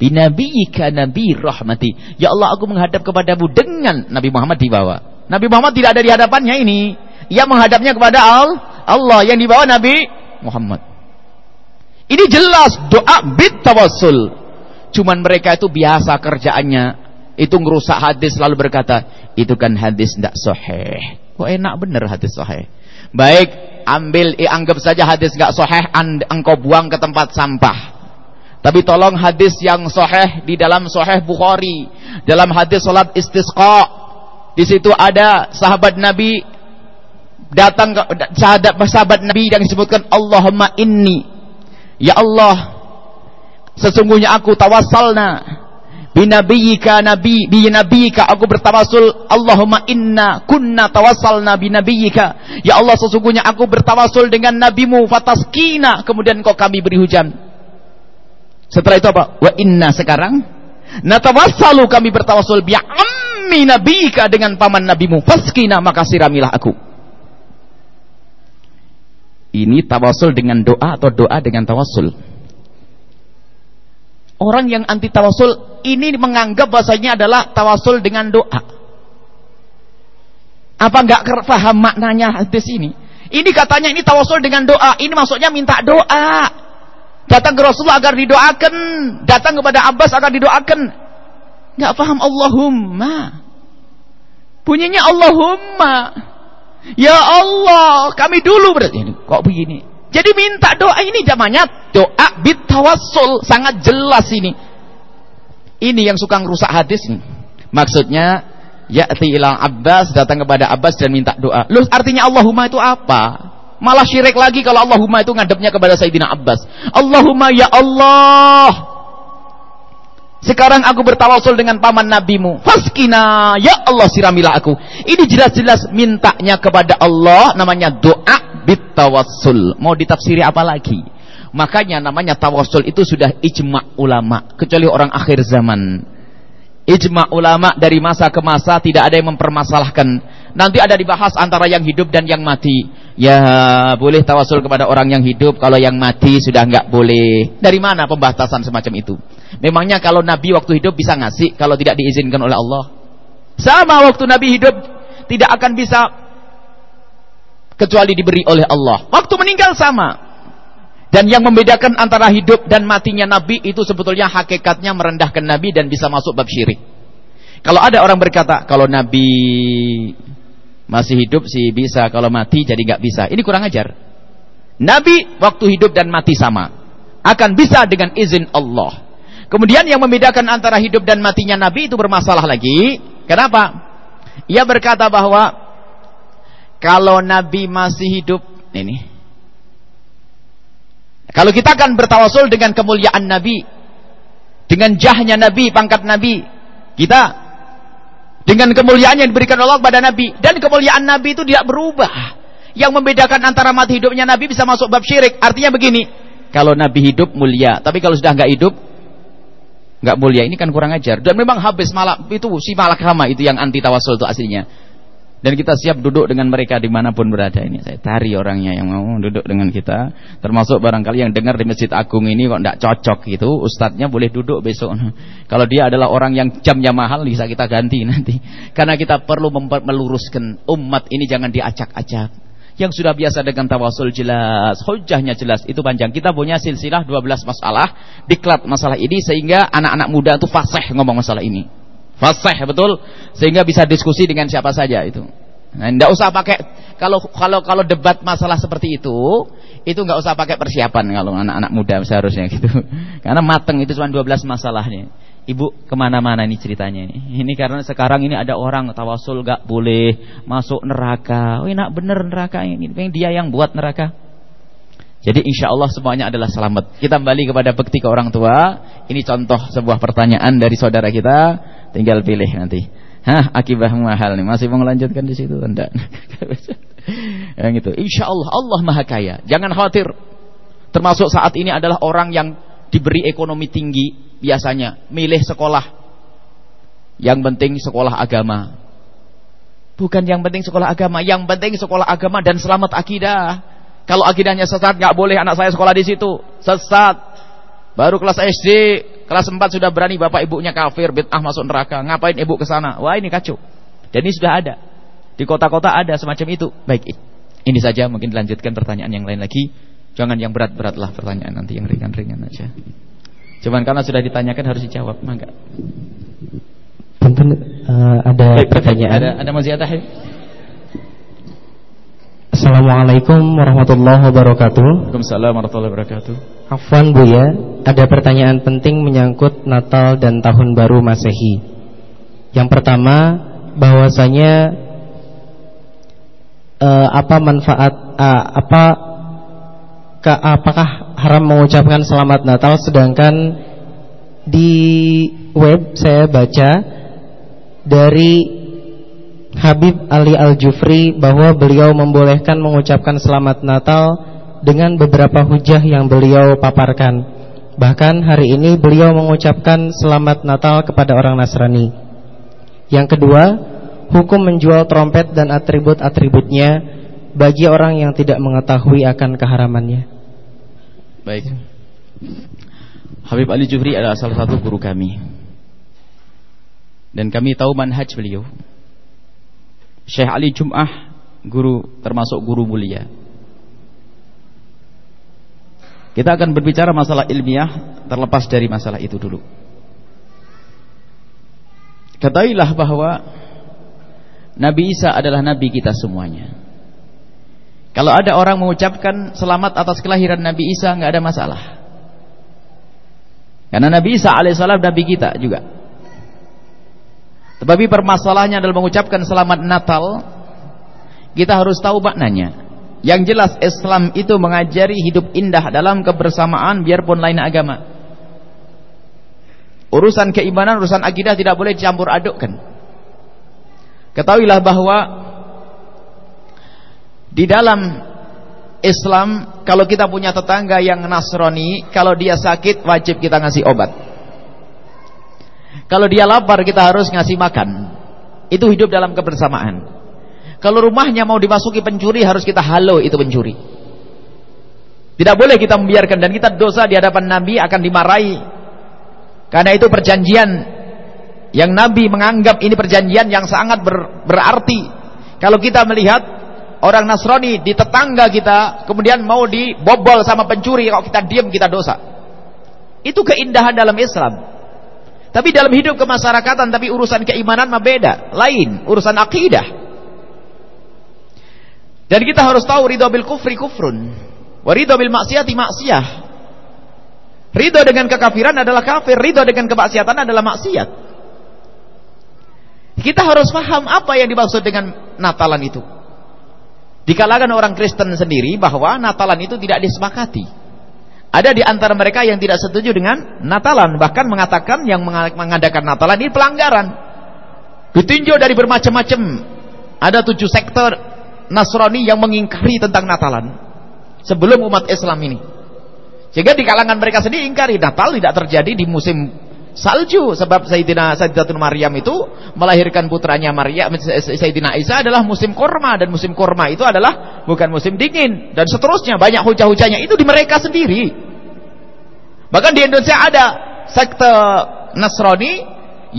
binabiyyika nabi rahmati. Ya Allah aku menghadap kepadamu dengan Nabi Muhammad di bawah. Nabi Muhammad tidak ada di hadapannya ini. Ia menghadapnya kepada Allah yang dibawa Nabi Muhammad. Ini jelas doa bit tawassul. Cuman mereka itu biasa kerjaannya itu ngerusak hadis lalu berkata, itu kan hadis tidak sahih. Kok enak bener hadis sahih. Baik, ambil anggap saja hadis gak sahih engkau buang ke tempat sampah. Tapi tolong hadis yang sahih di dalam sahih Bukhari, dalam hadis salat istisqa. Di situ ada sahabat Nabi datang ke sahabat sahabat Nabi yang disebutkan Allahumma inni ya Allah sesungguhnya aku tawassalna binabiyyika nabi bi nabiyyika aku bertawasul Allahumma inna kunna tawassalna binabiyyika ya Allah sesungguhnya aku bertawasul dengan nabimu fataskina kemudian kau kami beri hujan. Setelah itu apa? Wa inna sekarang? Natawassalu kami bertawasul bi ammi nabiyyika dengan paman nabimu. Faskina maka siramilah aku. Ini tawasul dengan doa atau doa dengan tawasul Orang yang anti tawasul ini menganggap bahasanya adalah tawasul dengan doa. Apa enggak paham maknanya hadis ini? Ini katanya ini tawasul dengan doa. Ini maksudnya minta doa. Datang ke Rasulullah agar didoakan. Datang kepada Abbas agar didoakan. Enggak paham Allahumma. Bunyinya Allahumma. Ya Allah, kami dulu berarti. Kok begini? Jadi minta doa ini namanya doa bitawassul. Sangat jelas ini. Ini yang suka ngerusak hadis nih. Maksudnya ya'ti ila Abbas datang kepada Abbas dan minta doa. Loh artinya Allahumma itu apa? Malah syirik lagi kalau Allahumma itu ngadepnya kepada Sayyidina Abbas. Allahumma ya Allah. Sekarang aku bertawasul dengan paman nabimu. Faskina, ya Allah siramilah aku. Ini jelas-jelas mintanya kepada Allah namanya doa bitawassul. Mau ditafsiri apa lagi? Makanya namanya tawassul itu sudah ijma ulama, kecuali orang akhir zaman. Ijma ulama dari masa ke masa tidak ada yang mempermasalahkan. Nanti ada dibahas antara yang hidup dan yang mati. Ya boleh tawasul kepada orang yang hidup, kalau yang mati sudah nggak boleh. Dari mana pembatasan semacam itu? Memangnya kalau Nabi waktu hidup bisa ngasih kalau tidak diizinkan oleh Allah? Sama waktu Nabi hidup tidak akan bisa kecuali diberi oleh Allah. Waktu meninggal sama. Dan yang membedakan antara hidup dan matinya Nabi itu sebetulnya hakikatnya merendahkan Nabi dan bisa masuk bab syirik. Kalau ada orang berkata, kalau Nabi masih hidup sih bisa, kalau mati jadi nggak bisa. Ini kurang ajar. Nabi waktu hidup dan mati sama. Akan bisa dengan izin Allah. Kemudian yang membedakan antara hidup dan matinya Nabi itu bermasalah lagi. Kenapa? Ia berkata bahwa kalau Nabi masih hidup, ini. Kalau kita akan bertawasul dengan kemuliaan Nabi, dengan jahnya Nabi, pangkat Nabi, kita dengan kemuliaan yang diberikan Allah kepada Nabi dan kemuliaan Nabi itu tidak berubah. Yang membedakan antara mati hidupnya Nabi bisa masuk bab syirik. Artinya begini, kalau Nabi hidup mulia, tapi kalau sudah nggak hidup nggak mulia ini kan kurang ajar dan memang habis malah itu si malakama itu yang anti tawasul itu aslinya dan kita siap duduk dengan mereka di mana pun berada ini. Saya cari orangnya yang mau duduk dengan kita. Termasuk barangkali yang dengar di masjid agung ini kok tidak cocok gitu. Ustadznya boleh duduk besok. Kalau dia adalah orang yang jamnya mahal bisa kita ganti nanti. Karena kita perlu meluruskan umat ini jangan diacak-acak. Yang sudah biasa dengan tawasul jelas, hujahnya jelas, itu panjang. Kita punya silsilah 12 masalah, diklat masalah ini sehingga anak-anak muda itu fasih ngomong masalah ini. Fasih betul sehingga bisa diskusi dengan siapa saja itu. Nah, enggak usah pakai kalau kalau kalau debat masalah seperti itu, itu enggak usah pakai persiapan kalau anak-anak muda seharusnya gitu. Karena mateng itu cuma 12 masalahnya. Ibu ke mana-mana nih ceritanya ini. Ini karena sekarang ini ada orang tawasul gak boleh masuk neraka. Oh enak bener neraka ini. Dia yang buat neraka. Jadi insya Allah semuanya adalah selamat. Kita kembali kepada bekti ke orang tua. Ini contoh sebuah pertanyaan dari saudara kita Tinggal pilih nanti. Hah, akibah mahal nih. Masih mau melanjutkan di situ? Enggak. yang itu. Insya Allah Allah Maha Kaya. Jangan khawatir. Termasuk saat ini adalah orang yang diberi ekonomi tinggi biasanya milih sekolah. Yang penting sekolah agama. Bukan yang penting sekolah agama, yang penting sekolah agama dan selamat akidah. Kalau akidahnya sesat nggak boleh anak saya sekolah di situ. Sesat. Baru kelas SD Kelas 4 sudah berani bapak ibunya kafir, bid'ah masuk neraka. Ngapain ibu ke sana? Wah, ini kacau. Dan ini sudah ada. Di kota-kota ada semacam itu. Baik, ini saja mungkin dilanjutkan pertanyaan yang lain lagi. Jangan yang berat-berat lah pertanyaan nanti yang ringan-ringan aja. Cuman karena sudah ditanyakan harus dijawab, mangga. Punten uh, ada Baik, pertanyaan. Ada ada maziyadah ya? Assalamualaikum warahmatullahi wabarakatuh. Waalaikumsalam warahmatullahi wabarakatuh. Afwan Bu ya, ada pertanyaan penting menyangkut Natal dan Tahun Baru Masehi. Yang pertama, bahwasanya uh, apa manfaat uh, apa ke, apakah haram mengucapkan selamat Natal sedangkan di web saya baca dari Habib Ali Al-Jufri bahwa beliau membolehkan mengucapkan selamat Natal dengan beberapa hujah yang beliau paparkan. Bahkan hari ini beliau mengucapkan selamat Natal kepada orang Nasrani. Yang kedua, hukum menjual trompet dan atribut-atributnya bagi orang yang tidak mengetahui akan keharamannya. Baik. Habib Ali Jufri adalah salah satu guru kami. Dan kami tahu manhaj beliau. Syekh Ali Jum'ah guru termasuk guru mulia. Kita akan berbicara masalah ilmiah terlepas dari masalah itu dulu. Ketahuilah bahwa Nabi Isa adalah nabi kita semuanya. Kalau ada orang mengucapkan selamat atas kelahiran Nabi Isa nggak ada masalah. Karena Nabi Isa alaihissalam nabi kita juga. Tetapi permasalahannya adalah mengucapkan selamat Natal. Kita harus tahu maknanya. Yang jelas Islam itu mengajari hidup indah dalam kebersamaan biarpun lain agama. Urusan keimanan, urusan akidah tidak boleh dicampur adukkan. Ketahuilah bahwa di dalam Islam kalau kita punya tetangga yang Nasrani, kalau dia sakit wajib kita ngasih obat. Kalau dia lapar kita harus ngasih makan. Itu hidup dalam kebersamaan. Kalau rumahnya mau dimasuki pencuri harus kita halo itu pencuri. Tidak boleh kita membiarkan dan kita dosa di hadapan Nabi akan dimarahi. Karena itu perjanjian yang Nabi menganggap ini perjanjian yang sangat ber, berarti. Kalau kita melihat orang Nasrani di tetangga kita kemudian mau dibobol sama pencuri kalau kita diam kita dosa. Itu keindahan dalam Islam. Tapi dalam hidup kemasyarakatan, tapi urusan keimanan mah beda, lain, urusan akidah. Dan kita harus tahu ridho bil kufri kufrun, wa ridho bil maksiati maksiyah. Ridho dengan kekafiran adalah kafir, ridho dengan kemaksiatan adalah maksiat. Kita harus paham apa yang dimaksud dengan Natalan itu. Di kalangan orang Kristen sendiri bahwa Natalan itu tidak disepakati. Ada di antara mereka yang tidak setuju dengan Natalan, bahkan mengatakan yang mengadakan Natalan ini pelanggaran. Ditinjau dari bermacam-macam. Ada tujuh sektor Nasrani yang mengingkari tentang Natalan sebelum umat Islam ini. Sehingga di kalangan mereka sendiri ingkari Natal tidak terjadi di musim salju sebab Sayyidina Sayyidatun Maryam itu melahirkan putranya Maryam Sayyidina Isa adalah musim korma dan musim korma itu adalah bukan musim dingin dan seterusnya. Banyak hujah-hujahnya itu di mereka sendiri. Bahkan di Indonesia ada sekte Nasrani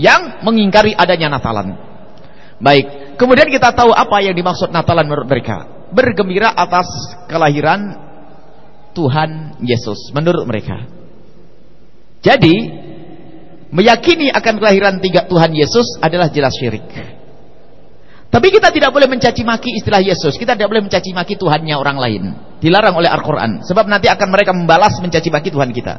yang mengingkari adanya Natalan. Baik kemudian kita tahu apa yang dimaksud Natalan menurut mereka. Bergembira atas kelahiran Tuhan Yesus menurut mereka. Jadi meyakini akan kelahiran tiga Tuhan Yesus adalah jelas syirik. Tapi kita tidak boleh mencaci maki istilah Yesus. Kita tidak boleh mencaci maki Tuhannya orang lain. Dilarang oleh Al-Quran. Sebab nanti akan mereka membalas mencaci maki Tuhan kita.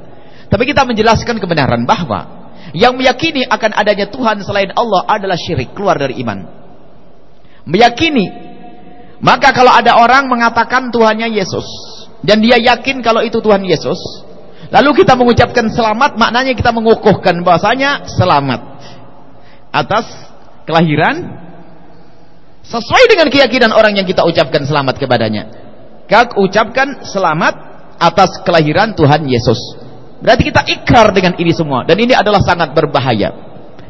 Tapi kita menjelaskan kebenaran bahwa yang meyakini akan adanya Tuhan selain Allah adalah syirik. Keluar dari iman. Meyakini. Maka kalau ada orang mengatakan Tuhannya Yesus. Dan dia yakin kalau itu Tuhan Yesus. Lalu kita mengucapkan selamat, maknanya kita mengukuhkan bahasanya selamat atas kelahiran sesuai dengan keyakinan orang yang kita ucapkan selamat kepadanya. Kak ucapkan selamat atas kelahiran Tuhan Yesus. Berarti kita ikrar dengan ini semua dan ini adalah sangat berbahaya.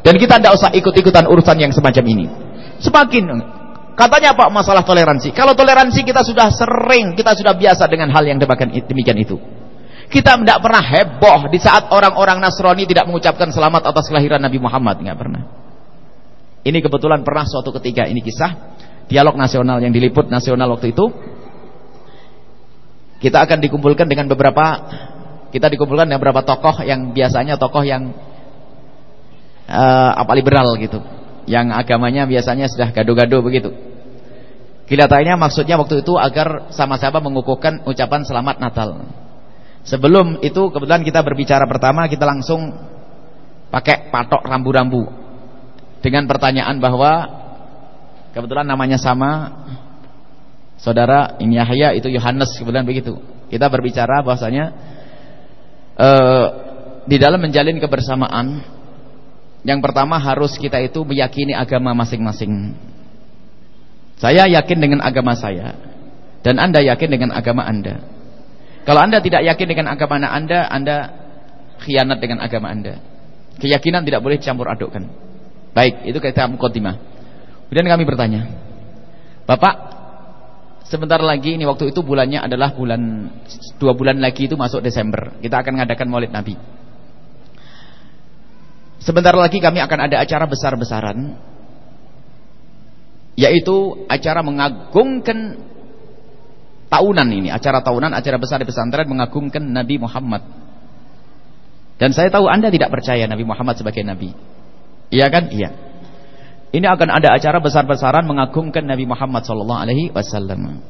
Dan kita tidak usah ikut-ikutan urusan yang semacam ini. Semakin katanya apa masalah toleransi? Kalau toleransi kita sudah sering, kita sudah biasa dengan hal yang demikian itu. Kita tidak pernah heboh di saat orang-orang Nasrani tidak mengucapkan selamat atas kelahiran Nabi Muhammad, nggak pernah. Ini kebetulan pernah suatu ketika ini kisah dialog nasional yang diliput nasional waktu itu. Kita akan dikumpulkan dengan beberapa kita dikumpulkan dengan beberapa tokoh yang biasanya tokoh yang uh, apa liberal gitu, yang agamanya biasanya sudah gado-gado begitu. Kelihatannya maksudnya waktu itu agar sama-sama mengukuhkan ucapan selamat Natal. Sebelum itu kebetulan kita berbicara pertama kita langsung pakai patok rambu-rambu dengan pertanyaan bahwa kebetulan namanya sama saudara ini Yahya itu Yohanes kebetulan begitu. Kita berbicara bahwasanya eh, di dalam menjalin kebersamaan yang pertama harus kita itu meyakini agama masing-masing. Saya yakin dengan agama saya dan Anda yakin dengan agama Anda. Kalau anda tidak yakin dengan agama anda, anda khianat dengan agama anda. Keyakinan tidak boleh campur adukkan. Baik, itu kita mukadimah. Kemudian kami bertanya, Bapak, sebentar lagi ini waktu itu bulannya adalah bulan dua bulan lagi itu masuk Desember. Kita akan mengadakan Maulid Nabi. Sebentar lagi kami akan ada acara besar-besaran yaitu acara mengagungkan tahunan ini, acara tahunan, acara besar di pesantren mengagungkan Nabi Muhammad. Dan saya tahu Anda tidak percaya Nabi Muhammad sebagai Nabi. Iya kan? Iya. Ini akan ada acara besar-besaran mengagungkan Nabi Muhammad sallallahu alaihi wasallam.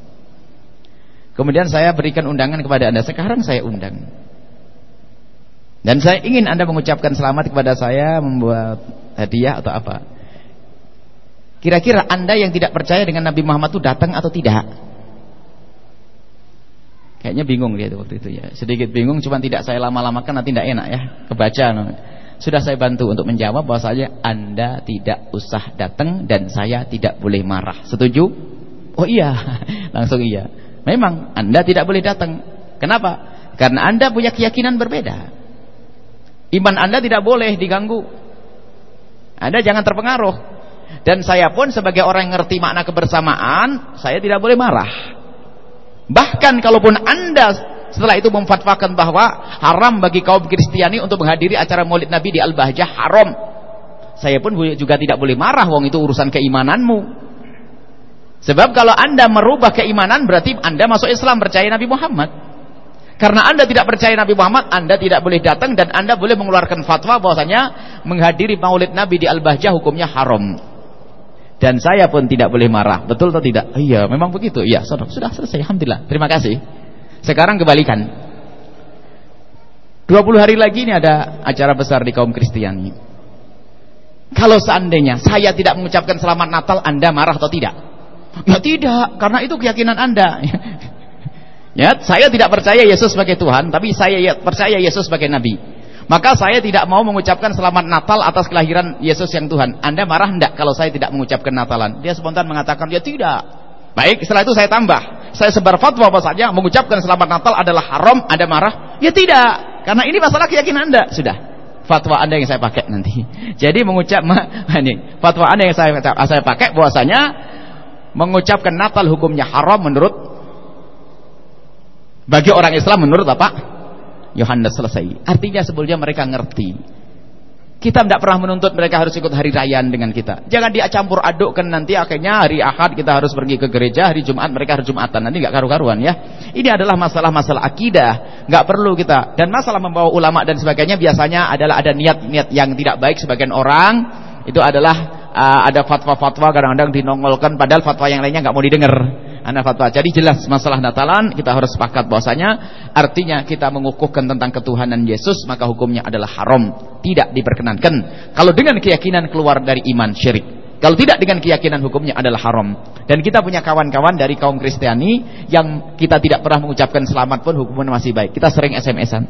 Kemudian saya berikan undangan kepada Anda. Sekarang saya undang. Dan saya ingin Anda mengucapkan selamat kepada saya membuat hadiah atau apa. Kira-kira Anda yang tidak percaya dengan Nabi Muhammad itu datang atau tidak? Kayaknya bingung dia waktu itu ya. Sedikit bingung cuma tidak saya lama-lamakan nanti tidak enak ya. Kebaca. Sudah saya bantu untuk menjawab bahwa saja Anda tidak usah datang dan saya tidak boleh marah. Setuju? Oh iya. Langsung iya. Memang Anda tidak boleh datang. Kenapa? Karena Anda punya keyakinan berbeda. Iman Anda tidak boleh diganggu. Anda jangan terpengaruh. Dan saya pun sebagai orang yang ngerti makna kebersamaan, saya tidak boleh marah. Bahkan kalaupun anda setelah itu memfatwakan bahwa haram bagi kaum Kristiani untuk menghadiri acara maulid Nabi di Al-Bahjah haram. Saya pun juga tidak boleh marah wong itu urusan keimananmu. Sebab kalau anda merubah keimanan berarti anda masuk Islam percaya Nabi Muhammad. Karena anda tidak percaya Nabi Muhammad, anda tidak boleh datang dan anda boleh mengeluarkan fatwa bahwasanya menghadiri maulid Nabi di Al-Bahjah hukumnya haram dan saya pun tidak boleh marah. Betul atau tidak? Iya, memang begitu. Iya, sudah, sudah selesai. Alhamdulillah. Terima kasih. Sekarang kebalikan. 20 hari lagi ini ada acara besar di kaum Kristiani. Kalau seandainya saya tidak mengucapkan selamat Natal, Anda marah atau tidak? Ya tidak, karena itu keyakinan Anda. ya, saya tidak percaya Yesus sebagai Tuhan, tapi saya ya, percaya Yesus sebagai Nabi. Maka saya tidak mau mengucapkan selamat Natal atas kelahiran Yesus yang Tuhan. Anda marah enggak kalau saya tidak mengucapkan Natalan? Dia spontan mengatakan, ya tidak. Baik, setelah itu saya tambah. Saya sebar fatwa apa saja, mengucapkan selamat Natal adalah haram, Anda marah? Ya tidak. Karena ini masalah keyakinan Anda. Sudah. fatwa Anda yang saya pakai nanti. Jadi mengucap ini, fatwa Anda yang saya saya pakai bahwasanya mengucapkan Natal hukumnya haram menurut bagi orang Islam menurut apa? Yohanes selesai. Artinya sebelumnya mereka ngerti kita tidak pernah menuntut mereka harus ikut hari raya dengan kita. Jangan dia campur adukkan nanti akhirnya hari Ahad kita harus pergi ke gereja, hari Jumat mereka harus Jumatan. Nanti nggak karu-karuan ya. Ini adalah masalah-masalah akidah, nggak perlu kita. Dan masalah membawa ulama dan sebagainya biasanya adalah ada niat-niat yang tidak baik sebagian orang. Itu adalah uh, ada fatwa-fatwa kadang-kadang dinongolkan padahal fatwa yang lainnya nggak mau didengar anak fatwa. Jadi jelas masalah Natalan kita harus sepakat bahwasanya artinya kita mengukuhkan tentang ketuhanan Yesus maka hukumnya adalah haram, tidak diperkenankan. Kalau dengan keyakinan keluar dari iman syirik. Kalau tidak dengan keyakinan hukumnya adalah haram. Dan kita punya kawan-kawan dari kaum Kristiani yang kita tidak pernah mengucapkan selamat pun hukumnya masih baik. Kita sering SMS-an.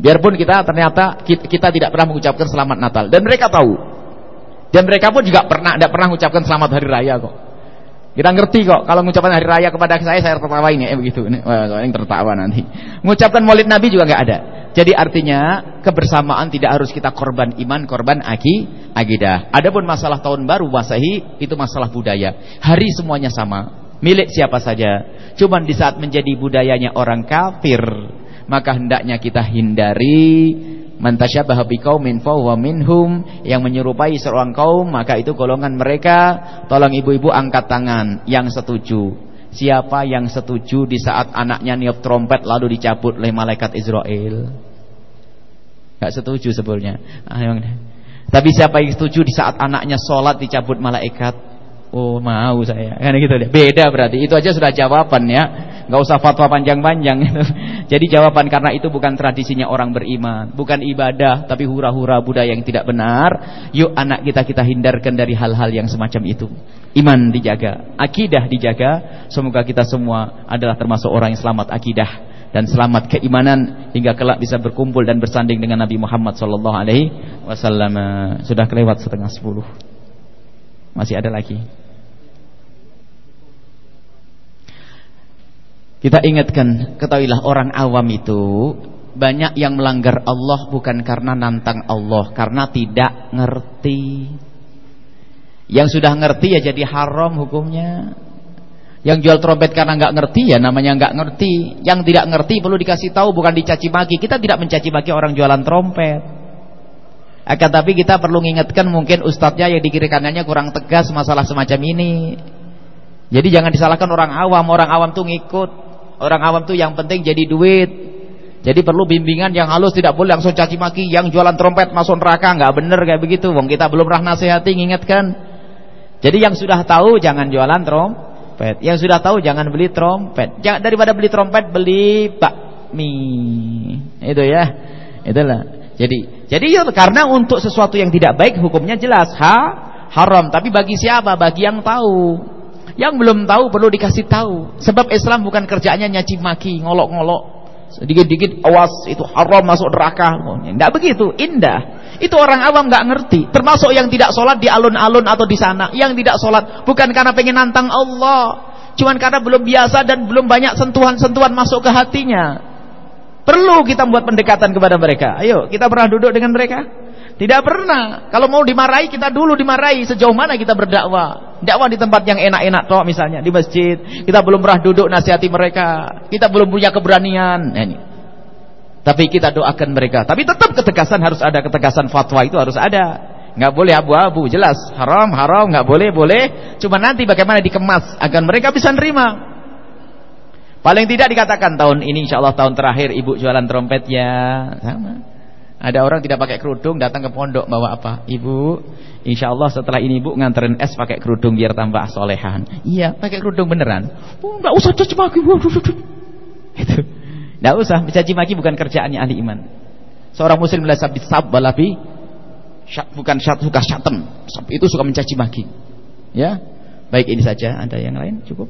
Biarpun kita ternyata kita tidak pernah mengucapkan selamat Natal dan mereka tahu. Dan mereka pun juga pernah tidak pernah mengucapkan selamat hari raya kok. Kita ngerti kok kalau mengucapkan hari raya kepada saya saya tertawa ini eh begitu. Ini ini tertawa nanti. Mengucapkan Maulid Nabi juga nggak ada. Jadi artinya kebersamaan tidak harus kita korban iman, korban aki, akidah. Adapun masalah tahun baru Masehi itu masalah budaya. Hari semuanya sama, milik siapa saja. Cuman di saat menjadi budayanya orang kafir, maka hendaknya kita hindari Man tasyabaha biqaumin fahuwa minhum yang menyerupai seorang kaum maka itu golongan mereka. Tolong ibu-ibu angkat tangan yang setuju. Siapa yang setuju di saat anaknya niup trompet lalu dicabut oleh malaikat Israel? Gak setuju sebetulnya. Tapi siapa yang setuju di saat anaknya sholat dicabut malaikat? Oh mau saya. Kan gitu deh. Beda berarti. Itu aja sudah jawaban ya nggak usah fatwa panjang-panjang Jadi jawaban karena itu bukan tradisinya orang beriman, bukan ibadah, tapi hura-hura budaya yang tidak benar. Yuk anak kita kita hindarkan dari hal-hal yang semacam itu. Iman dijaga, akidah dijaga. Semoga kita semua adalah termasuk orang yang selamat akidah dan selamat keimanan hingga kelak bisa berkumpul dan bersanding dengan Nabi Muhammad wasallam. Sudah kelewat setengah sepuluh. Masih ada lagi. Kita ingatkan, ketahuilah orang awam itu banyak yang melanggar Allah bukan karena nantang Allah, karena tidak ngerti. Yang sudah ngerti ya jadi haram hukumnya. Yang jual trompet karena nggak ngerti ya namanya nggak ngerti. Yang tidak ngerti perlu dikasih tahu bukan dicaci maki. Kita tidak mencaci maki orang jualan trompet. Akan tapi kita perlu mengingatkan mungkin ustadznya yang dikirikannya kurang tegas masalah semacam ini. Jadi jangan disalahkan orang awam, orang awam tuh ngikut. Orang awam tuh yang penting jadi duit. Jadi perlu bimbingan yang halus, tidak boleh langsung caci maki. Yang jualan trompet masuk neraka, nggak bener kayak begitu. Wong kita belum pernah nasihati, ngingetkan. Jadi yang sudah tahu jangan jualan trompet. Yang sudah tahu jangan beli trompet. Jangan daripada beli trompet beli bakmi. Itu ya. Itulah. Jadi, jadi ya karena untuk sesuatu yang tidak baik hukumnya jelas ha haram. Tapi bagi siapa? Bagi yang tahu. Yang belum tahu perlu dikasih tahu. Sebab Islam bukan kerjaannya nyaci maki, ngolok-ngolok. Sedikit-dikit awas itu haram masuk neraka. Tidak begitu, indah. Itu orang awam nggak ngerti. Termasuk yang tidak sholat di alun-alun atau di sana. Yang tidak sholat bukan karena pengen nantang Allah. Cuman karena belum biasa dan belum banyak sentuhan-sentuhan masuk ke hatinya. Perlu kita buat pendekatan kepada mereka. Ayo, kita pernah duduk dengan mereka? Tidak pernah. Kalau mau dimarahi kita dulu dimarahi sejauh mana kita berdakwah. Dakwah di tempat yang enak-enak toh misalnya di masjid. Kita belum pernah duduk nasihati mereka. Kita belum punya keberanian. Nah, ini. Tapi kita doakan mereka. Tapi tetap ketegasan harus ada ketegasan fatwa itu harus ada. Nggak boleh abu-abu jelas haram haram nggak boleh boleh. Cuma nanti bagaimana dikemas agar mereka bisa nerima. Paling tidak dikatakan tahun ini insya Allah tahun terakhir ibu jualan trompet ya sama. Ada orang tidak pakai kerudung datang ke pondok bawa apa? Ibu, insya Allah setelah ini ibu nganterin es pakai kerudung biar tambah solehan. Iya, pakai kerudung beneran. Oh, nggak usah caci maki. Itu, nggak usah. Caci maki bukan kerjaannya ahli iman. Seorang muslim bila sabit sab balabi, bukan syat, suka syatem. Itu suka mencaci maki. Ya, baik ini saja. Ada yang lain cukup.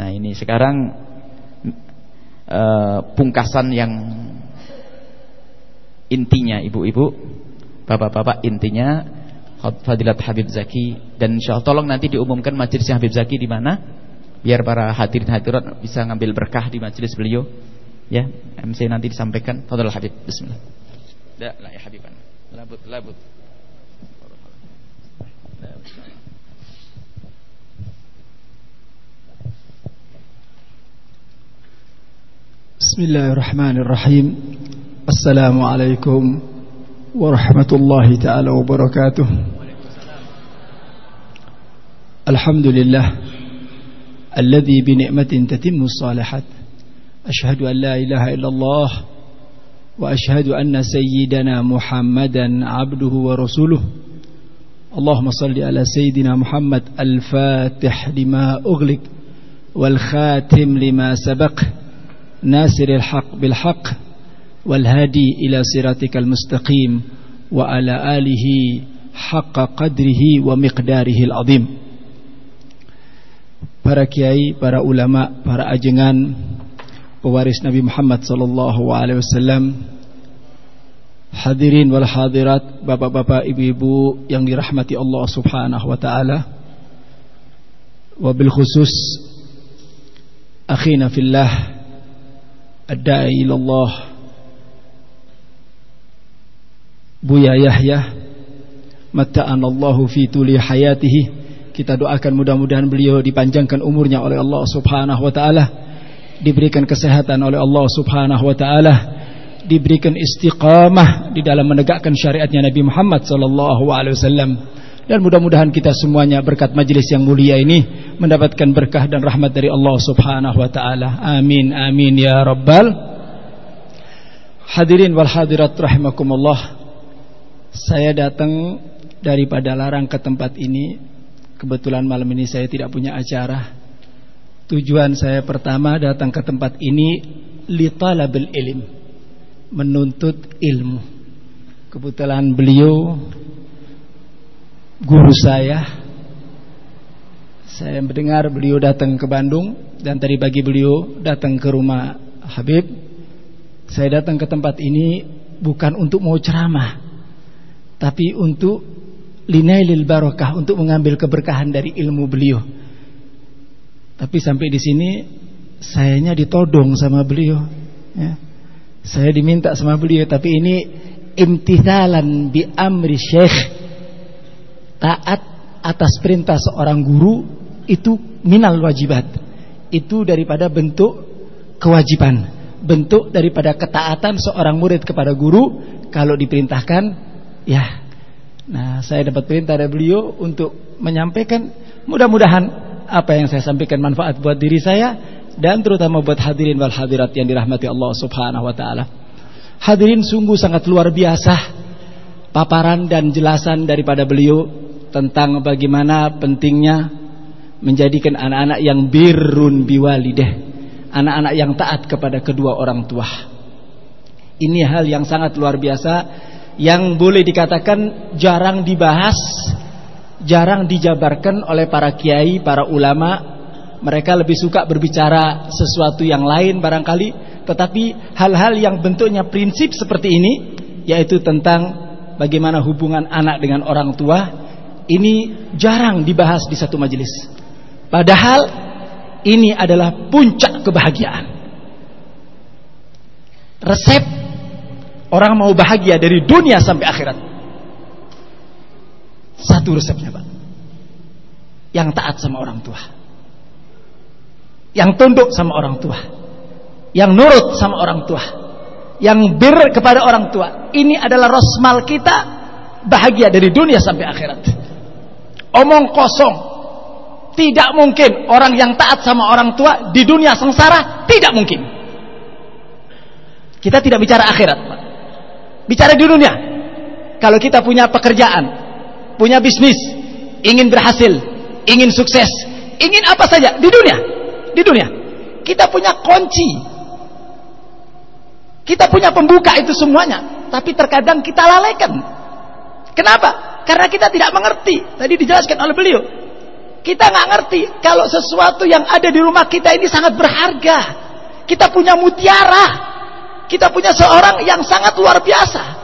Nah ini sekarang uh, pungkasan yang intinya ibu-ibu, bapak-bapak intinya Fadilat Habib Zaki. Dan insya Allah tolong nanti diumumkan majelisnya Habib Zaki di mana biar para hadirin hadirat bisa ngambil berkah di majelis beliau. Ya MC nanti disampaikan. Fadilat Habib Bismillah. La lah ya Habiban. Labut labut. Bismillahirrahmanirrahim. السلام عليكم ورحمة الله تعالى وبركاته. الحمد لله الذي بنعمة تتم الصالحات. أشهد أن لا إله إلا الله وأشهد أن سيدنا محمدا عبده ورسوله. اللهم صل على سيدنا محمد الفاتح لما أغلق والخاتم لما سبق. ناصر الحق بالحق. والهادي إلى صراطك المستقيم وعلى آله حق قدره ومقداره العظيم para kiai, para ulama, para ajengan pewaris Nabi Muhammad sallallahu alaihi wasallam. Hadirin wal hadirat, bapak-bapak, ibu-ibu yang dirahmati Allah Subhanahu wa taala. Wabil khusus akhina fillah ad-da'i ila Allah Buya Yahya matta'an Allahu fi hayatihi kita doakan mudah-mudahan beliau dipanjangkan umurnya oleh Allah Subhanahu wa taala diberikan kesehatan oleh Allah Subhanahu wa taala, diberikan istiqamah di dalam menegakkan syariatnya Nabi Muhammad sallallahu alaihi wasallam. Dan mudah-mudahan kita semuanya berkat majelis yang mulia ini mendapatkan berkah dan rahmat dari Allah Subhanahu wa taala. Amin amin ya rabbal Hadirin wal hadirat rahimakumullah. Saya datang daripada larang ke tempat ini. Kebetulan malam ini saya tidak punya acara Tujuan saya pertama datang ke tempat ini li talabil ilm, menuntut ilmu. Kebetulan beliau guru saya. Saya mendengar beliau datang ke Bandung dan tadi bagi beliau datang ke rumah Habib. Saya datang ke tempat ini bukan untuk mau ceramah, tapi untuk linailil barakah, untuk mengambil keberkahan dari ilmu beliau. Tapi sampai di sini sayanya ditodong sama beliau. Ya. Saya diminta sama beliau, tapi ini imtithalan bi amri syekh. Taat atas perintah seorang guru itu minal wajibat. Itu daripada bentuk kewajiban, bentuk daripada ketaatan seorang murid kepada guru kalau diperintahkan ya. Nah, saya dapat perintah dari beliau untuk menyampaikan mudah-mudahan apa yang saya sampaikan manfaat buat diri saya dan terutama buat hadirin wal hadirat yang dirahmati Allah Subhanahu wa taala. Hadirin sungguh sangat luar biasa paparan dan jelasan daripada beliau tentang bagaimana pentingnya menjadikan anak-anak yang birrun biwalideh, anak-anak yang taat kepada kedua orang tua. Ini hal yang sangat luar biasa yang boleh dikatakan jarang dibahas jarang dijabarkan oleh para kiai, para ulama. Mereka lebih suka berbicara sesuatu yang lain barangkali, tetapi hal-hal yang bentuknya prinsip seperti ini yaitu tentang bagaimana hubungan anak dengan orang tua ini jarang dibahas di satu majelis. Padahal ini adalah puncak kebahagiaan. Resep orang mau bahagia dari dunia sampai akhirat satu resepnya Pak. Yang taat sama orang tua. Yang tunduk sama orang tua. Yang nurut sama orang tua. Yang bir kepada orang tua. Ini adalah rosmal kita bahagia dari dunia sampai akhirat. Omong kosong. Tidak mungkin orang yang taat sama orang tua di dunia sengsara. Tidak mungkin. Kita tidak bicara akhirat Pak. Bicara di dunia. Kalau kita punya pekerjaan, punya bisnis, ingin berhasil, ingin sukses, ingin apa saja di dunia. Di dunia. Kita punya kunci. Kita punya pembuka itu semuanya, tapi terkadang kita lalaikan. Kenapa? Karena kita tidak mengerti. Tadi dijelaskan oleh beliau. Kita nggak ngerti kalau sesuatu yang ada di rumah kita ini sangat berharga. Kita punya mutiara. Kita punya seorang yang sangat luar biasa.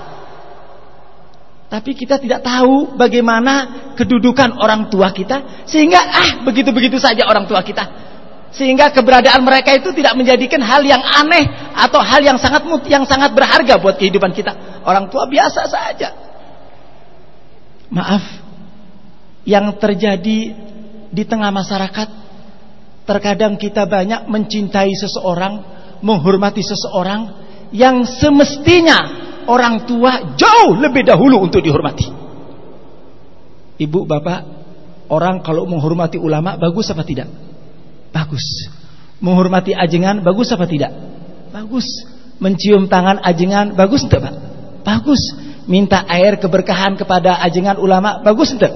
Tapi kita tidak tahu bagaimana kedudukan orang tua kita sehingga ah begitu-begitu saja orang tua kita. Sehingga keberadaan mereka itu tidak menjadikan hal yang aneh atau hal yang sangat yang sangat berharga buat kehidupan kita. orang tua biasa saja. Maaf, yang terjadi di tengah masyarakat, terkadang kita banyak mencintai seseorang, menghormati seseorang, yang semestinya orang tua jauh lebih dahulu untuk dihormati. Ibu, bapak, orang kalau menghormati ulama bagus apa tidak? Bagus. Menghormati ajengan bagus apa tidak? Bagus. Mencium tangan ajengan bagus tidak, Pak? Bagus. Minta air keberkahan kepada ajengan ulama bagus tidak?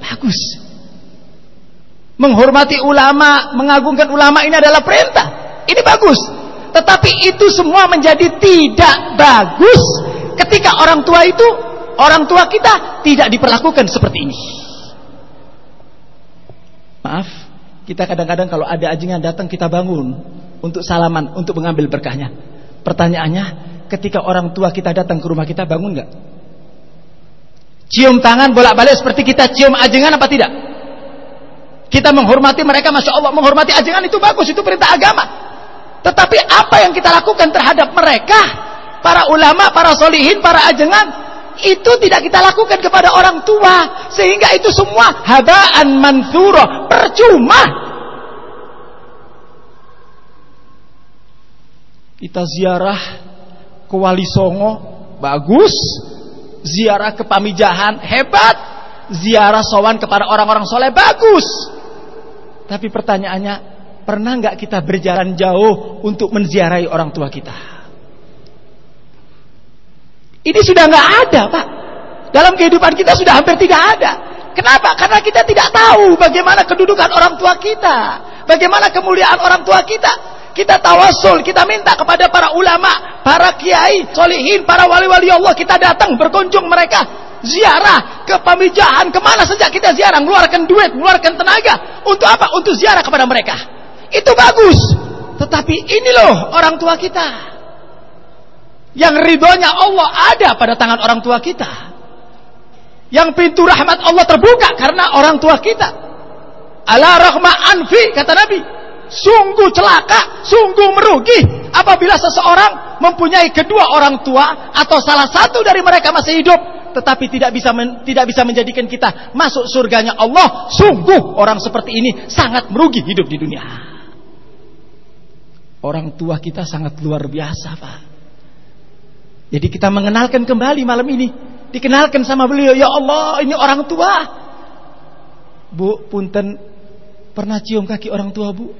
Bagus. Menghormati ulama, mengagungkan ulama ini adalah perintah. Ini bagus. Tetapi itu semua menjadi tidak bagus ketika orang tua itu, orang tua kita tidak diperlakukan seperti ini. Maaf, kita kadang-kadang kalau ada ajengan datang kita bangun untuk salaman, untuk mengambil berkahnya. Pertanyaannya, ketika orang tua kita datang ke rumah kita bangun nggak? Cium tangan bolak-balik seperti kita cium ajengan apa tidak? Kita menghormati mereka, masya Allah, menghormati ajengan itu bagus, itu perintah agama. Tetapi apa yang kita lakukan terhadap mereka, para ulama, para solihin, para ajengan, itu tidak kita lakukan kepada orang tua. Sehingga itu semua habaan mansuro, percuma. Kita ziarah ke Wali Songo, bagus. Ziarah ke Pamijahan, hebat. Ziarah sowan kepada orang-orang soleh, bagus. Tapi pertanyaannya, Pernah nggak kita berjalan jauh untuk menziarahi orang tua kita? Ini sudah nggak ada, Pak. Dalam kehidupan kita sudah hampir tidak ada. Kenapa? Karena kita tidak tahu bagaimana kedudukan orang tua kita, bagaimana kemuliaan orang tua kita. Kita tawasul, kita minta kepada para ulama, para kiai, solihin, para wali-wali Allah. Kita datang berkunjung mereka, ziarah ke pamijahan, ke mana saja kita ziarah, mengeluarkan duit, mengeluarkan tenaga. Untuk apa? Untuk ziarah kepada mereka. Itu bagus. Tetapi ini loh orang tua kita. Yang ridhonya Allah ada pada tangan orang tua kita. Yang pintu rahmat Allah terbuka karena orang tua kita. Ala rahma anfi kata Nabi. Sungguh celaka, sungguh merugi apabila seseorang mempunyai kedua orang tua atau salah satu dari mereka masih hidup tetapi tidak bisa men, tidak bisa menjadikan kita masuk surganya Allah. Sungguh orang seperti ini sangat merugi hidup di dunia. Orang tua kita sangat luar biasa, Pak. Jadi kita mengenalkan kembali malam ini. Dikenalkan sama beliau, ya Allah, ini orang tua. Bu, punten pernah cium kaki orang tua, Bu?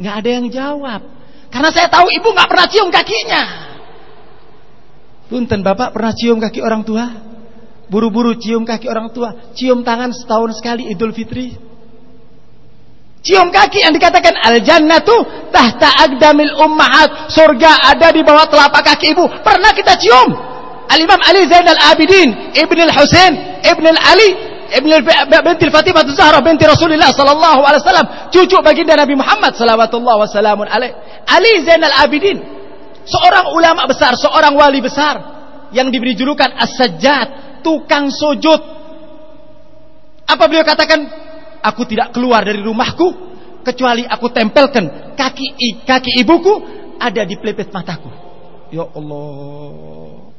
Nggak ada yang jawab. Karena saya tahu ibu nggak pernah cium kakinya. Punten, Bapak pernah cium kaki orang tua? Buru-buru cium kaki orang tua, cium tangan setahun sekali Idul Fitri. Cium kaki yang dikatakan al-jannatu tahta agdamil ummahat. Surga ada di bawah telapak kaki ibu. Pernah kita cium. Al-Imam Ali Zainal Abidin, Ibn al-Husain, Ibn al-Ali, Ibn binti Fatimah Zahra binti Rasulullah sallallahu alaihi wasallam, cucu baginda Nabi Muhammad sallallahu wasallamun alaihi. Ali Zainal Abidin, seorang ulama besar, seorang wali besar yang diberi julukan As-Sajjad, tukang sujud. Apa beliau katakan? Aku tidak keluar dari rumahku kecuali aku tempelkan kaki kaki ibuku ada di pelepet mataku. Ya Allah.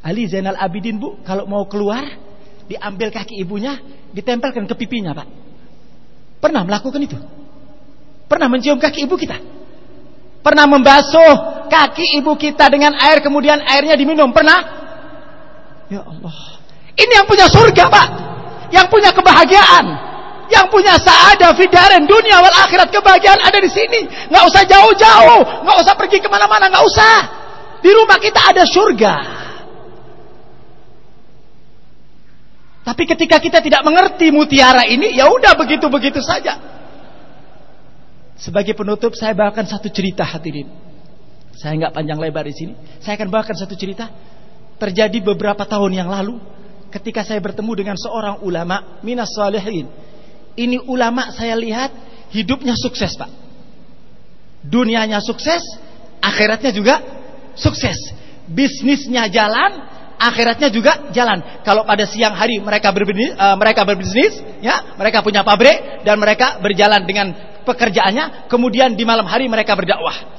Ali Zainal Abidin bu, kalau mau keluar diambil kaki ibunya, ditempelkan ke pipinya pak. Pernah melakukan itu? Pernah mencium kaki ibu kita? Pernah membasuh kaki ibu kita dengan air kemudian airnya diminum? Pernah? Ya Allah. Ini yang punya surga pak, yang punya kebahagiaan. Yang punya sa'adah fidaren dunia wal akhirat kebahagiaan ada di sini. Nggak usah jauh-jauh, nggak usah pergi ke mana-mana, nggak usah. Di rumah kita ada surga. Tapi ketika kita tidak mengerti mutiara ini, ya udah begitu-begitu saja. Sebagai penutup, saya bawakan satu cerita hadirin. Saya nggak panjang lebar di sini. Saya akan bawakan satu cerita. Terjadi beberapa tahun yang lalu, ketika saya bertemu dengan seorang ulama minas salihin ini ulama saya lihat hidupnya sukses pak. Dunianya sukses, akhiratnya juga sukses. Bisnisnya jalan, akhiratnya juga jalan. Kalau pada siang hari mereka berbisnis, uh, mereka berbisnis, ya, mereka punya pabrik dan mereka berjalan dengan pekerjaannya. Kemudian di malam hari mereka berdakwah.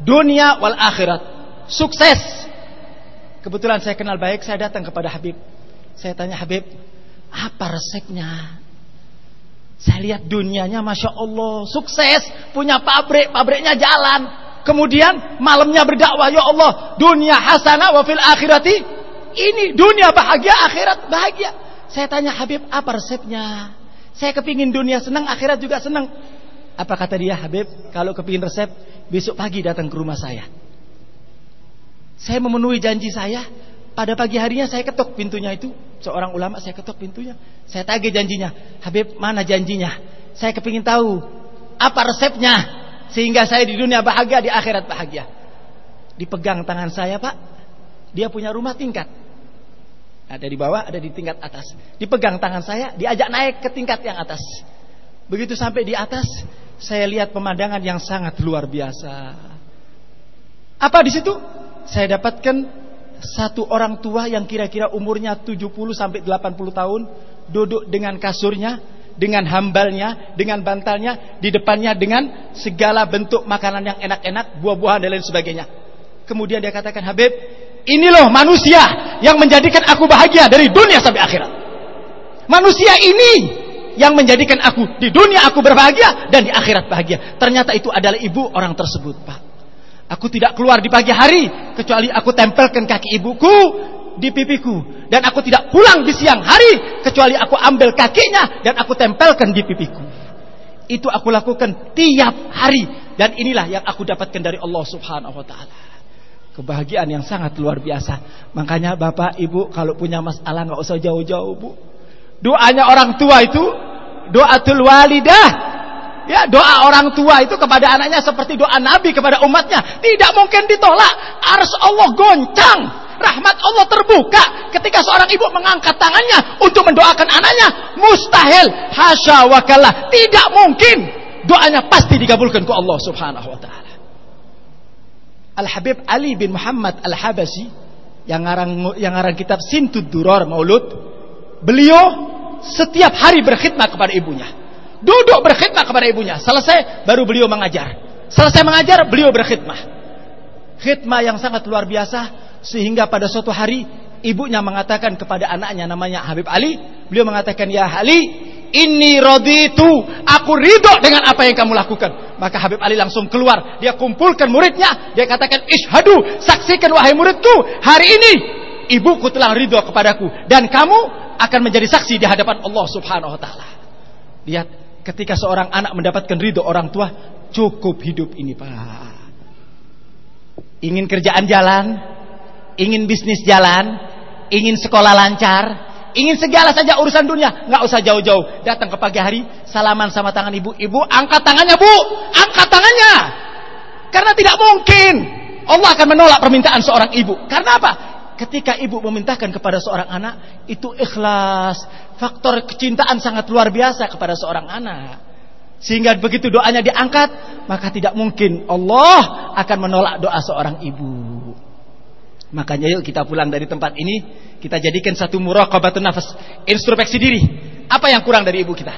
Dunia wal akhirat, sukses Kebetulan saya kenal baik, saya datang kepada Habib. Saya tanya Habib, apa resepnya? Saya lihat dunianya Masya Allah Sukses. Punya pabrik Pabriknya jalan. Kemudian malamnya berdakwah Ya Allah Dunia hasanah wa fil akhirati. Ini dunia bahagia Akhirat bahagia. Saya tanya Habib apa resepnya? Saya kepingin dunia senang Akhirat juga senang. Apa kata dia Habib Kalau kepingin resep Besok pagi datang ke rumah saya. Saya memenuhi janji saya pada pagi harinya saya ketuk pintunya itu. Seorang ulama saya ketuk pintunya. Saya tagih janjinya. Habib mana janjinya? Saya kepingin tahu. Apa resepnya? Sehingga saya di dunia bahagia, di akhirat bahagia. Dipegang tangan saya pak. Dia punya rumah tingkat. Ada di bawah, ada di tingkat atas. Dipegang tangan saya, diajak naik ke tingkat yang atas. Begitu sampai di atas, saya lihat pemandangan yang sangat luar biasa. Apa di situ? Saya dapatkan satu orang tua yang kira-kira umurnya 70 sampai 80 tahun duduk dengan kasurnya, dengan hambalnya, dengan bantalnya, di depannya dengan segala bentuk makanan yang enak-enak, buah-buahan dan lain sebagainya. Kemudian dia katakan, "Habib, ini loh manusia yang menjadikan aku bahagia dari dunia sampai akhirat." Manusia ini yang menjadikan aku di dunia aku berbahagia dan di akhirat bahagia. Ternyata itu adalah ibu orang tersebut, Pak. Aku tidak keluar di pagi hari kecuali aku tempelkan kaki ibuku di pipiku dan aku tidak pulang di siang hari kecuali aku ambil kakinya dan aku tempelkan di pipiku. Itu aku lakukan tiap hari dan inilah yang aku dapatkan dari Allah Subhanahu wa taala. Kebahagiaan yang sangat luar biasa. Makanya Bapak Ibu kalau punya masalah nggak usah jauh-jauh, Bu. Doanya orang tua itu doatul walidah Ya, doa orang tua itu kepada anaknya seperti doa Nabi kepada umatnya. Tidak mungkin ditolak. Ars Allah goncang. Rahmat Allah terbuka ketika seorang ibu mengangkat tangannya untuk mendoakan anaknya. Mustahil. Hasya wa Tidak mungkin. Doanya pasti dikabulkan ke Allah subhanahu wa ta'ala. Al-Habib Ali bin Muhammad Al-Habasi yang ngarang yang ngarang kitab Sintud Duror Maulud beliau setiap hari berkhidmat kepada ibunya Duduk berkhidmat kepada ibunya. Selesai baru beliau mengajar. Selesai mengajar beliau berkhidmat. Khidmah yang sangat luar biasa sehingga pada suatu hari ibunya mengatakan kepada anaknya namanya Habib Ali, beliau mengatakan ya Ali, ini roditu, aku ridho dengan apa yang kamu lakukan. Maka Habib Ali langsung keluar, dia kumpulkan muridnya, dia katakan ishadu, saksikan wahai muridku, hari ini ibuku telah ridho kepadaku dan kamu akan menjadi saksi di hadapan Allah Subhanahu wa taala. Lihat ketika seorang anak mendapatkan ridho orang tua, cukup hidup ini, Pak. Ingin kerjaan jalan, ingin bisnis jalan, ingin sekolah lancar, ingin segala saja urusan dunia, nggak usah jauh-jauh. Datang ke pagi hari, salaman sama tangan ibu, ibu angkat tangannya bu, angkat tangannya. Karena tidak mungkin Allah akan menolak permintaan seorang ibu. Karena apa? Ketika ibu memintakan kepada seorang anak, itu ikhlas. Faktor kecintaan sangat luar biasa kepada seorang anak. Sehingga begitu doanya diangkat, maka tidak mungkin Allah akan menolak doa seorang ibu. Makanya yuk kita pulang dari tempat ini, kita jadikan satu muraqabatun nafas, introspeksi diri. Apa yang kurang dari ibu kita?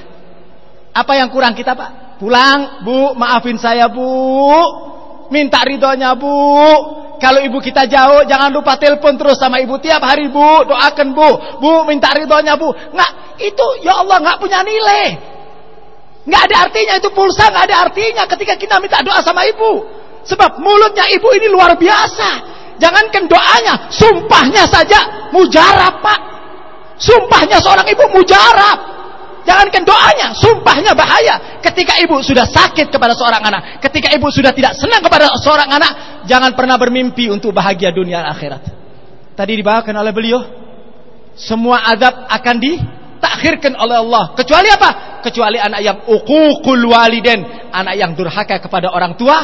Apa yang kurang kita, Pak? Pulang, Bu, maafin saya, Bu. Minta ridhonya, Bu. Kalau ibu kita jauh, jangan lupa telepon terus sama ibu tiap hari, Bu. Doakan, Bu. Bu, minta ridhonya, Bu. Nggak, itu ya Allah nggak punya nilai. Nggak ada artinya itu pulsa, nggak ada artinya ketika kita minta doa sama ibu. Sebab mulutnya ibu ini luar biasa. Jangankan doanya, sumpahnya saja mujarab, Pak. Sumpahnya seorang ibu mujarab. Jangankan doanya, sumpahnya bahaya. Ketika ibu sudah sakit kepada seorang anak, ketika ibu sudah tidak senang kepada seorang anak, jangan pernah bermimpi untuk bahagia dunia akhirat. Tadi dibawakan oleh beliau, semua adab akan ditakhirkan oleh Allah. Kecuali apa? Kecuali anak yang uququl waliden, anak yang durhaka kepada orang tua,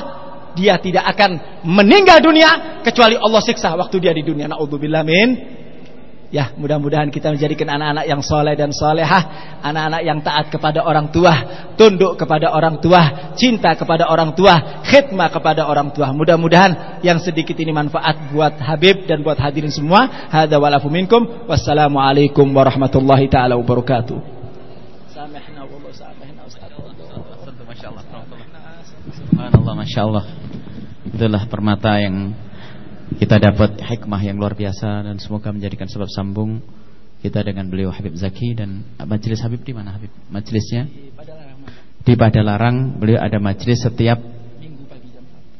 dia tidak akan meninggal dunia kecuali Allah siksa waktu dia di dunia. Nauzubillah min Ya, mudah-mudahan kita menjadikan anak-anak yang soleh dan solehah, anak-anak yang taat kepada orang tua, tunduk kepada orang tua, cinta kepada orang tua, khidmah kepada orang tua. Mudah-mudahan yang sedikit ini manfaat buat Habib dan buat hadirin semua. Hadza walafu minkum. Wassalamualaikum warahmatullahi taala wabarakatuh. Samahna wallahu samahna Subhanallah, Masya Allah. Itulah permata yang kita dapat hikmah yang luar biasa dan semoga menjadikan sebab sambung kita dengan beliau Habib Zaki dan majelis Habib di mana Habib? Majelisnya di Padalarang. Beliau ada majelis setiap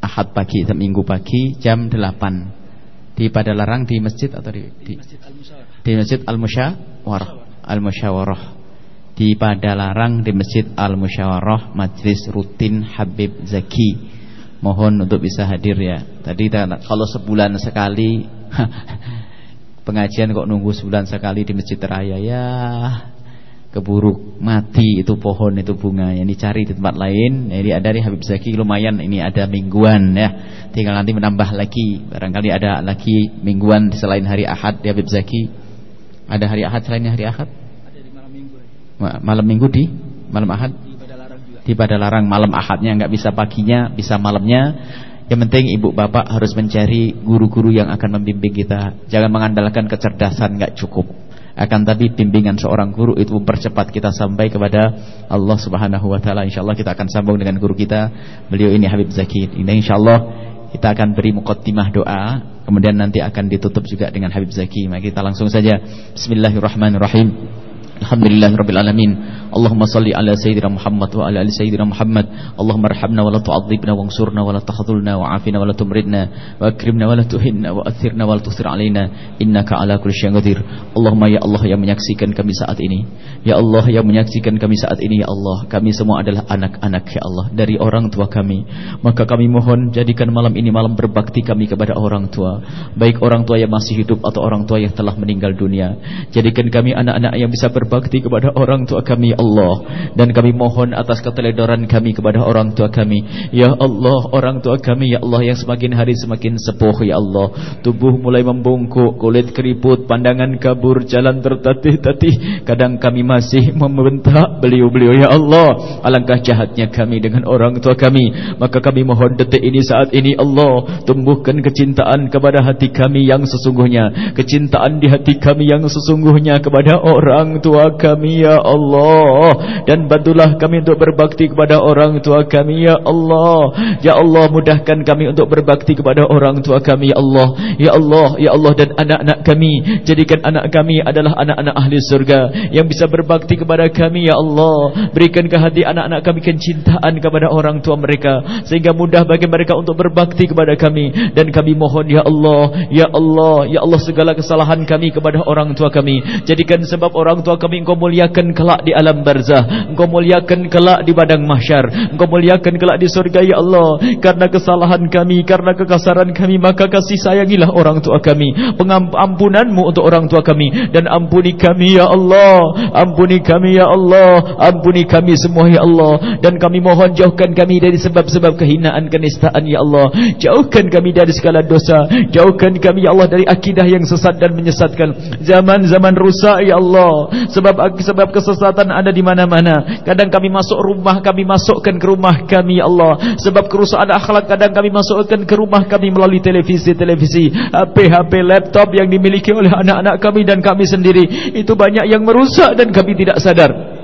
Ahad pagi, Minggu pagi jam 8 di Padalarang di masjid atau di di, di Masjid Al-Musyawarah. Al-Musyawarah. Di Padalarang di Masjid Al-Musyawarah majelis rutin Habib Zaki mohon untuk bisa hadir ya. Tadi kalau sebulan sekali pengajian kok nunggu sebulan sekali di masjid raya? Ya keburu mati itu pohon itu bunga. Yang dicari di tempat lain jadi ada di Habib Zaki lumayan. Ini ada mingguan ya. Tinggal nanti menambah lagi. Barangkali ada lagi mingguan selain hari Ahad di Habib Zaki. Ada hari Ahad selain hari Ahad? Ada di malam minggu. Malam minggu di malam Ahad di pada larang malam Ahadnya nggak bisa paginya bisa malamnya yang penting ibu bapak harus mencari guru-guru yang akan membimbing kita. Jangan mengandalkan kecerdasan nggak cukup. Akan tapi bimbingan seorang guru itu mempercepat kita sampai kepada Allah Subhanahu wa taala. Insyaallah kita akan sambung dengan guru kita. Beliau ini Habib Zaki. Ini insyaallah kita akan beri mukaddimah doa, kemudian nanti akan ditutup juga dengan Habib Zaki. Mari kita langsung saja. Bismillahirrahmanirrahim. Alhamdulillahirabbil alamin. Allahumma salli ala sayyidina Muhammad wa ala ali sayyidina Muhammad. Allahumma arhamna wa la tu'adzibna wa ansurna wa la tahdhulna wa afina wa la tumridna wa akrimna wa la tuhinna wa athirna wa la tusir alaina innaka ala kulli syai'in qadir. Allahumma ya Allah yang menyaksikan kami saat ini. Ya Allah yang menyaksikan kami saat ini ya Allah. Kami semua adalah anak-anak ya Allah dari orang tua kami. Maka kami mohon jadikan malam ini malam berbakti kami kepada orang tua. Baik orang tua yang masih hidup atau orang tua yang telah meninggal dunia. Jadikan kami anak-anak yang bisa berbakti kepada orang tua kami Allah dan kami mohon atas keteledoran kami kepada orang tua kami. Ya Allah orang tua kami ya Allah yang semakin hari semakin sepuh ya Allah. Tubuh mulai membungkuk kulit keriput pandangan kabur jalan tertatih-tatih. Kadang kami masih membentak beliau-beliau ya Allah alangkah jahatnya kami dengan orang tua kami? Maka kami mohon detik ini saat ini Allah tumbuhkan kecintaan kepada hati kami yang sesungguhnya. Kecintaan di hati kami yang sesungguhnya kepada orang tua kami ya Allah Allah. Dan bantulah kami untuk berbakti kepada orang tua kami ya Allah. Ya Allah mudahkan kami untuk berbakti kepada orang tua kami ya Allah. Ya Allah ya Allah dan anak-anak kami. Jadikan anak kami adalah anak-anak ahli surga yang bisa berbakti kepada kami ya Allah. Berikan ke hati anak-anak kami kecintaan kepada orang tua mereka sehingga mudah bagi mereka untuk berbakti kepada kami. Dan kami mohon ya Allah ya Allah ya Allah segala kesalahan kami kepada orang tua kami. Jadikan sebab orang tua kami engkau muliakan kelak di alam alam barzah. Engkau muliakan kelak di padang mahsyar. Engkau muliakan kelak di surga ya Allah. Karena kesalahan kami Karena kekasaran kami Maka kasih sayangilah orang tua kami. Pengampunanmu untuk orang tua kami. Dan ampuni kami ya Allah. Ampuni kami ya Allah. Ampuni kami semua ya Allah. Dan kami mohon jauhkan kami dari sebab-sebab kehinaan kenistaan ya Allah. Jauhkan kami dari segala dosa. Jauhkan kami ya Allah dari akidah yang sesat dan menyesatkan. Zaman-zaman rusak ya Allah. Sebab sebab kesesatan ada di mana-mana. Kadang kami masuk rumah, kami masukkan ke rumah kami, ya Allah. Sebab kerusakan akhlak kadang kami masukkan ke rumah kami melalui televisi-televisi, HP-HP, laptop yang dimiliki oleh anak-anak kami dan kami sendiri. Itu banyak yang merusak dan kami tidak sadar.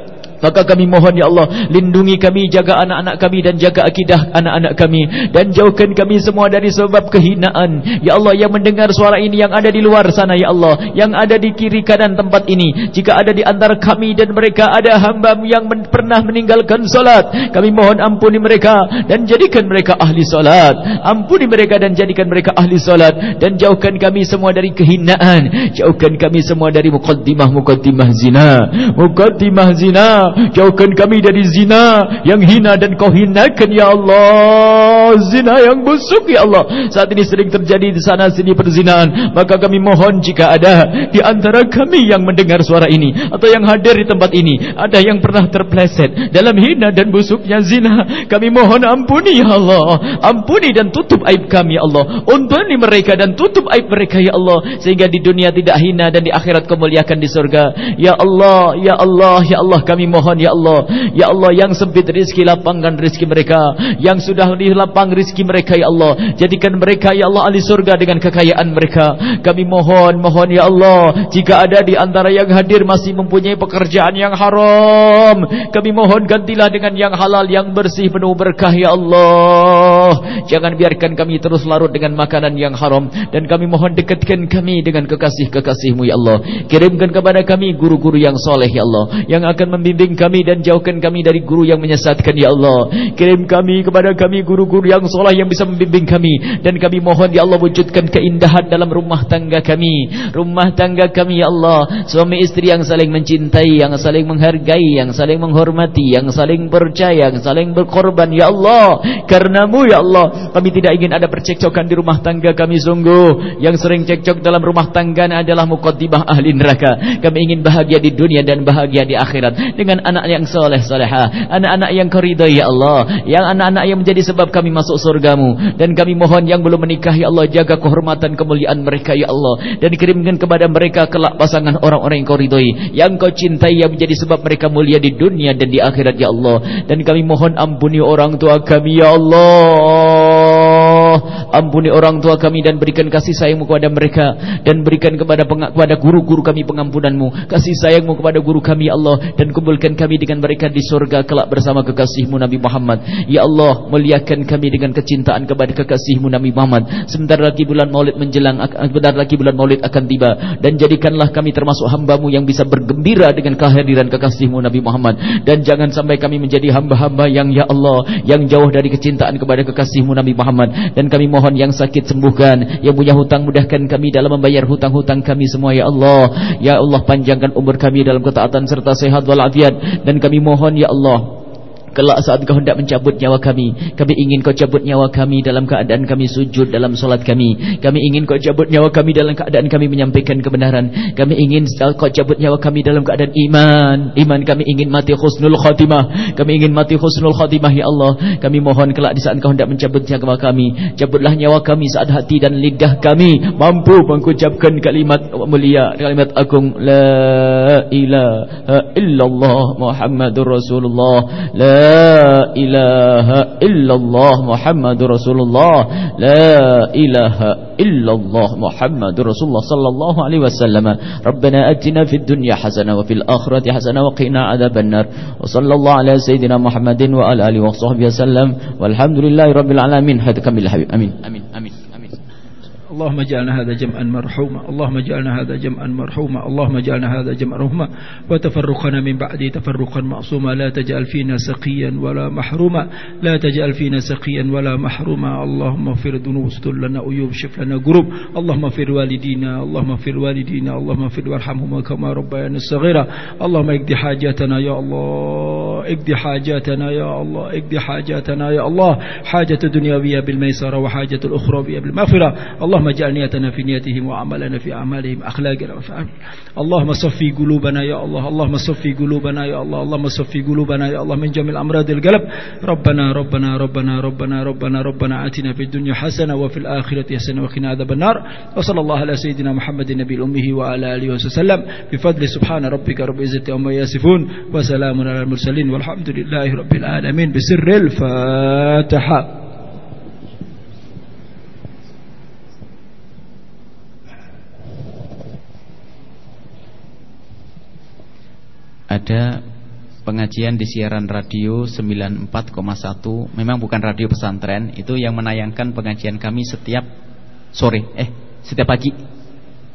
Maka kami mohon ya Allah Lindungi kami, jaga anak-anak kami Dan jaga akidah anak-anak kami. Dan jauhkan kami semua dari sebab kehinaan. Ya Allah yang mendengar suara ini Yang ada di luar sana ya Allah Yang ada di kiri kanan tempat ini. Jika ada di antara kami dan mereka Ada hamba yang men pernah meninggalkan solat Kami mohon ampuni mereka Dan jadikan mereka ahli solat. Ampuni mereka dan jadikan mereka ahli solat. Dan jauhkan kami semua dari kehinaan. Jauhkan kami semua dari mukaddimah-mukaddimah zina. Mukaddimah zina Jauhkan kami dari zina yang hina dan kau hinakan ya Allah. Zina yang busuk ya Allah. Saat ini sering terjadi di sana sini perzinaan. Maka kami mohon jika ada di antara kami yang mendengar suara ini atau yang hadir di tempat ini ada yang pernah terpleset dalam hina dan busuknya zina, kami mohon ampuni ya Allah. Ampuni dan tutup aib kami ya Allah. Untuni mereka dan tutup aib mereka ya Allah sehingga di dunia tidak hina dan di akhirat kemuliakan di surga. Ya Allah, ya Allah, ya Allah kami mohon mohon ya Allah. Ya Allah yang sempit rizki lapangkan rizki mereka. Yang sudah dilapang rizki mereka ya Allah. Jadikan mereka ya Allah ahli surga dengan kekayaan mereka. Kami mohon mohon ya Allah. Jika ada di antara yang hadir masih mempunyai pekerjaan yang haram Kami mohon gantilah dengan yang halal yang bersih penuh berkah ya Allah. Jangan biarkan kami terus larut dengan makanan yang haram. Dan kami mohon dekatkan kami dengan kekasih-kekasihmu ya Allah. Kirimkan kepada kami guru-guru yang soleh ya Allah Yang akan membimbing kami dan jauhkan kami dari guru yang menyesatkan ya Allah. Kirim kami kepada kami guru-guru yang soleh yang bisa membimbing kami. Dan kami mohon ya Allah wujudkan keindahan dalam rumah tangga kami. Rumah tangga kami ya Allah. Suami istri yang saling mencintai Yang saling menghargai Yang saling menghormati Yang saling percaya Yang saling berkorban ya Allah. Karenamu ya Allah Kami tidak ingin ada percekcokan di rumah tangga kami sungguh. Yang sering cekcok dalam rumah tangga adalah mukaddimah ahli neraka. Kami ingin bahagia di dunia dan bahagia di akhirat. Dengan anak yang soleh soleha. Anak-anak yang koridor ya Allah. Yang anak-anak yang menjadi sebab kami masuk surgamu. Dan kami mohon yang belum menikah ya Allah Jaga kehormatan kemuliaan mereka ya Allah. Dan kirimkan kepada mereka kelak pasangan orang-orang yang kau ridhoi. Yang kau cintai yang menjadi sebab mereka mulia di dunia dan di akhirat ya Allah. Dan kami mohon ampuni orang tua kami ya Allah Ampuni orang tua kami dan berikan kasih sayangmu kepada mereka Dan berikan kepada kepada guru-guru kami pengampunanmu. Kasih sayangmu kepada guru kami Allah Dan kumpulkan kami dengan mereka di surga kelak bersama kekasihmu Nabi Muhammad. Ya Allah muliakan kami dengan kecintaan kepada kekasihmu Nabi Muhammad. Sebentar lagi bulan maulid menjelang Sebentar lagi bulan maulid akan tiba. Dan jadikanlah kami termasuk hambamu yang bisa bergembira dengan kehadiran kekasihmu Nabi Muhammad. Dan jangan sampai kami menjadi hamba-hamba yang ya Allah Yang jauh dari kecintaan kepada kekasihmu Nabi Muhammad. Dan kami mohon yang sakit sembuhkan. Yang punya hutang mudahkan kami dalam membayar hutang-hutang kami semua ya Allah. Ya Allah panjangkan umur kami dalam ketaatan serta sehat walafiat. Dan kami mohon ya Allah Kelak saat kau hendak mencabut nyawa kami Kami ingin kau cabut nyawa kami Dalam keadaan kami sujud dalam solat kami. Kami ingin kau cabut nyawa kami Dalam keadaan kami menyampaikan kebenaran. Kami ingin kau cabut nyawa kami Dalam keadaan iman. Iman kami ingin mati khusnul khatimah. Kami ingin mati khusnul khatimah Ya Allah. Kami mohon kelak di saat kau hendak mencabut nyawa kami Cabutlah nyawa kami saat hati dan lidah kami. Mampu mengucapkan kalimat mulia Kalimat agung La ilaha illallah Muhammadur Rasulullah. La لا إله إلا الله محمد رسول الله. لا إله إلا الله محمد رسول الله صلى الله عليه وسلم. ربنا أتنا في الدنيا حسنة وفي الآخرة حسنة وقنا عذاب النار. وصلى الله على سيدنا محمد وعلى آله وصحبه وسلم. والحمد لله رب العالمين. هذا كمل الحبيب أمين. أمين. اللهم اجعلنا هذا جمعا مرحوما. اللهم اجعلنا هذا جمعا مرحوما. اللهم اجعلنا هذا جمعا مرحوما. وتفرقنا من بعده تفرقا معصوما. لا تجعل فينا سقيا ولا محروما. لا تجعل فينا سقيا ولا محروما. اللهم اغفر ذنوب استر لنا عيوب شف لنا قروب اللهم اغفر والدينا اللهم اغفر والدينا اللهم اغفر وارحمهما كما ربيانا صغيرا. اللهم اقض حاجاتنا يا الله. اقض حاجاتنا يا الله. اقض حاجاتنا يا الله. حاجة الدنيوية بالميسرة وحاجة الأخروية بالمغفرة. اللهم اللهم اجعل نيتنا في نيتهم وعملنا في أعمالهم أخلاقنا وفعل اللهم صفي قلوبنا يا الله. اللهم صفي قلوبنا يا الله. اللهم صفي قلوبنا يا الله من جميع أمراض القلب. ربنا ربنا ربنا ربنا ربنا ربنا آتنا في الدنيا حسنة وفي الآخرة حسنة وقنا عذاب النار. وصلى الله على سيدنا محمد النبي الأمه وعلى آله وسلم. بفضل سبحان ربك رب العزة عما يصفون. وسلام على المرسلين والحمد لله رب العالمين. بسر الفاتحة. Ada pengajian di siaran radio 94,1 memang bukan radio pesantren itu yang menayangkan pengajian kami setiap sore. Eh setiap pagi.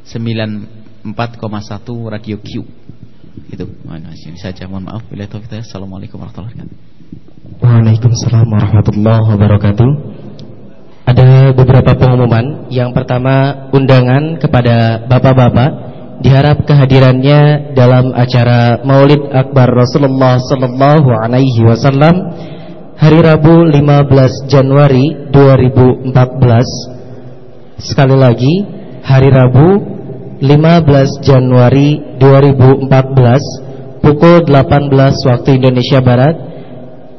94,1 radio Q. Itu. Ini saja mohon maaf. Bila taufiq assalamualaikum warahmatullahi wabarakatuh. Waalaikumsalam warahmatullahi wabarakatuh. Ada beberapa pengumuman. Yang pertama undangan kepada bapak-bapak diharap kehadirannya dalam acara Maulid Akbar Rasulullah sallallahu alaihi wasallam hari Rabu 15 Januari 2014 sekali lagi hari Rabu 15 Januari 2014 pukul 18 waktu Indonesia Barat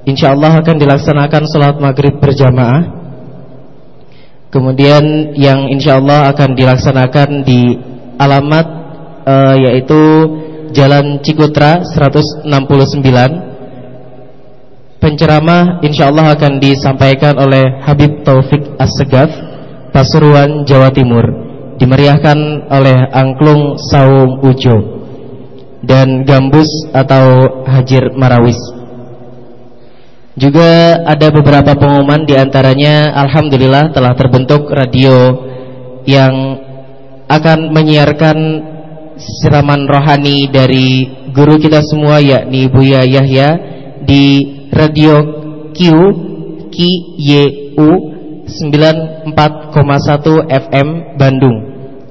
insyaallah akan dilaksanakan salat maghrib berjamaah. Kemudian yang insyaallah akan dilaksanakan di alamat uh, yaitu Jalan Cikutra 169 Penceramah insyaallah akan disampaikan oleh Habib Taufik As-Segaf Pasuruan Jawa Timur. Dimeriahkan oleh Angklung Saung Ujo Dan Gambus atau Hajir Marawis. Juga ada beberapa pengumuman di antaranya Alhamdulillah telah terbentuk radio Yang akan menyiarkan siraman rohani dari guru kita semua yakni Buya Yahya di Radio Q KYU 94,1 FM Bandung.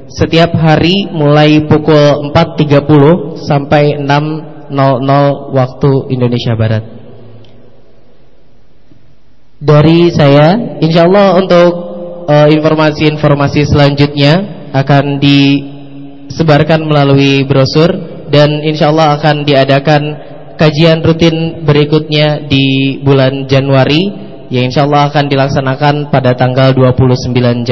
Setiap hari mulai pukul 4.30 sampai 6.00 waktu Indonesia Barat. Dari saya Insya Allah untuk eh, informasi-informasi uh, selanjutnya Akan disebarkan melalui brosur Dan insya Allah akan diadakan kajian rutin berikutnya di bulan Januari yang insya Allah akan dilaksanakan pada tanggal 29 Januari